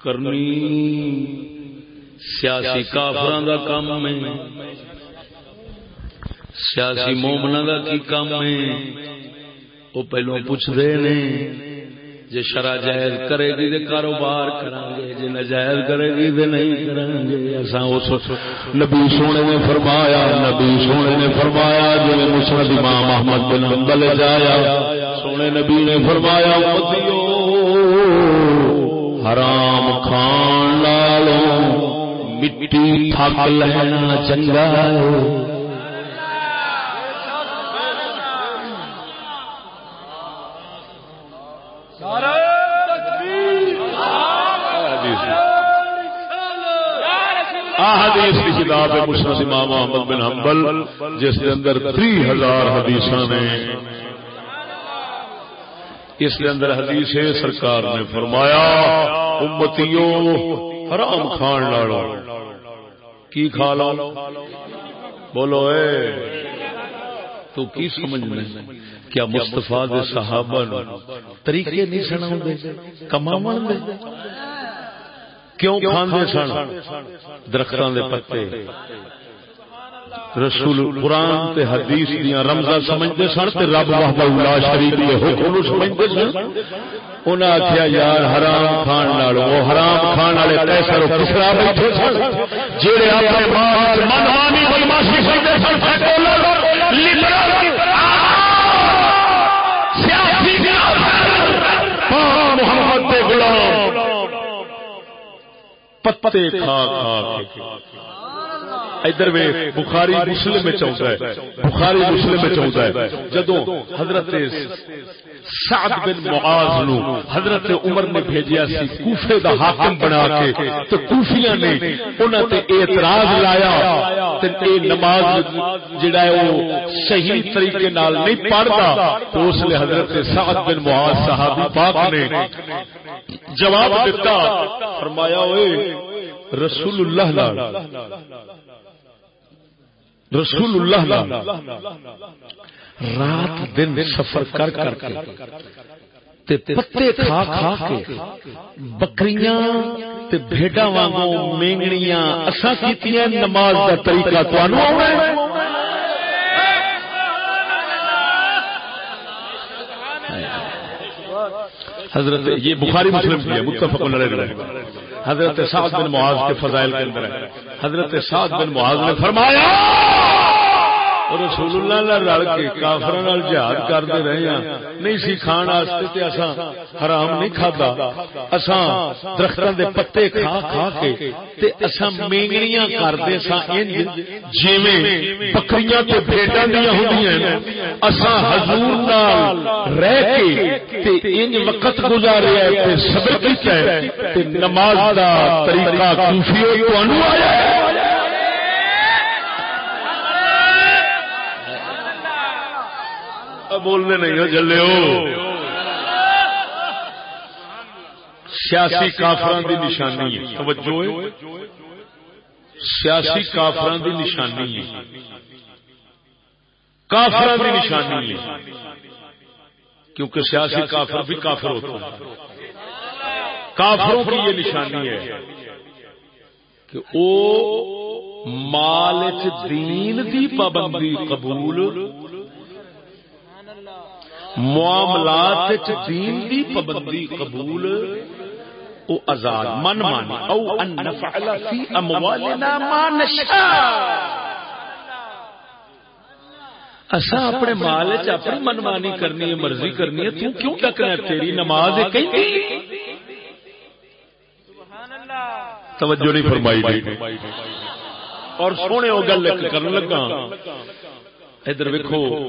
کرنی سیاسی کافر کا کام ہے سیاسی مومنا کا کی کام ہے وہ پہلو پوچھتے ہیں جی شرا جائز کرے گی تو کاروبار کریں گے جی نجائز کرے گی تو نہیں کریں گے ایسا اس نبی سونے نے فرمایا نبی سونے نے فرمایا جی مسرت امام محمد بن حنبل جایا سونے نبی نے فرمایا حرام کھان لالو مٹی تھک لینا چنگا حدیث کی کتاب ہے مسلم امام محمد بن حنبل جس کے اندر تی ہزار حدیث نے اس کے اندر حدیث ہے، سرکار نے فرمایا، امتیوں حرام کھان لاڑو۔ کی کھا لو؟ بولو، اے، تو کی سمجھنے کیا مستفا صحابہ طریقے نہیں سنا کما دے؟ کیوں کھانے سن؟ درختوں کے پتے۔ رسول قرآن تے حدیث دیا رمضا سمجھتے سن تے رب وحدہ اللہ شریف کے حکم سمجھتے سن۔ انہیں آخیا یار حرام کھان نالوں وہ حرام کھان والے پیسے کسرا بیٹھے سن۔ اپنے منمانی بدماشی سمجھتے سن سیکولر لبرل سیاسی محمد غلام۔ پتے کھا کھا کے۔ ادھر بخاری مسلم میں چاہتا ہے۔ بخاری مسلم میں چاہتا ہے۔ جدو حضرت سعد بن معاذ نو حضرت عمر نے بھیجیا سی کوفے دا حاکم بنا کے، تو کوفیاں نے انہاں تے اعتراض لایا۔ تے اے نماز جڑا ہے وہ صحیح طریقے نال نہیں پڑھدا تو اس لیے حضرت سعد بن معاذ صحابی پاک نے جواب دیتا۔ فرمایا، اوئے، رسول اللہ رسول اللہ رات دن سفر کر کر کے پتے کھا کھا کے بکریاں بھیڈا وانگو مینگڑیاں اصا کی نماز کا طریقہ حضرت یہ بخاری مسلم کی ہے متفق حضرت سعد بن معاذ کے فضائل کے اندر ہے۔ حضرت سعد بن معاذ نے فرمایا رسول اللہ نال رل کے کافر جہاد کرتے رہے ہیں۔ نہیں سی کھان واسطے اساں حرام نہیں کھادا اساں درختوں دے پتے کھا کھا کے تے اساں مینگڑیاں کردے سا انج جویں بکریاں تے بھیڈاں دیاں ہوندیاں اساں حضور نال رہ کے تے انج وقت گزاریا تے صبر کیتا ہے۔ تے نماز دا طریقہ کوفیو تانوں آیا ہے۔ بولنے نہیں ہو جلے ہو۔ سیاسی کافران دی نشانی ہے۔ توجہ ہے۔ سیاسی کافران دی نشانی ہے۔ کافران دی نشانی ہے۔ کیونکہ سیاسی کافر بھی کافر ہوتا ہے کافروں کی یہ نشانی ہے کہ او مال دین دی پابندی قبول معاملات دین دی پابندی قبول، او آزاد من مانی، او ان نفعل فی اموالنا ما نشاء. اسا اپنے مال چ اپنی منمانی کرنی ہے، مرضی کرنی ہے، تو کیوں ڈکنا تیری نماز ہے کہیں توجہ نہیں فرمائی گئی۔ اور سونے وہ گل کرنے لگا۔ ادھر ویکھو۔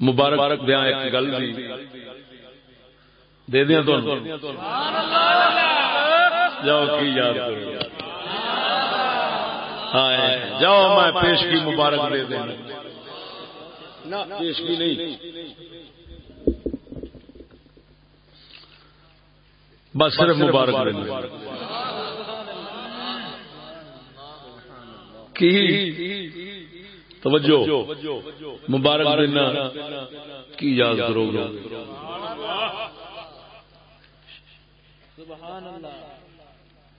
مبارک دیا ایک گل دی۔ دے دیا تو جاؤ کی یاد کرو۔ ہاں جاؤ میں پیش کی مبارک دے دینا پیش کی نہیں۔ بس صرف مبارک دینا کی؟ توجہ مبارک دینا کی یاد کرو گے۔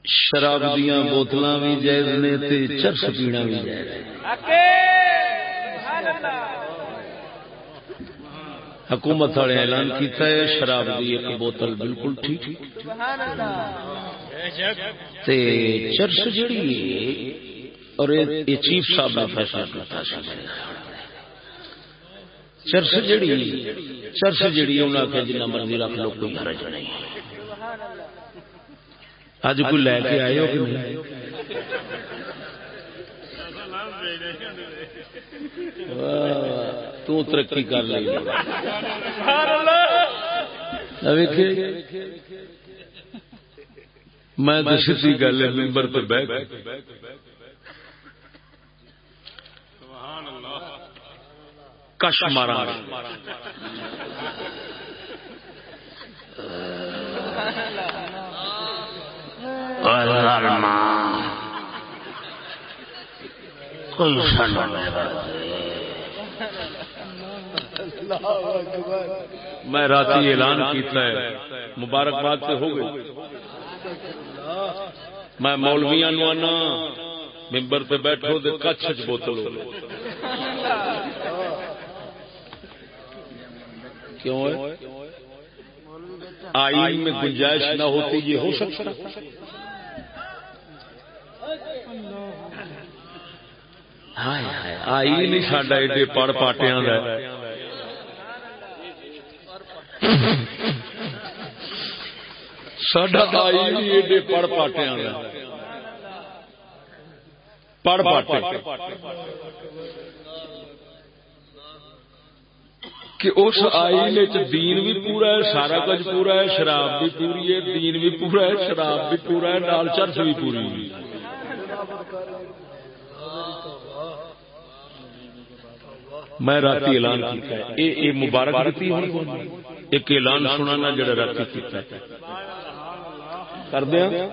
شراب دیا بوتل بھی جائز نے چرس پینا بھی جائز حکومت والے اعلان کیتا ہے شراب کی ایک بوتل بالکل ٹھیک۔ چرس جڑی اور یہ چیف صاحب نے فیصلہ کرتا چرس جڑی چرس جڑی انہوں نے جنہ مرضی رکھ لو، کوئی گھر نہیں۔ اج کوئی لے کے آئے ہو کہ نہیں؟ تو ترقی کر لی میں تو سی گل ممبر پہ بہ کش مارا۔ میں رات اعلان کیتا ہے۔ مبارکباد سے ہو گئی۔ میں مولویا نو آنا۔ ممبر پہ بیٹھو کچھ بوتل ہو۔ کیوں ہے؟ آئین میں گنجائش نہ ہوتی یہ ہو سکتا آئی نہیں سڈا ایڈے پڑ پاٹیا سڈا آئی نہیں ایڈے پڑ پاٹیا پڑ پاٹے۔ کہ اس آئین دین بھی پورا ہے، سارا کچھ پورا ہے، شراب بھی پوری ہے، دین بھی پورا ہے، شراب بھی پورا ہے نال چرچ بھی پوری میں رات اعلان کیا یہ مبارک دیتی ایک اعلان سنانا جڑا رات کیا کر دیا ہاں؟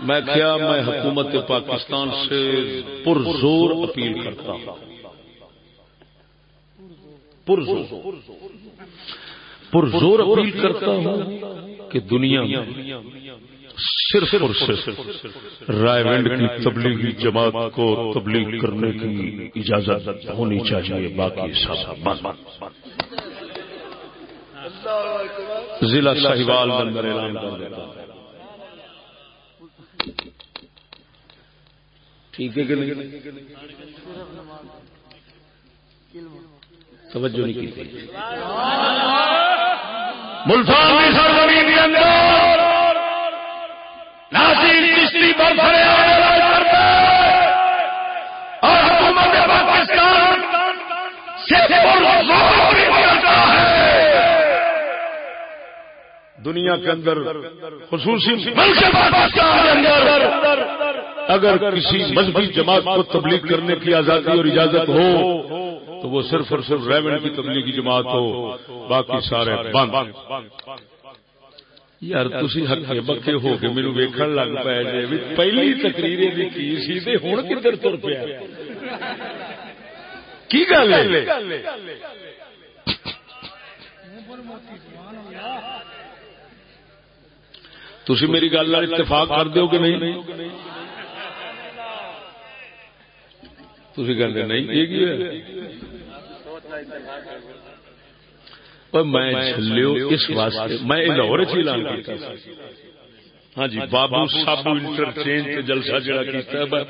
میں کیا میں حکومت پاکستان سے پرزور اپیل کرتا ہوں۔ پرزور اپیل کرتا ہوں کہ دنیا صرف اور صرف رائے ونڈ کی تبلیغی جماعت کو تبلیغ کرنے کی اجازت ہونی چاہیے باقی سب ضلع اعلان کر دیتا ٹھیک ہے کہ نہیں؟ توجہ نہیں کی ملتان کی سرزمین کے اندر ناصر چشتی پر کھڑے اور حکومت پاکستان سے کرتا ہے۔ دنیا کے اندر خصوصی ملک پاکستان کے اندر اگر کسی مذہبی جماعت کو تبلیغ کرنے کی آزادی اور اجازت ہو تو وہ صرف اور صرف ریون کی تبلیغی جماعت ہو، باقی سارے بند۔ یار تھی ہکے بکے ہو کے میرے ویکن لگ پے جی پہلی تقریر کی سی تے ہوں کدھر تر پیا؟ کی گل ہے؟ تھی میری گل اتفاق کر دو کہ نہیں؟ تھی کہ نہیں میں میں ہاں جی بابو سابو انٹرچینج جلسہ جڑا کیتا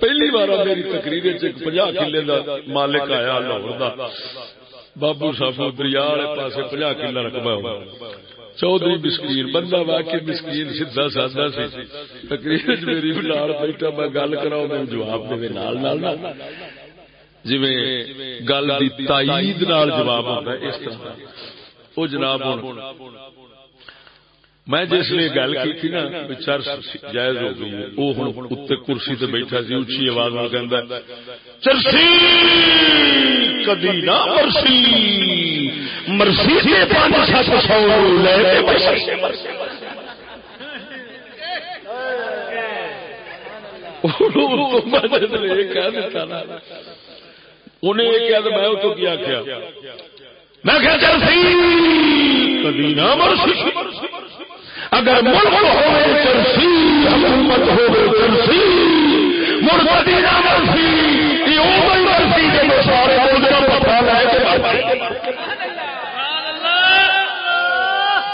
پہلی بار میری تقریر پناہ کلے کا مالک آیا لاہور کا بابو صاحب دریا والے پاس پناہ کلا رقبہ ہوا چودھری مسکین، بندہ واقعی مسکین سیدا سادا سی۔ تقریر میری نال بیٹھا، میں گل کراؤ میں جواب دے، نال نال جی گل دی تائید نال جواب ہوتا ہے، اس طرح وہ جناب میں جس لیے گل کی نا چرس جائز ہو گئی وہ ہوں اتنے کرسی تے بیٹھا سی اچھی آواز میں کہہ چرسی! کدی نہ مرسی۔ مرسی سے پانچ سات سو لے انہیں یہ تو میں کیا کیا۔ میں کیا نہ مرسی۔ اگر ملک ہوئے چرسی حکومت ہوئے مرسی مرسی۔ یہ مرسی کے ملک پتا لے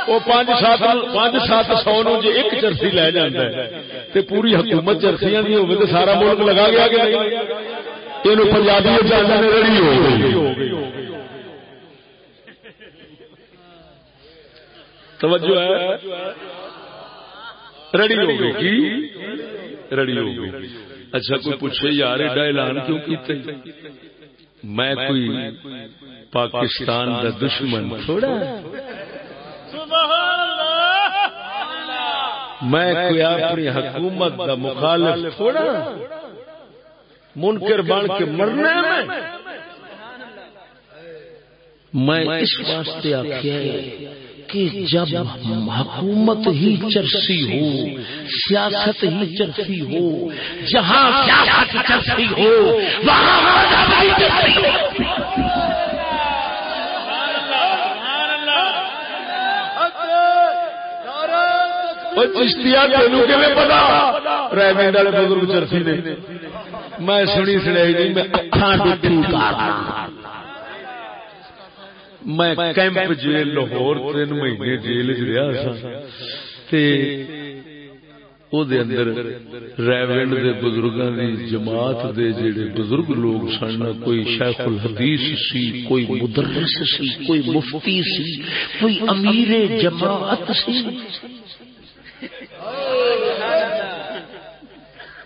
وہ پانچ سات پانچ سات سو نو جی ایک چرسی لے جانا ہے تے پوری حکومت چرسیاں نہیں ہوگی تو سارا ملک لگا گیا کہ یہ پنجابی جانا ریڈی ہو گئی۔ توجہ ہے؟ ریڈی ہو گئی کی؟ ریڈی ہو گئی۔ اچھا کوئی پوچھے یار ایڈا اعلان کیوں کیتے میں کوئی پاکستان کا دشمن تھوڑا۔ میں کوئی اپنی حکومت کا مخالف تھوڑا۔ منکر بن کے مرنے میں۔ میں۔ اس واسطے آخیا کہ جب حکومت ہی چرسی ہو، سیاست ہی چرسی ہو، جہاں سیاست چرسی ہو، وہاں بزرگ چرسی نے۔ میں سنی سنائی میں اکھان میں کیمپ جیل لاہور تین مہینے جیل چ رہا سا۔ اندر ریونڈ دے بزرگاں دی جماعت دے جڑے بزرگ لوگ سن کوئی شیخ الحدیث سی، کوئی مدرس سی، کوئی مفتی سی، کوئی امیر جماعت سی۔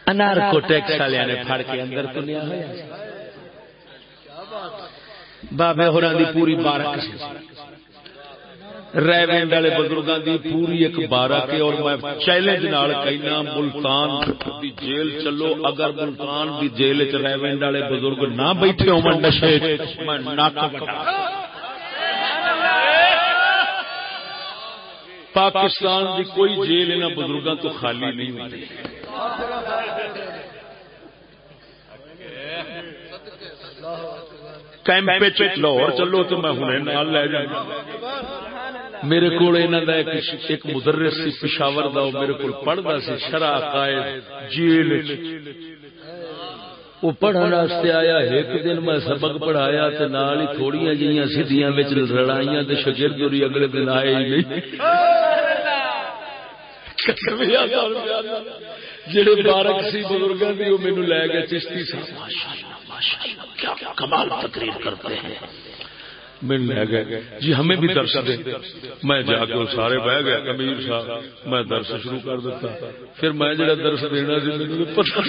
انار کو ٹیکس والے نے پھڑ کے اندر تو تنیا ہوا بابے ہورا دی پوری بارک ریونڈ والے بزرگوں دی پوری ایک بارک اور میں چیلنج نال کہنا ملتان دی جیل چلو اگر ملتان دی جیل چ ریونڈ والے بزرگ نہ بیٹھے ہو نشے میں ناک پاکستان دی کوئی جیل انہاں بزرگاں تو خالی نہیں ہوتی کیمپ لاہور چلو تو میں ہوں نال لے جاؤں میرے کو ایک مدرس سی پشاور دا میرے کو پڑھتا سی شرح قائد جیل وہ واسطے آیا ایک دن میں سبق پڑھایا تے نال ہی تھوڑیاں جیاں سیدیاں وچ لڑائیاں تے شاگرد اگلے دن آئے ہی نہیں جڑے بارک سی بزرگوں کی وہ مینو لے گئے چشتی صاحب کیا کمال تقریر کرتے ہیں۔ مل لے گئے۔ جی ہمیں بھی درس دے میں جا کے سارے بہ گئے کمیر صاحب، میں درس شروع کر دیتا۔ پھر میں جڑا درس دینا سی مجھے پتا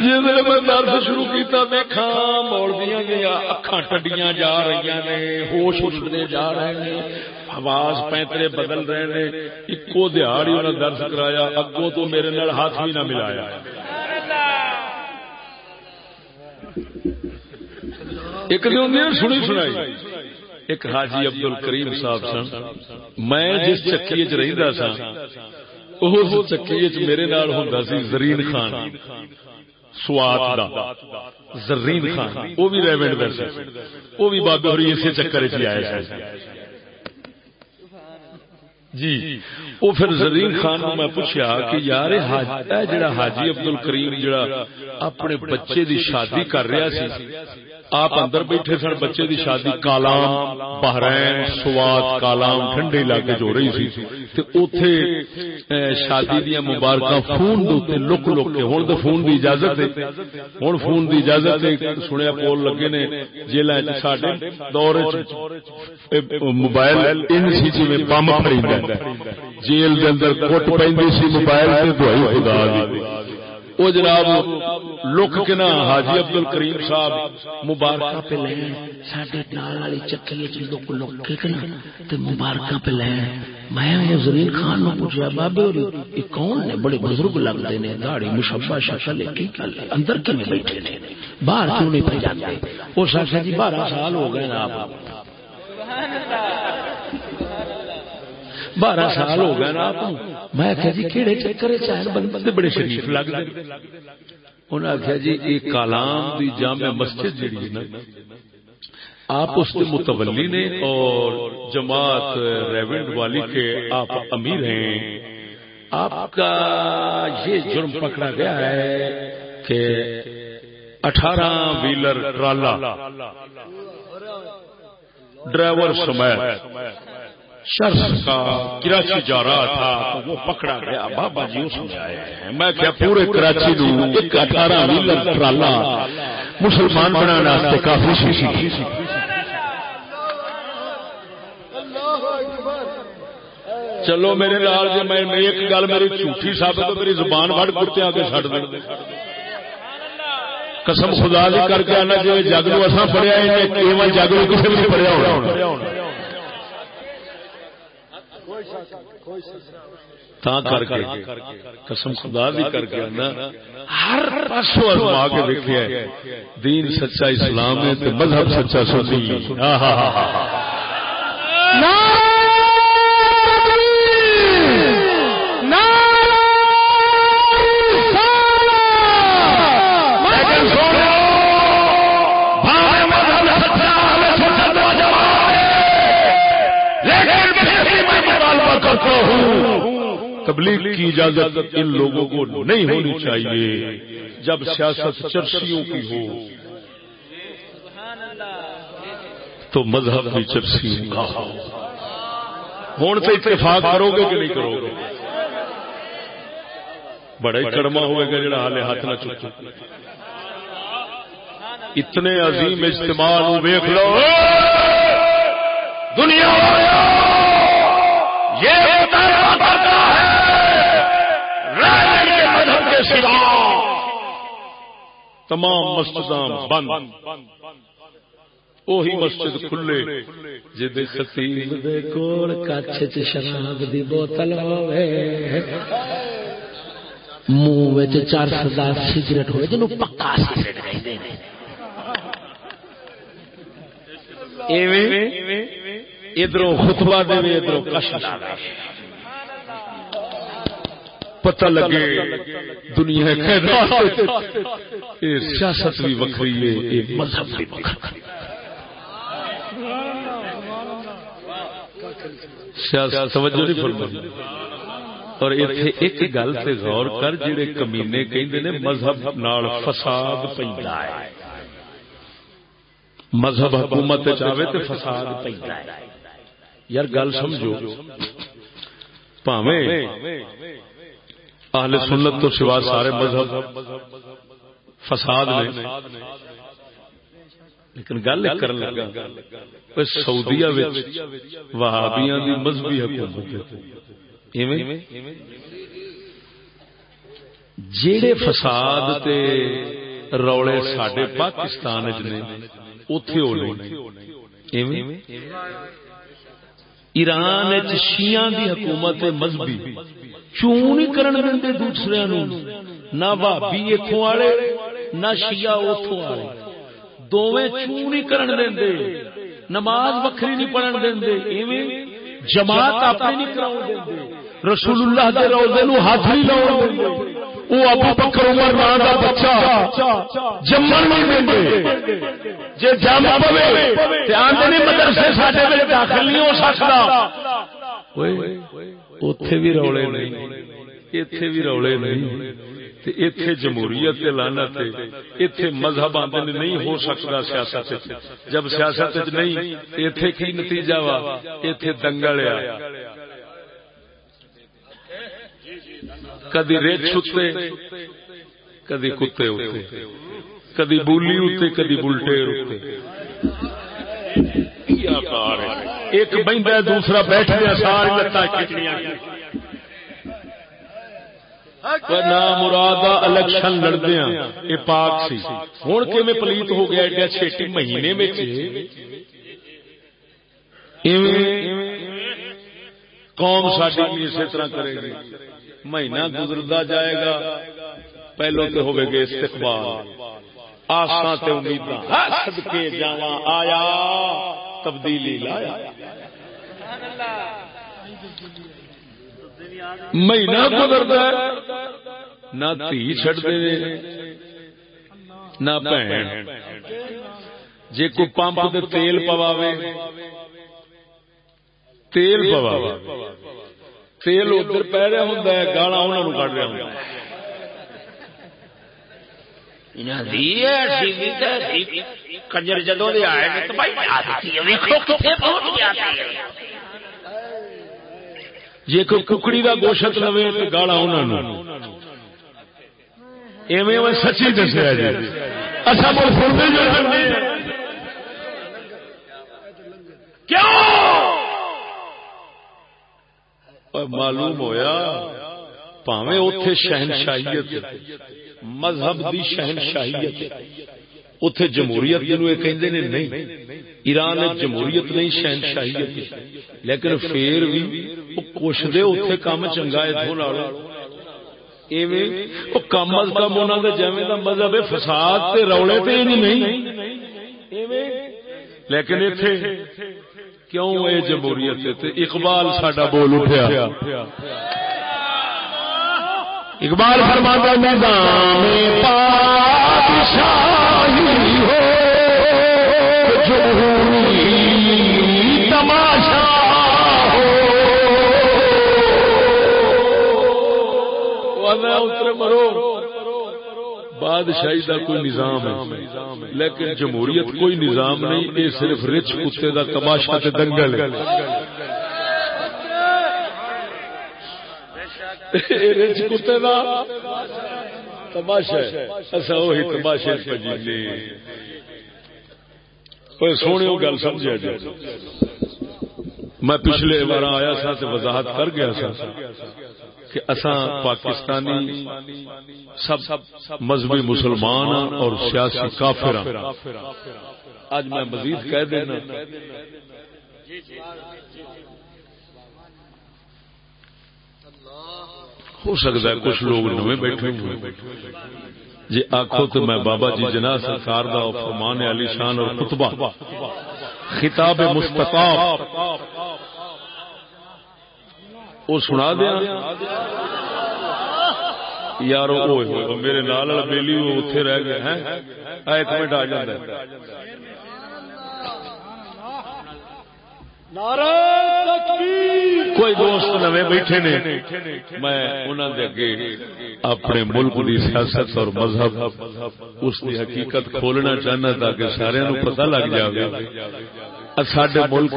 جی میں درس شروع کیتا دیکھا مولویاں دیا اکھاں ٹڈیاں جا رہی نے، ہوش اٹھتے جا رہے ہیں آواز پینترے بدل رہے ہیں ایکو دیہڑ ہی انہیں درس کرایا، اگوں تو میرے نال ہاتھ بھی نہ ملایا۔ ایک دن سنی سنائی۔ ایک حاجی ابد ال کریم صاحب سن۔ میں جس چکی چ رہتا سا اس چکی چ میرے نال ہوں سی زرین خان۔ سوات دا۔ زرین خان۔ وہ بھی ریونڈ ویسے وہ بھی بابے ہوری اسی چکر چ آئے جی۔ وہ پھر زرین خان میں پوچھا کہ یار جڑا حاجی ابد ال کریم جڑا اپنے بچے دی شادی کر رہا سی۔ آپ اندر بیٹھے سن، بچے دی شادی کالام، بحرین سوات کالام، ٹھنڈے علاقے جو رہی سی۔ تے اوتھے شادی دیا مبارکاں فون دے اوتے لک لک کے۔ ہن تے فون دی اجازت ہے۔ ہن فون دی اجازت ہے۔ سنیا پول لگے نے جیلاں وچ ساڈے دور وچ موبائل ان سی جی جویں بم پھڑیندا جیل دے اندر کوٹ پیندی سی، موبائل تے دعائی خدا دی۔ وہ جناب لک کے نا حاجی ابد ال کریم صاحب مبارک پہ لین سڈے نال والی چکی لک لک کے نا مبارک پہ لین میں زرین خان نو پوچھا بابے یہ کون نے بڑے بزرگ لگتے نے داڑی مشبہ شکل کی گل اندر کیوں بیٹھے نے؟ باہر کیوں نہیں پہ جاتے وہ سچ جی بارہ سال ہو گئے نا آپ۔ بارہ سال ہو گئے نا آپ میں آخیا جی کہڑے چکر بندے بڑے شریف لگ انہیں آخیا جی یہ کالام دی جامع مسجد جیڑی نا، آپ اس کے متولی نے اور جماعت ریونڈ والی کے آپ امیر ہیں۔ آپ کا یہ جرم پکڑا گیا ہے کہ اٹھارہ ویلر ٹرالا ڈرائیور سمیت شخص کا کراچی جا رہا تھا وہ پکڑا گیا۔ بابا جی اس میں آئے ہیں۔ میں کیا پورے کراچی نو ایک اٹھارہ ویلر ٹرالا مسلمان بنانا کافی سی چلو میرے لال جی میں ایک گل میری جھوٹھی ثابت ہو میری زبان وڈ کتے آ کے چڑ دیں قسم خدا دی کر کے آنا جی جگ نو اصا پڑھیا جگ نو کسی بھی پڑھیا ہونا۔ تا کر کے قسم خدا بھی کر کے نا ہر پاسو ازما کے دیکھے دین سچا اسلام ہے تو مذہب سچا سنی۔ ہاں ہاں ہاں تبلیغ کی اجازت ان لوگوں کو نہیں ہونی چاہیے جب سیاست چرسیوں کی ہو۔ تو مذہب بھی چرسیوں کا۔ ہو ہوں تو اتفاق کرو گے کہ نہیں کرو گے بڑا ہی کڑما ہوئے گا جڑا حال ہاتھ نہ چکے۔ اتنے عظیم اجتماع ویخ لو۔ دنیا تمام مسجد بند۔ وہی مسجد کھلے۔ خطیب دے کول کچھ شراب دی بوتل ہوے منہ وچ چرس دا سگریٹ ہوئے جنوں پکا سگریٹ کہندے نے۔ ایویں؟ ادھروں خطبہ دے ادھروں کش لاوے پتہ لگے دنیا سیاست بھی وکری ہے مذہب بھی اور ایتھے ایک گل سے غور کر، جڑے کمینے کہ مذہب نال فساد پہ مذہب حکومت چاہے تو فساد پہ یار گل سمجھو۔ اہل سنت تو سوا سارے مذہب فساد نے۔ لیکن گل کر لگا۔ سعودیا وہابیاں دی مذہبی حکومت جڑے فساد تے روڑے سڈے پاکستان نے اتے ہو ایران شیعہ دی حکومت مذہبی۔ چون نہیں کرن دے دوسرے نہ بھابی اتوں والے نہ شیعہ اتوں والے دونوں چون نہیں کرن دے نماز وکری نہیں پڑھن دے جماعت اپنی نہیں کرا رسول اللہ دے روزے نو ہاتھ نہیں لاؤ وہ ابو بکر عمر نام کا بچہ جمن نہیں دیں جی جم پوے آدھے مدرسے سارے داخل نہیں ہو سکتا اتے بھی روڑے نہیں۔ اتے بھی روڑے نہیں۔ اتے جمہوریت لانا اتے مذہب آدھے نہیں ہو سکتا سیاست جب سیاست نہیں اتے کی نتیجہ وا؟ اتے دنگل آ۔ کدی ریت چھتے کدی کتے اتے، کدی بولی اتے، کدی بلٹے اتنے ایک بہت دوسرا بیٹھ گیا ساری مراد الیکشن لڑدیا یہ پاک سی۔ ہوں کہ میں پلیت ہو گیا ایڈیا چھٹی مہینے میں قوم ساری اسی طرح کرے گی۔ مہینہ گزرتا جائے گا، پہلو تو ہوئے گے استقبال۔ آسان تے امید کے جا آیا، تبدیلی لایا۔ مہینہ گزرتا نہ تھی چڑھتے نہ بہن جی کوئی پمپ تیل پواوے تیل پواوے۔ تیل ادھر پہ رہا ہوں گالا انہوں کٹ رہا ہوں کنجر جدو آئے جی کوئی ککڑی کا گوشت لوے تو گالا انہوں ایویں سچی دسیا جی۔ اچھا کیوں؟ معلوم ہویا پاوے اتے شہنشاہیت مذہب دی شہنشاہیت اتے جمہوریت جنوب نے نہیں ایران جمہوریت نہیں شہنشاہیت لیکن پھر بھی کچھ دے اتے کام چنگا لا کم از کم انہوں نے جی کا مذہب فساد روڑے تے نہیں لیکن اتنے کیوں اے جمہوریت اقبال ساڈا بول اٹھیا۔ اقبال فرماتا نظام پادشاہی ہو۔ جمہوری تماشا ہو۔ اتر مرو۔ بادشاہی کا کوئی نظام ہے۔ لیکن جمہوریت کوئی نظام نہیں یہ صرف رچ کتے کا تماشا دنگل رچ کتے کا تماشا اصا وہی تماشے سونے گل سمجھا جی۔ میں پچھلے بار آیا سا وضاحت کر گیا سا۔ کہ اساں پاکستانی سب مذہبی مسلمان اور سیاسی کافر آج میں مزید کہہ دینا۔ ہو سکتا ہے کچھ لوگ نویں بیٹھے ہوئے جی آخو تو میں بابا جی جنا سرکار دا فرمان علی شان اور خطبہ۔ خطاب مستقاب وہ سنا دیا؟ یار میرے نال بیلی اتے رہ گئے ہیں؟ ایک منٹ آ جائے کوئی دوست نویں بیٹھے نے؟ میں انہوں دے اگے اپنے ملک دی سیاست اور مذہب اس دی حقیقت کھولنا چاہنا تاکہ سارے نو پتہ لگ جائے سڈے ملک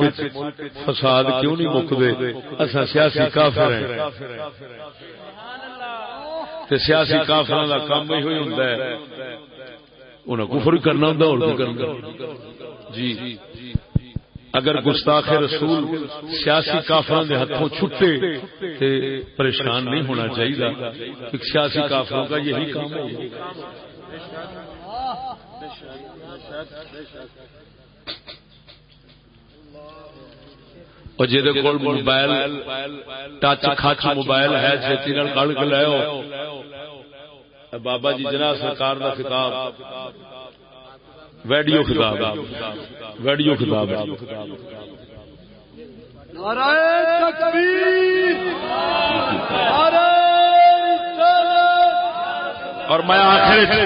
فساد کیوں نہیں مکتے؟ اصا سیاسی کافر ہیں۔ تے سیاسی کافر کا کام ہی ہوئی ہوں انہیں کفر کرنا ہوں اور کرنا جی۔ اگر گستاخ رسول سیاسی کافروں کے ہاتھوں چھٹے تے پریشان نہیں ہونا چاہیے سیاسی کافروں کا یہی کام ہے۔ اور جی موبائل ٹچ کچ موبائل ہے چھتی کڑ کے لو بابا جی جناب سرکار کا خطاب۔ ویڈیو خطاب۔ ویڈیو خطاب۔ اور میں آخر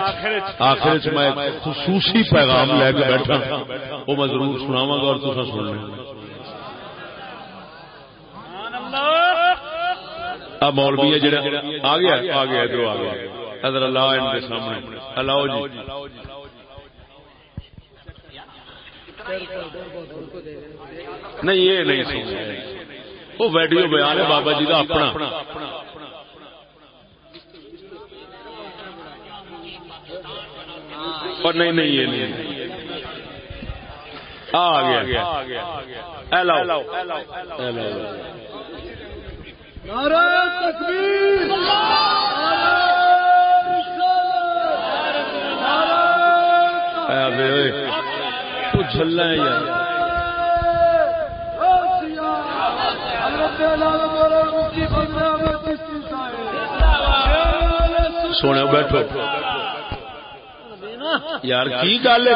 آخر میں خصوصی پیغام لے کے بیٹھا۔ وہ میں ضرور سناوا گا اور تصا سن لیں اب مولوی ہے جڑا آ گیا آ گیا، ادھر آ گیا۔ ادھر اللہ ان کے سامنے۔ اللہ جی۔ نہیں، یہ نہیں سن وہ ویڈیو بیان ہے بابا جی کا اپنا۔ اور نہیں نہیں، یہ نہیں۔ آ گیا۔ آ تکبیر! جھلا یار۔ سونے بیٹھو۔ یار، کی گل ہے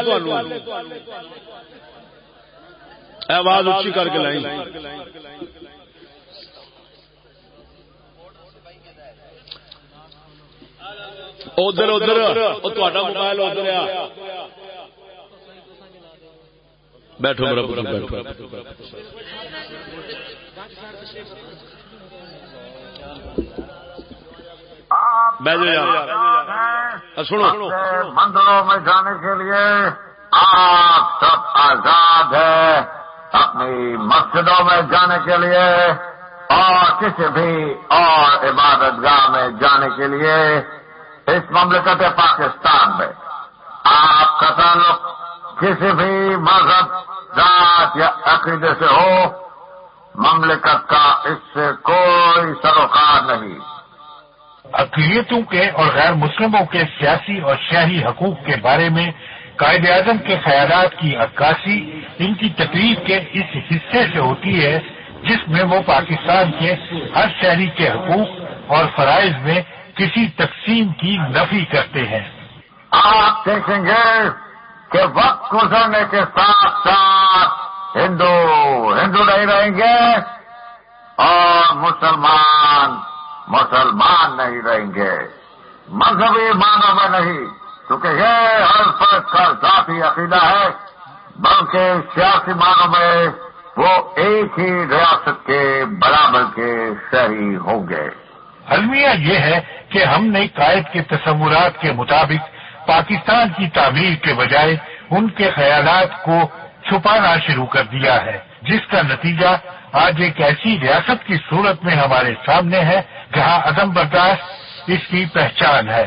آواز اچھی کر کے لائی ادھر ادھر موبائل ادھر بیٹھو بیٹھو۔ سنو۔ مندروں میں جانے کے لیے آپ سب آزاد ہے اپنی مسجدوں میں جانے کے لیے اور کسی بھی اور عبادت گاہ میں جانے کے لیے اس مملکت پاکستان میں آپ کا تعلق کسی بھی مذہب، ذات یا عقیدے سے ہو، مملکت کا اس سے کوئی سروکار نہیں۔ اقلیتوں کے اور غیر مسلموں کے سیاسی اور شہری حقوق کے بارے میں قائد اعظم کے خیالات کی عکاسی ان کی تقریب کے اس حصے سے ہوتی ہے جس میں وہ پاکستان کے ہر شہری کے حقوق اور فرائض میں کسی تقسیم کی نفی کرتے ہیں۔ آپ دیکھیں گے کہ وقت گزرنے کے ساتھ ساتھ ہندو ہندو نہیں رہیں گے اور مسلمان مسلمان نہیں رہیں گے۔ مذہبی معنوں میں نہیں، کیونکہ یہ ہر فرق کا ذاتی عقیدہ ہے، بلکہ سیاسی معنوں میں وہ ایک ہی ریاست کے برابر کے شہری ہوں گے۔ المیہ یہ ہے کہ ہم نے قائد کے تصورات کے مطابق پاکستان کی تعمیر کے بجائے ان کے خیالات کو چھپانا شروع کر دیا ہے جس کا نتیجہ آج ایک ایسی ریاست کی صورت میں ہمارے سامنے ہے جہاں عدم برداشت اس کی پہچان ہے۔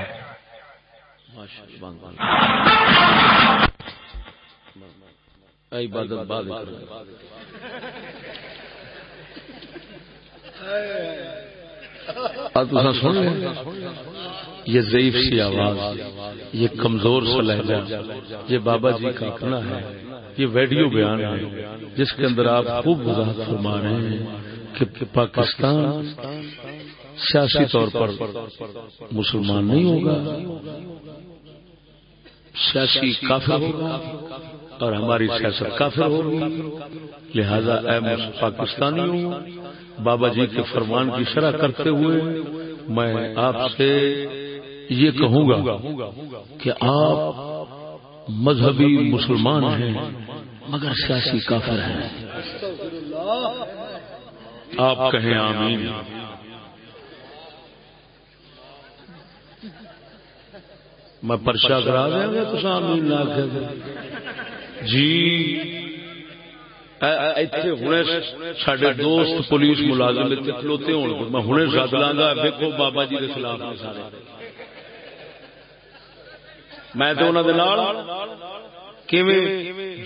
سن لیں۔ یہ ضعیف سی آواز، یہ کمزور سا لہجہ، یہ بابا جی کا اپنا ہے، یہ ویڈیو بیان ہے، جس کے اندر آپ خوب وضاحت فرما رہے ہیں کہ پاکستان سیاسی طور پر مسلمان نہیں ہوگا، سیاسی کافر ہوگا اور ہماری سیاست کافر ہوگی، لہذا اے پاکستانی ہوں بابا جی کے فرمان کی شرح کرتے ہوئے میں آپ سے یہ کہوں گا کہ آپ مذہبی مسلمان ہیں، مگر سیاسی کافر ہیں۔ آپ کہیں آمین۔ میں پرچا کرا دیا گا تو آمین نہ جی۔ سڈے دوست پولیس ملازم کھلوتے ہو میں ہوں سد لاگا دیکھو بابا جی کے خلاف سارے۔ میں تو انہوں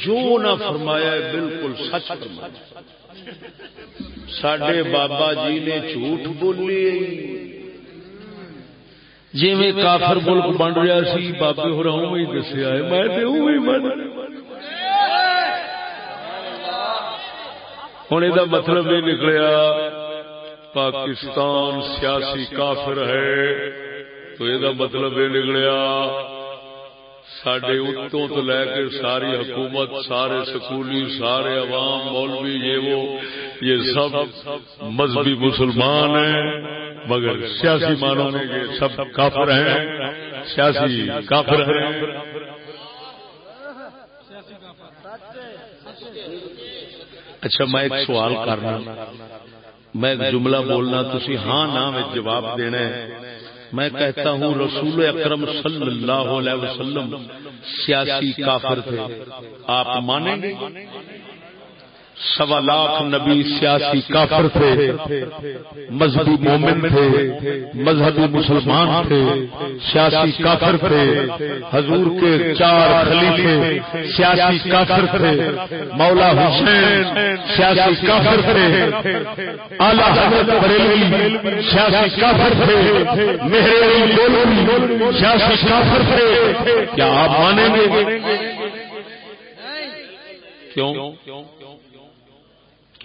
جو نہ فرمایا بالکل سچ فرمایا سڈے بابا جی نے جھوٹ بولی۔ جی میں کافر ملک بن رہا سی، بابے ہو رہا ہوں دسیا میں ہوں۔ ہوں یہ مطلب یہ نکلیا۔ پاکستان سیاسی کافر ہے، تو یہ مطلب یہ نکلیا۔ سڈے اتوں تو لے کے ساری حکومت، سارے سکولی، سارے عوام، مولوی، یہ وہ، یہ سب مذہبی مسلمان ہیں۔ مگر سیاسی مانوں میں یہ سب کافر ہیں۔ سیاسی کافر ہیں۔ اچھا میں ایک سوال کرنا۔ میں ایک جملہ بولنا تھی ہاں نہ میں جواب دینا ہے۔ میں کہتا ہوں، رسول اکرم صلی اللہ علیہ وسلم سیاسی کافر تھے۔ آپ مانیں گے؟ سوا لاکھ نبی سیاسی کافر تھے، مذہبی مومن تھے، مذہبی مسلمان تھے، سیاسی کافر تھے، حضور کے چار خلیفے سیاسی کافر تھے، مولا حسین سیاسی کافر تھے، اعلی حضرت بریلوی سیاسی کافر تھے، مہر سیاسی کافر تھے۔ کیا آپ مانیں گے؟ کیوں؟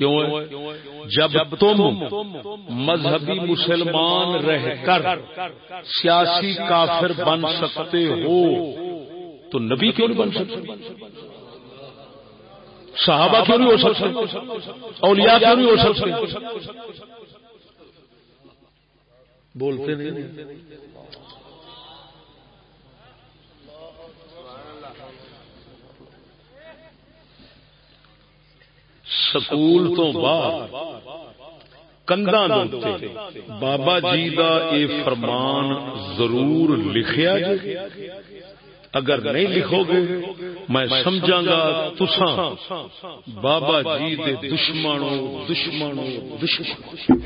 کیوں جب تم مذہبی مسلمان رہ کر سیاسی کافر بن سکتے ہو، تو نبی کیوں نہیں بن سکتے؟ صحابہ کیوں نہیں ہو سکتے؟ اولیاء کیوں نہیں ہو سکتے؟ بولتے نہیں۔ سکول تو بعد کندا بابا جی کا یہ فرمان ضرور لکھیا جی اگر نہیں لکھو گے میں سمجھا گا تسا بابا جی دے دشمنوں دشمنوں دشمن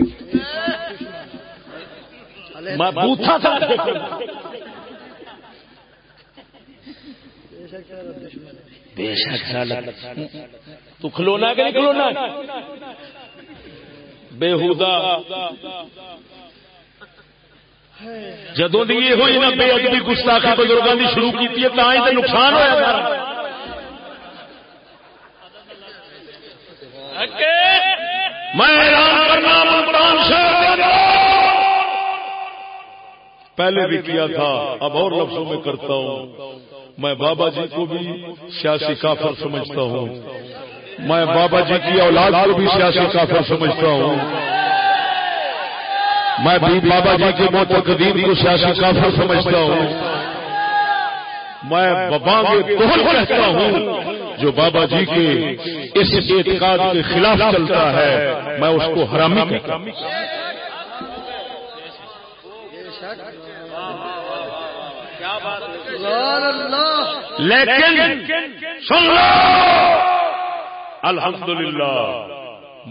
میں بوتھا تھا۔ بے شک تو کھلونا کہ نہیں کھلونا بےحدا جدو دی یہ ہوئی نا، بے ادبی گستاخی بزرگوں کی شروع کی تو نقصان ہوا پہلے بھی کیا تھا، اب اور لفظوں میں کرتا ہوں۔ میں بابا جی کو بھی سیاسی کافر سمجھتا ہوں۔ میں بابا جی کی اولاد کو بھی سیاسی کافر سمجھتا ہوں۔ میں بھی بابا جی کے موتقدین کو سیاسی کافر سمجھتا ہوں۔ میں بابا کہتا ہوں جو بابا جی کے اس اعتقاد کے خلاف چلتا ہے۔ میں اس کو حرامی کہتا ہوں۔ لیکن سن لو۔ الحمدللہ.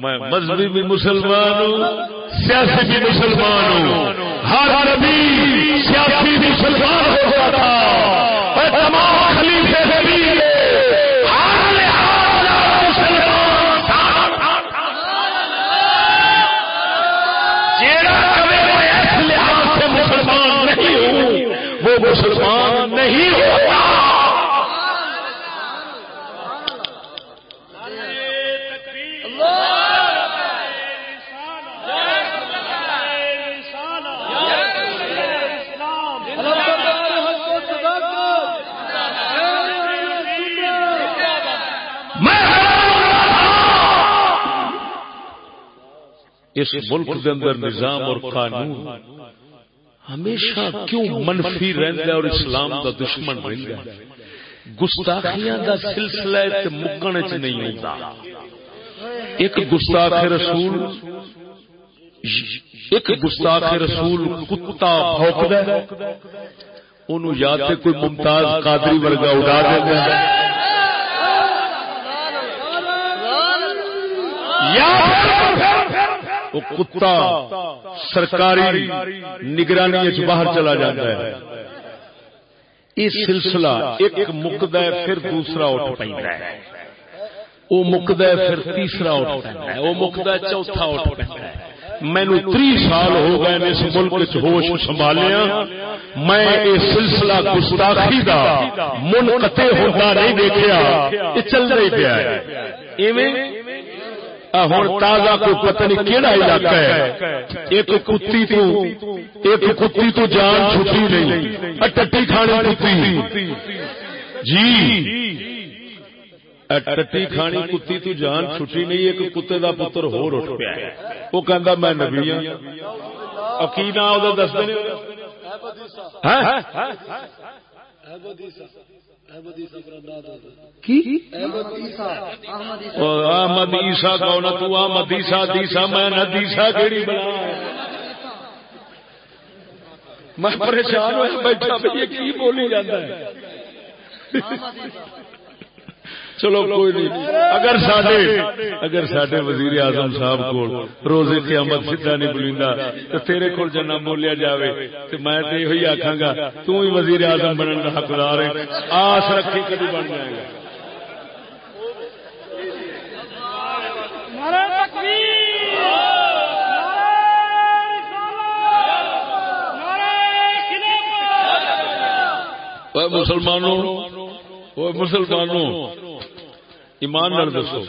میں مذہبی بھی مسلمان ہوں سیاسی بھی مسلمان ہوں ہر نبی سیاسی بھی مسلمان ہو گیا تھا اس ملک کے اندر نظام اور قانون ہمیشہ کیوں منفی رہتا اور اسلام کا دشمن رہتا گستاخیاں کا سلسلہ مکن چ نہیں ہوتا ایک گستاخ رسول، ایک گستاخ رسول کتا بھوکدا ہے، اونوں یا تے کوئی ممتاز قادری ورگا اڑا دیندا ہے۔ یا وہ کتا سرکاری نگرانی باہر چلا جاتا ہے۔ یہ سلسلہ ایک مکد ہے پھر دوسرا اٹھ پہ وہ مکد ہے پھر تیسرا اٹھ پہ وہ مکد ہے چوتھا اٹھ پہ مینو تری سال ہو گئے اس ملک ہوش سنبھالیا میں یہ سلسلہ گستاخی دا منقطع ہوتا نہیں دیکھا یہ چل رہی پیا ہوں تازہ کوئی پتہ نہیں کہڑا علاقہ ہے۔ ایک کتی تو ایک کتی تو جان چھٹی نہیں۔ ٹٹی کھانے کتی۔ جی۔ ٹٹی کھانی کتی تو جان چھٹی نہیں ایک کتے دا پتر ہو اٹھ پیا وہ کہندا میں نبی ہوں عقیدہ او دس دے احمد عیسا کون تو احمد عیسا دیسا میں نہ دیسا کیڑی میں پریشان ہوا بیٹھا بھائی کی بولی جاتا ہے؟ چلو کوئی نہیں۔ اگر سڈے اگر سڈے وزیر اعظم صاحب کو روزے قیامت سیدھا نہیں بولیندا تو تیرے کول جنا بولیا جاوے تو میں تے یہی آکھاں گا تو ہی وزیر اعظم بنن دا حقدار ہے۔ آس رکھی کبھی بن جائے گا۔ مسلمانوں مسلمانوں ایمان نال دسو۔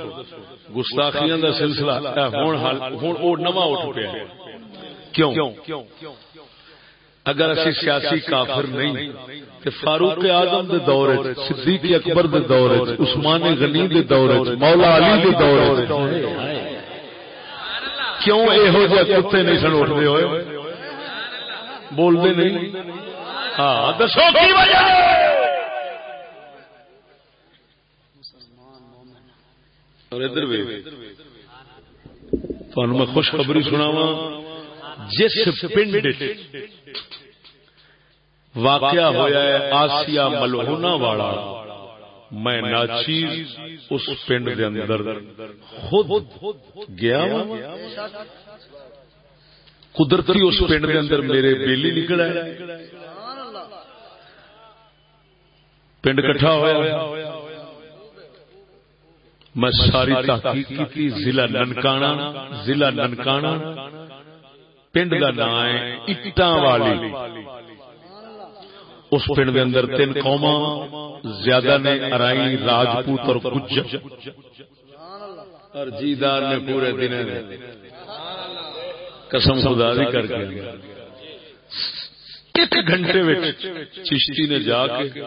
گستاخیاں دا سلسلہ۔ ہن ہن او نواں اٹھ پیا کیوں؟ اگر اسی سیاسی کافر نہیں، تے فاروق اعظم دے دور وچ، صدیق اکبر دے دور وچ، عثمان غنی دے دور وچ، مولا علی دے دور وچ۔ کیوں ایہو جے کتے نہیں سن اٹھدے ہوئے؟ بول دے نہیں؟ ہاں دسو کی وجہ اور ادھر میں خوشخبری سناوا جس پنڈ واقعہ ہوا ہے آسیا ملہونا والا، میں ناچیز اس پنڈ دے اندر خود گیا قدرتی اس پنڈ دے اندر میرے بیلی نکلا ہے۔ پنڈ کٹھا ہوا میں ساری تحقیق کی، ضلع ننکانا ضلع ننکانا، پنڈ کا نام ہے اٹا والی۔ اس پنڈ کے اندر تین قوما زیادہ نے ارائی، راجپوت اور گجر۔ اور جیدار نے پورے دن قسم خدا بھی کر کے۔ ایک گھنٹے چشتی نے جا کے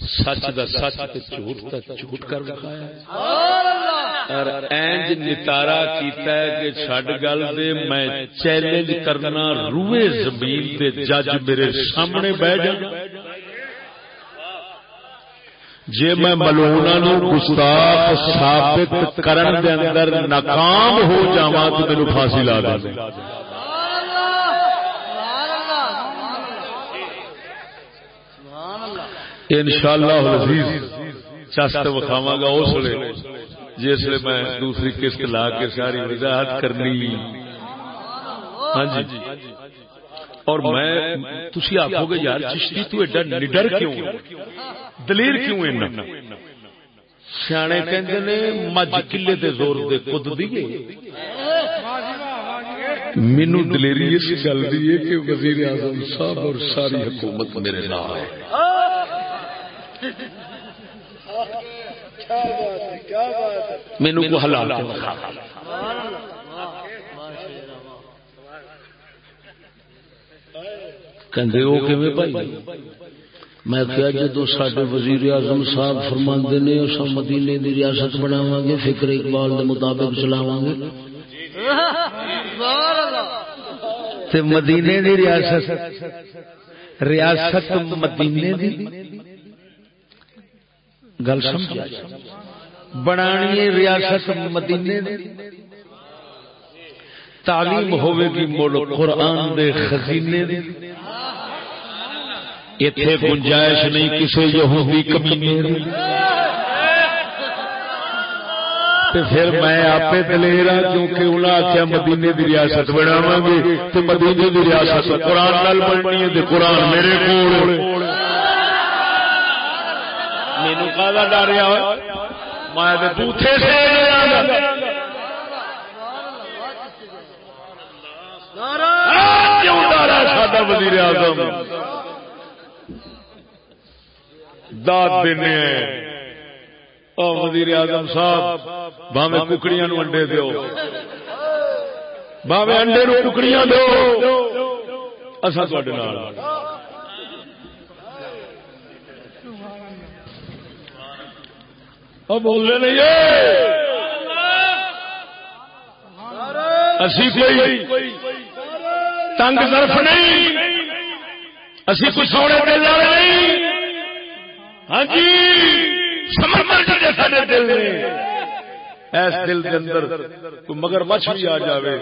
سچ دا سچ جھوٹ دا جھوٹ کر دکھایا اور اینج نتارا کیتا ہے کہ چھڈ گل دے میں چیلنج کرنا روئے زمین تے جج میرے سامنے بیٹھ جا۔ جے میں ملونا نو گستاخ ثابت کرن دے اندر ناکام ہو جاواں تو مینوں پھانسی لا دے۔ ان شاء اللہ چست وکھاوا گا اس لیے جس لیے میں دوسری قسط لا کے ساری وضاحت کرنی۔ ہاں جی۔ اور میں تھی آخو گے یار، چشتی تو ایڈا نڈر کیوں؟ دلیر کیوں اینا سیانے کہندے نے، مجھ کلے دے زور دے خود دیے مینو دلیری اس گل دی ہے کہ وزیر اعظم صاحب اور ساری حکومت میرے نام ہے۔ مینو کو میں جدو سڈے وزیر اعظم صاحب فرما نے اس مدینے کی ریاست بناو گے فکر اقبال کے مطابق چلاو گے مدینے کی ریاست ریاست مدینے دی؟ گل سمجھ بنانی ریاست مدینے تعلیم ہوے گی مڑ قرآن دے خزینے دی۔ اتنے گنجائش نہیں کسی یہودی کمینے پھر میں آپ دلیر ہوں کیونکہ انہیں آخیا مدینے کی ریاست بناو گے تو مدینے کی ریاست قرآن بننی ہے قرآن میرے کو مینو کا ڈریا میں سے ساڈا وزیر اعظم؟ داد دینے وزیر اعظم صاحب باوے ککڑیاں نو انڈے دو باوے انڈے نو ککڑیاں دو اصا تھوڑے بولنے نہیں اسی کوئی تنگ ظرف نہیں! اسی کوئی سونے دل نہیں! ہاں جی! سمجھ دل نے! ایس دل کے اندر کوئی مگر مچھ بھی آ جائے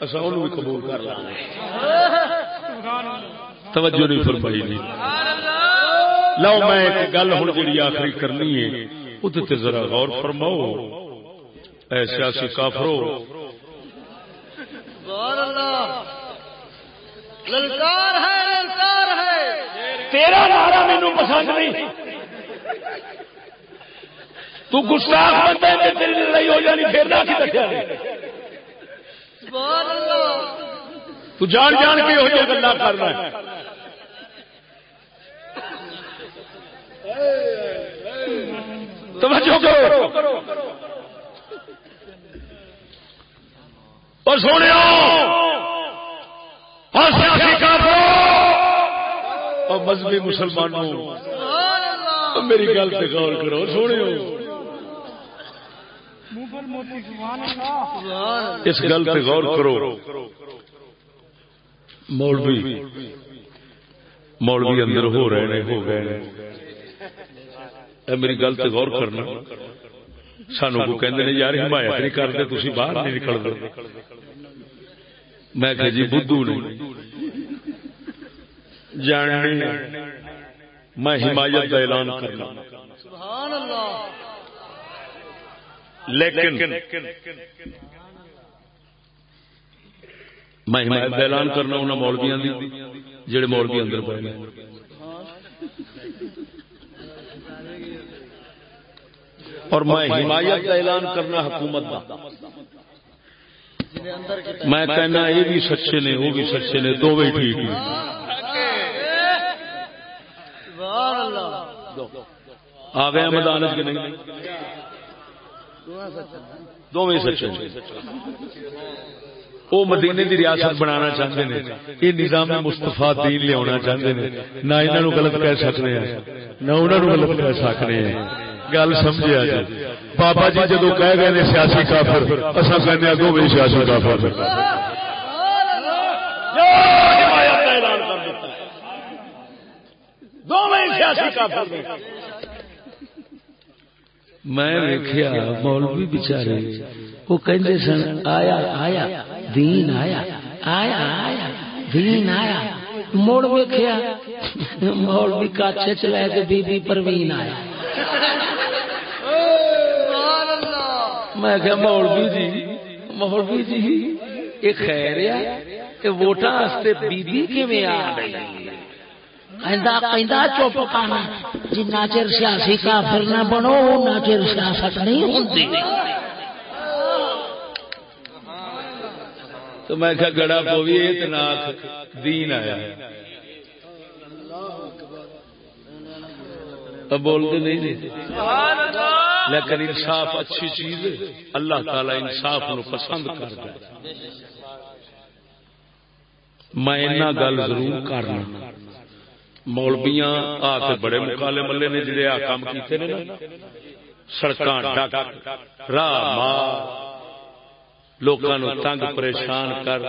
اصا ان بھی قبول کر لیں توجہ نہیں فرمائی نہیں لو میں ایک گل ہوں جی آخری کرنی ہے۔ ادھر ذرا غور فرماؤ۔ اے سیاسی کافرو۔ للکار ہے للکار ہے۔ تیرا نعرہ پسند نہیں۔ تو گستاخ بنتا ہے تیری لڑائی ہو جانی پھر نہ کی رکھا سبحان اللہ۔ تو جان جان کے ہو جائے گلا کرنا ہے۔ توجہ کرو۔ اور سونے اور سیاسی کافروں اور مذہبی مسلمانوں۔ میری گل سے غور کرو۔ سونے اس گل سے غور کرو۔ مولوی۔ مولوی اندر ہو رہے ہو گئے اے میری گل سے غور کرنا۔ سانو کو کہندے نے یار حمایت نہیں کرتے تسی باہر نہیں نکلتے۔ میں کہ جی بدھو نہیں۔ جاننی میں حمایت کا اعلان کرنا۔ سبحان اللہ لیکن میں حمایت کا اعلان کرنا انہوں مولویاں دی جڑے مولوی اندر پہ گئے اور میں حمایت کا اعلان کرنا حکومت کا میں کہنا یہ بھی سچے نے، وہ بھی سچے نے دو بھی ٹھیک آ گئے میدان کے نہیں؟ دونوں سچے وہ مدینے دی ریاست بنانا چاہتے ہیں۔ یہ نظام مستفا دین لیا چاہتے ہیں۔ نہ انہوں غلط کہہ سکتے ہیں، نہ انہوں غلط کہہ سکتے ہیں۔ گل سمجھا جی بابا جی جدو کہہ گئے سیاسی کافر اصا کہنے دو بھی سیاسی کافر۔ میں ویکیا مولوی بچارے وہ کہندے سن، آیا آیا، دین آیا آیا آیا، دین آیا۔ موڑ ویکیا مولوی کاچے چلائے کے بی بی پروین آیا۔ میں کہ مولوی جی مولوی جی یہ خیر ہے کہ ووٹاں واسطے بی بی کیویں آ گئی؟ کہندا کہندا، چپ کرنا جنہ چر سیاسی کافر نہ بنو، اُنہ چر سیاست نہیں ہوندی। تو میں کہا گڑا پوی اتناک دین آیا। اب بولتے نہیں جی। نہیں لیکن انصاف اچھی چیز ہے۔ اللہ تعالی انصاف نو پسند کرتا ہے میں گل ضرور کرنا۔ مولبیاں آ کے بڑے مکالے ملے نے جڑے آ کام کیتے نے نا۔ سڑکاں ڈک۔ راہ مار لوکاں نو تنگ پریشان کر۔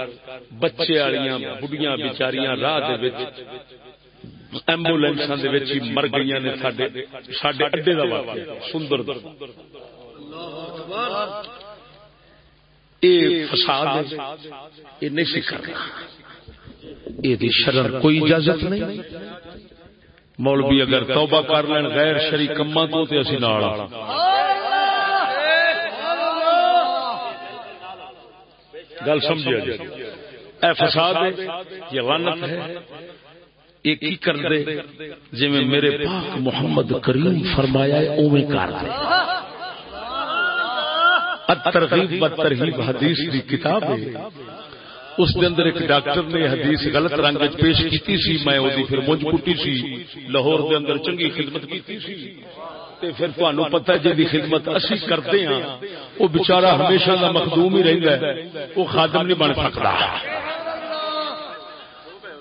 بچے والیاں بڑھیاں بیچاریاں راہ دے وچ۔ ایمبولینساں دے وچ ہی مر گئیاں نے ساڈے ساڈے اڈے دا واقعہ سندر دا فساد نہیں سی کرنا شرر کوئی اجازت نہیں مولوی اگر توبہ کر لین غیر شری کما تو تے اسی نال گل سمجھا جی اے فساد ہے یہ لعنت ہے یہ کی کر دے جی میں میرے پاک محمد کریم فرمایا ہے اوے کر دے۔ الترغیب والترہیب حدیث دی کتاب ہے۔ اس دے اندر ایک ڈاکٹر نے حدیث غلط رنگ پیش کیتی سی، میں اودی پھر منج کٹی سی۔ لاہور دے اندر چنگی خدمت کیتی سی۔ تے پھر تانوں پتہ ہے جے خدمت اسی کرتے ہاں وہ بیچارہ ہمیشہ دا مخدوم ہی رہندا ہے، وہ خادم نہیں بن سکدا۔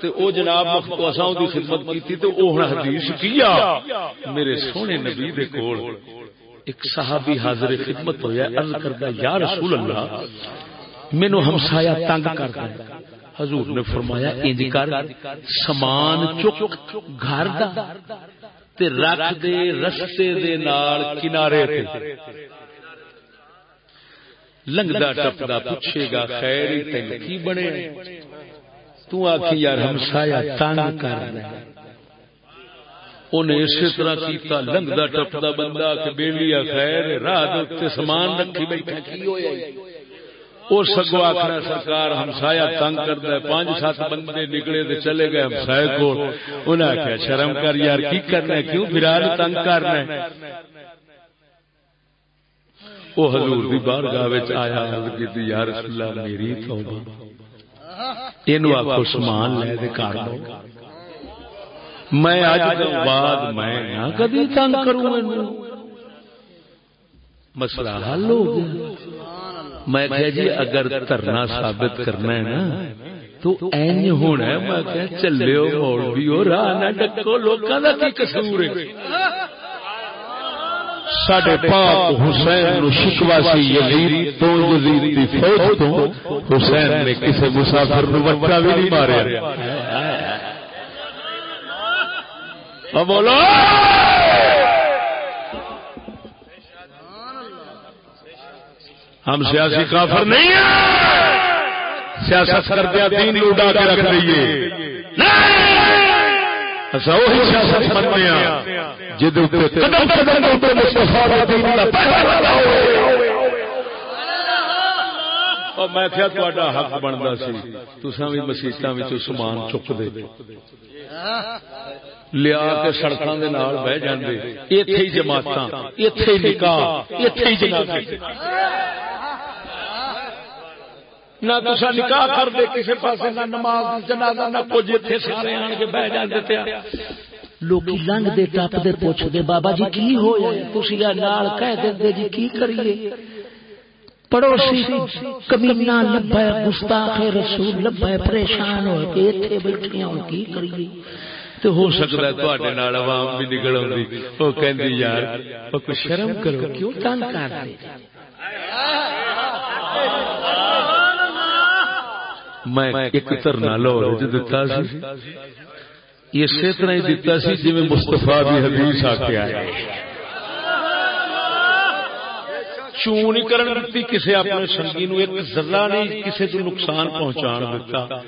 تے او جناب مخدوم اساں دی خدمت کیتی تے او ہن حدیث کیا؟ میرے سونے نبی دے کول ایک صحابی حاضر خدمت ہویا، عرض کردا، یا رسول اللہ مینو ہمسایا تنگ کر دے حضور نے فرمایا، انج کر سامان چک گھر دا تے رکھ دے رستے دے نال کنارے تے۔ لنگدا ٹپدا پوچھے گا، خیر تین کی بنے؟ تو آکھی یار ہمسایا تنگ کر دے انہیں اسی طرح کیتا لنگدا ٹپدا بندہ کہ بیلیا خیر، راہ دے سامان رکھی بیٹھا کی ہویا وہ سگو آخر سرکار ہمسایا تنگ کرتا ہے پانچ سات بندے نکلے تو چلے گئے ہمسائے کو انہیں آخیا اچھا, شرم کر یار، کی کرنا ہے؟ کیوں برال تنگ کرنا ہے وہ حضور دی بار گاہ آیا کی یار اللہ، میری توبہ یہ آخو سامان لے دے دو میں اج بعد میں نہ کدی تنگ کروں مسئلہ حل ہو گیا۔ میں کہا جی اگر ترنا ثابت کرنا ہے نا، تو این ہونا ہے۔ میں کہا چلے ہو ہو نہ ڈکو، لوکاں دا کی قصور ہے؟ ساڈے پاک حسین نو شکوا سی یزید تو یزید دی فوج تو حسین نے کسی مسافر نو بچہ بھی نہیں ماریا۔ بولو۔ ہم سیاسی کافر نہیں ہیں۔ سیاست کر دیا دین لوٹا کے رکھ وہی سیاست جد میں کیا حق بنتا سی۔ تسا بھی مسیطا سامان چک دے۔ لیا کے سڑکوں کے بہ جاندے۔ اتے ہی جماعت اتے ہی نکاح اتے ہی جنازے۔ نہ تصا نکاح کر دے کسی پاس نہ نماز جنازہ نہ کچھ اتنے سارے آن کے بہ جاندے لنگ دے ٹپ دے پوچھ دے بابا جی کی ہو تھی نال کہہ جی کی کریے؟ پڑوسی کمینا لبا گستاخ رسول لبا پریشان ہو کے اتنے بیٹھے ہوں کی کریے؟ تو ہو سکتا ہے عوام بھی نکل آئی وہ کہ یار کچھ شرم کرو؟ کیوں تنگ کر میں ایک لاہور دتا اسی طرح ہی دتا سی جی مستفا بھی حدیث آ کے آیا نہیں کرن دتی کسی اپنے سنگی نو ایک ذرہ نہیں کو نقصان پہنچان دیتا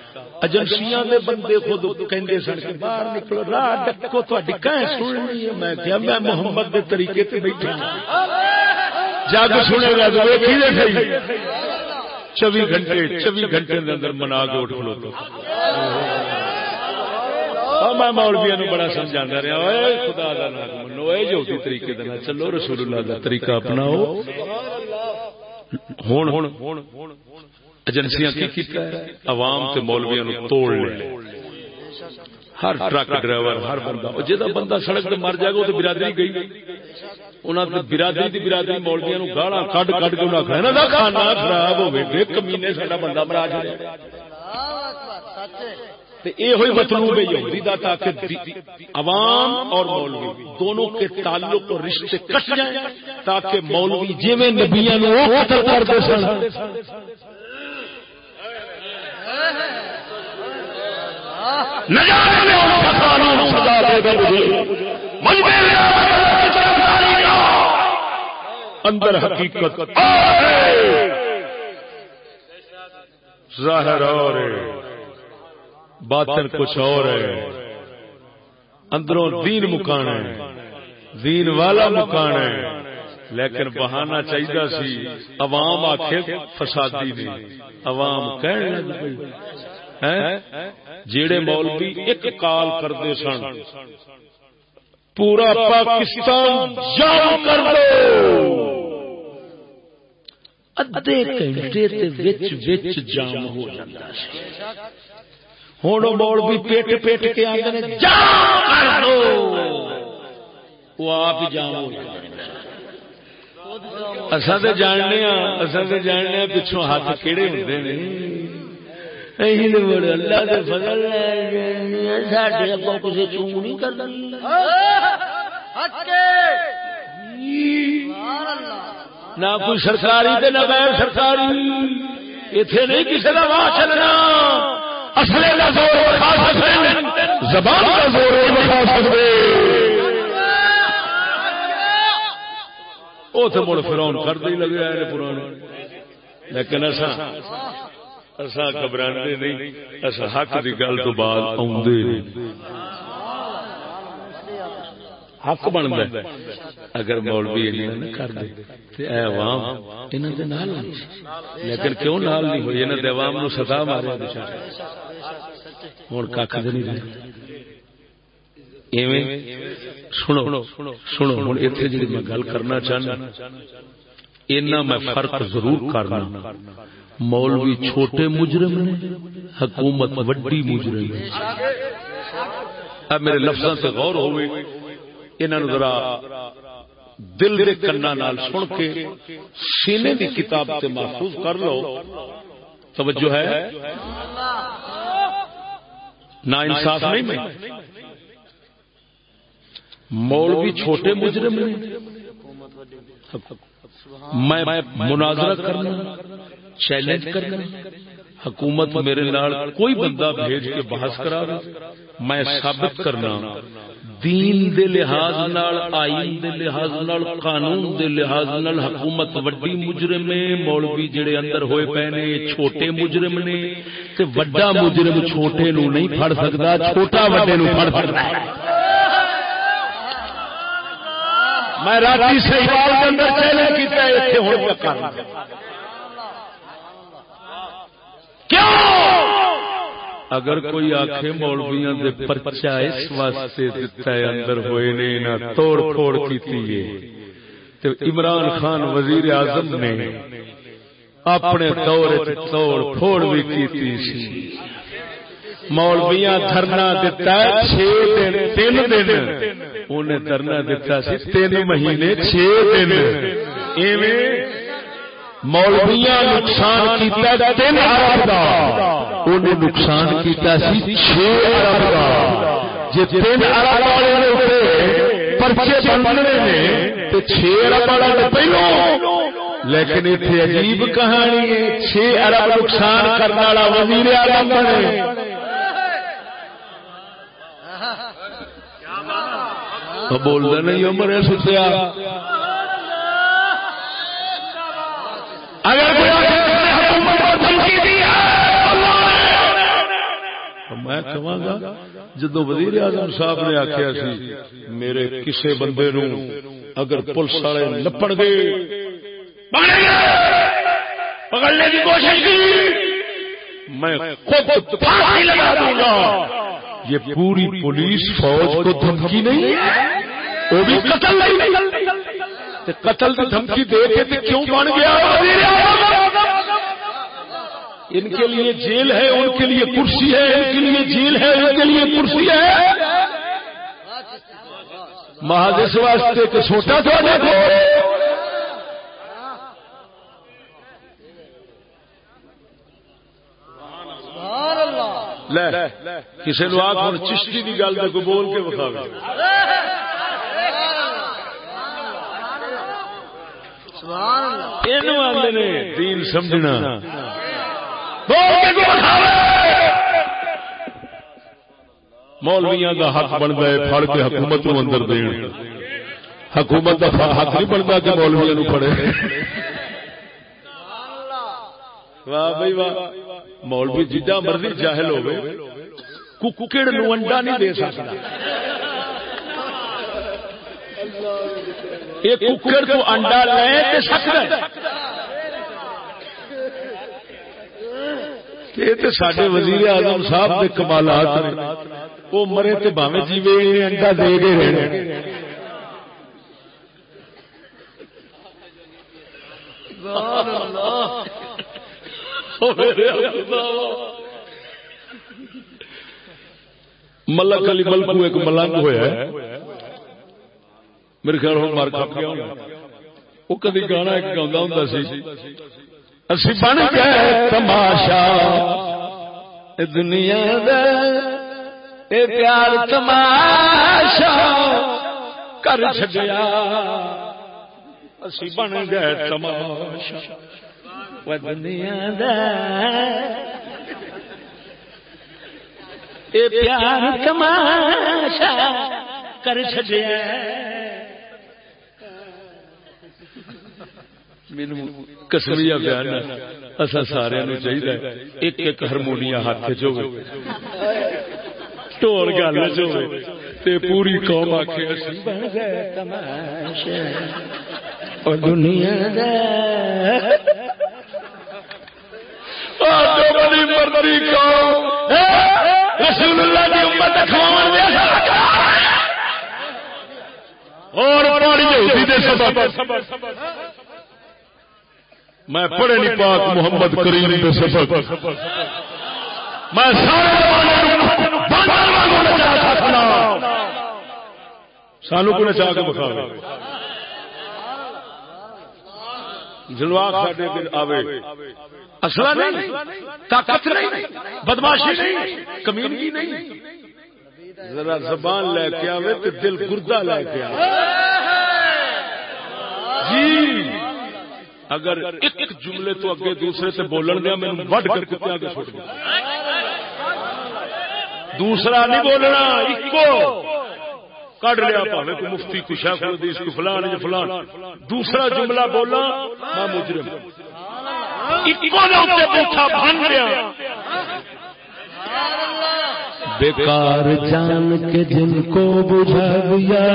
ایجنسیاں دے بندے خود کہندے سن کہ باہر نکلو راہ ڈکو تہاڈی کہیں سننی ہے۔ میں کہیا میں محمد دے طریقے تے بیٹھا جگ سنے گا تو ویکھی دے صحیح چوبی گھنٹے چوبی گھنٹے اندر منا کے اٹھ کھلو تو۔ میں مولویا نو بڑا سمجھا رہا خدا کا نام منو جو طریقے دینا چلو، رسول اللہ کا طریقہ اپناؤ۔ ایجنسیاں کی کیتا ہے؟ عوام تے مولویا نو توڑ لے ہر ٹرک ڈرائیور، ہر بندہ جہاں بندہ سڑک تے مر جائے گا وہ تو برادری گئی۔ برادری دی برادری مولویا نو گالا کڈ کڈ کے کھانا خراب ہوگی کمینے بندہ مرا جائے مطلوب ہے دا تاکہ عوام اور مولوی دونوں کے تعلق اور رشتے کٹ جائیں تاکہ مولوی جی میں نبیاں کرتے سن اندر حقیقت ظاہر اور باطن کچھ اور ہے۔ اندروں دین مکان ہے، دین والا مکان ہے۔ لیکن بہانا چاہیے سی، عوام آخے فسادی نہیں عوام کہنے لگ پئی۔ جیڑے مولوی ایک کال کرتے سن، پورا پاکستان جام کر دو۔ ادھے گھنٹے تے وچ وچ جام ہو سی مولوی پیٹ پیٹ کے جام کر دو۔ آپ جام ہو جاننے ہاں جاننے ہاں پچھوں ہاتھ کہڑے اہی بڑے اللہ دے فضل ہے ساڈے اگوں کسے چوں نہیں کرنی نہ کوئی سرکاری تے نہ غیر سرکاری۔ ایتھے نہیں کسی کا واہ چلنا۔ اصلے کا زور وکھا سکتے زبان کا زور وکھا سکتے۔ وہ تو مڑ فرون کرتے ہی لگے آئے پرانے۔ لیکن اصا اصا گھبرانے نہیں۔ اصا حق کی گل تو بعد آدھے حق بنتا اگر مولوی انہیں کر دے، تے اے عوام انہاں دے نال لیکن کیوں نال نہیں ہوئی؟ انہاں دے عوام نو سزا ماریا بیچارے ہن ککھ دے نہیں ایویں سنو سنو ہن ایتھے جڑی میں گل کرنا چاہنا۔ اینا میں فرق ضرور کرنا۔ مولوی چھوٹے مجرم نے، حکومت وڈی مجرم ہے۔ اب میرے لفظوں سے غور ہوئے انہوں نے ذرا دل دے کنا نال سن کے سینے دی کتاب سے محفوظ کر لو۔ توجہ ہے؟ نا انصاف نہیں میں۔ مولوی چھوٹے مجرم نے میں مناظرہ کرنا، چیلنج کرنا۔ حکومت میرے نال کوئی بندہ بھیج کے بحث کرا میں ثابت کرنا دین دے لحاظ نال آئین دے لحاظ نال قانون دے لحاظ نال حکومت وڈی مجرم ہے مولوی جڑے اندر ہوئے پے نے چھوٹے مجرم نے تے وڈا مجرم چھوٹے نو نہیں پھڑ سکدا چھوٹا وڈے نو پھڑ سکدا۔ ہے میں راتی سہیوال کے اندر چیلنج کیتا ہے ایتھے ہن پہ کرنا اگر کوئی آخے مولویاں دے پرچا اس واسطے دتا ہے اندر ہوئے نے نہ توڑ پھوڑ کیتی ہے۔ تو عمران خان وزیر اعظم نے اپنے دور وچ توڑ پھوڑ بھی کیتی سی مولویاں دھرنا دتا ہے چھ دن تین دن۔ انہیں دھرنا دتا سی تین مہینے چھ دن۔ ایویں مولویاں نقصان کیتا تین ارب کا انہیں نقصان کیتا سی چھ ارب کا جی تین ارب والے نے اٹھے پرچے بننے نے تو چھ ارب والا تو پہلو۔ لیکن اتنے عجیب کہانی ہے چھ ارب نقصان کرنے والا وزیر اعظم بنے۔ بولتا نہیں عمر ہے ستیا اگر کوئی حکومت میں کہاں گا جدو وزیر اعظم صاحب نے آخیا سی میرے کسے بندے نو اگر پولیس والے لپڑ گئے۔ پکڑنے کی کوشش کی۔ میں خود پھانسی لگا دوں گا۔ یہ پوری پولیس فوج کو دھمکی نہیں وہ بھی قتل نہیں۔ قتل کی دھمکی دے کے کیوں بن گیا؟ ان کے لیے جیل ہے ان کے لیے کرسی ہے ان کے لیے جیل ہے ان کے لیے کرسی ہے۔ مہادیش واسطے کہ چھوٹا تھا کسی نو آخ ہوں چشتی کی گل تو بول کے بتا دین سمجھنا مولویاں کا حق بنتا ہے پھڑ کے حکومت نو اندر دین حکومت کا حق نہیں بنتا کہ مولویا نو پڑے واہ بھائی واہ مولوی جڈا مرضی جاہل ہوے ککڑ نو انڈا نہیں دے سکتا یہ ککڑ تو انڈا لے تے سکتا ہے یہ تو سڈے وزیر اعظم صاحب کے کمالات نے۔ وہ مرے تو باوے جیوے انڈا دے گے رہے سبحان اللہ ملک علی ملکو ایک ملنگ ہوا ہے۔ میرے خیال ہوں مار کھپ گیا وہ کدی گانا ایک گاؤں ہوں سی۔ اسی بن گئے تماشا۔ دنیا دا پیار تماشا۔ کر چھڈیا۔ اسی بن گئے تماشا۔ دنیا دا پیار تماشا۔ کر چھڈیا۔ کسمیا بیان اصا سارے چاہیے ایک ایک ہارمونیا ہاتھ چ ٹول گل چ پوری قوم آخ اور دنیا دا۔ مرضی رسول اللہ کی امت اور میں پڑھے نہیں پاک محمد کریم کے سبق۔ میں سانو کو نچا کے بخا جلوا ساڈے دل آوے۔ اصلا نہیں طاقت نہیں بدماشی نہیں نہیں۔ ذرا زبان لے کے آوے تو دل گردہ لے کے آوے۔ جی۔ اگر ایک جملے تو اگے دوسرے سے بولن دیا میں وڈ کر کتے آگے چھوڑ دیا دوسرا نہیں بولنا، ایکو۔ کڈ لیا پاوے کو مفتی کو شیخ الحدیث کو فلان یا فلان۔ دوسرا جملہ بولا، میں مجرم۔ ایکو نے اوپر پوچھا بھن گیا۔ بیکار جان کے جن کو بجھا دیا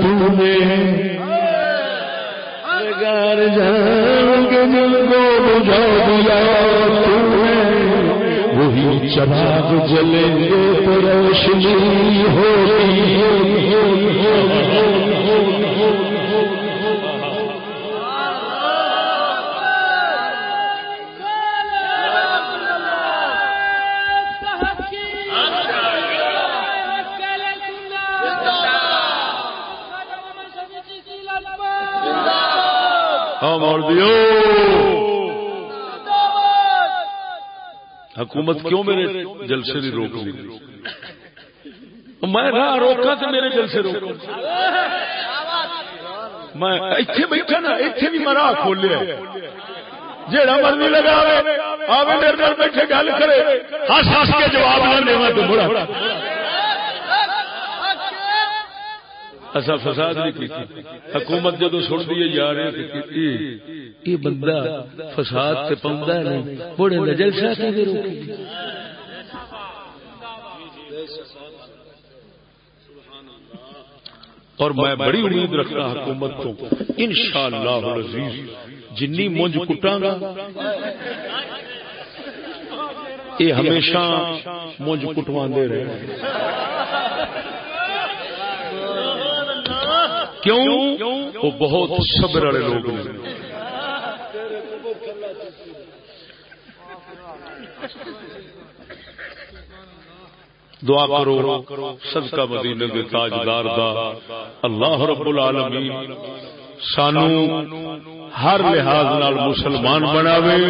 تو نے بیکار جان کے دل کو بجھا دیا تو نے وہی چراغ جلیں گے تو روشنی ہوگی ہاں، مول دیو حکومت کیوں میرے جلسے نہیں روک لی؟ میں راہ روکا تو میرے جلسے روکو میں اتنے بیٹھا نا اتنے بھی میں راہ کھول جیڑا مرضی لگا آوے میرے نال بیٹھے گل کرے۔ ہس ہس کے جواب نہ دے تو بڑا اصا فساد نہیں کی حکومت جدو سن دی یار یہ بندہ فساد سے پاؤں نہیں بڑے نجل شاہ کے روکی اور میں بڑی امید رکھتا حکومت کو۔ ان شاء اللہ جنی مونج کٹاں گا یہ ہمیشہ مونج کٹوا دے رہے۔ کیوں؟ وہ بہت صبر والے لوگ ہیں۔ دعا کرو صدقہ مدینے کے تاجدار دا۔ اللہ رب العالمین سانو ہر لحاظ نال مسلمان بناوے۔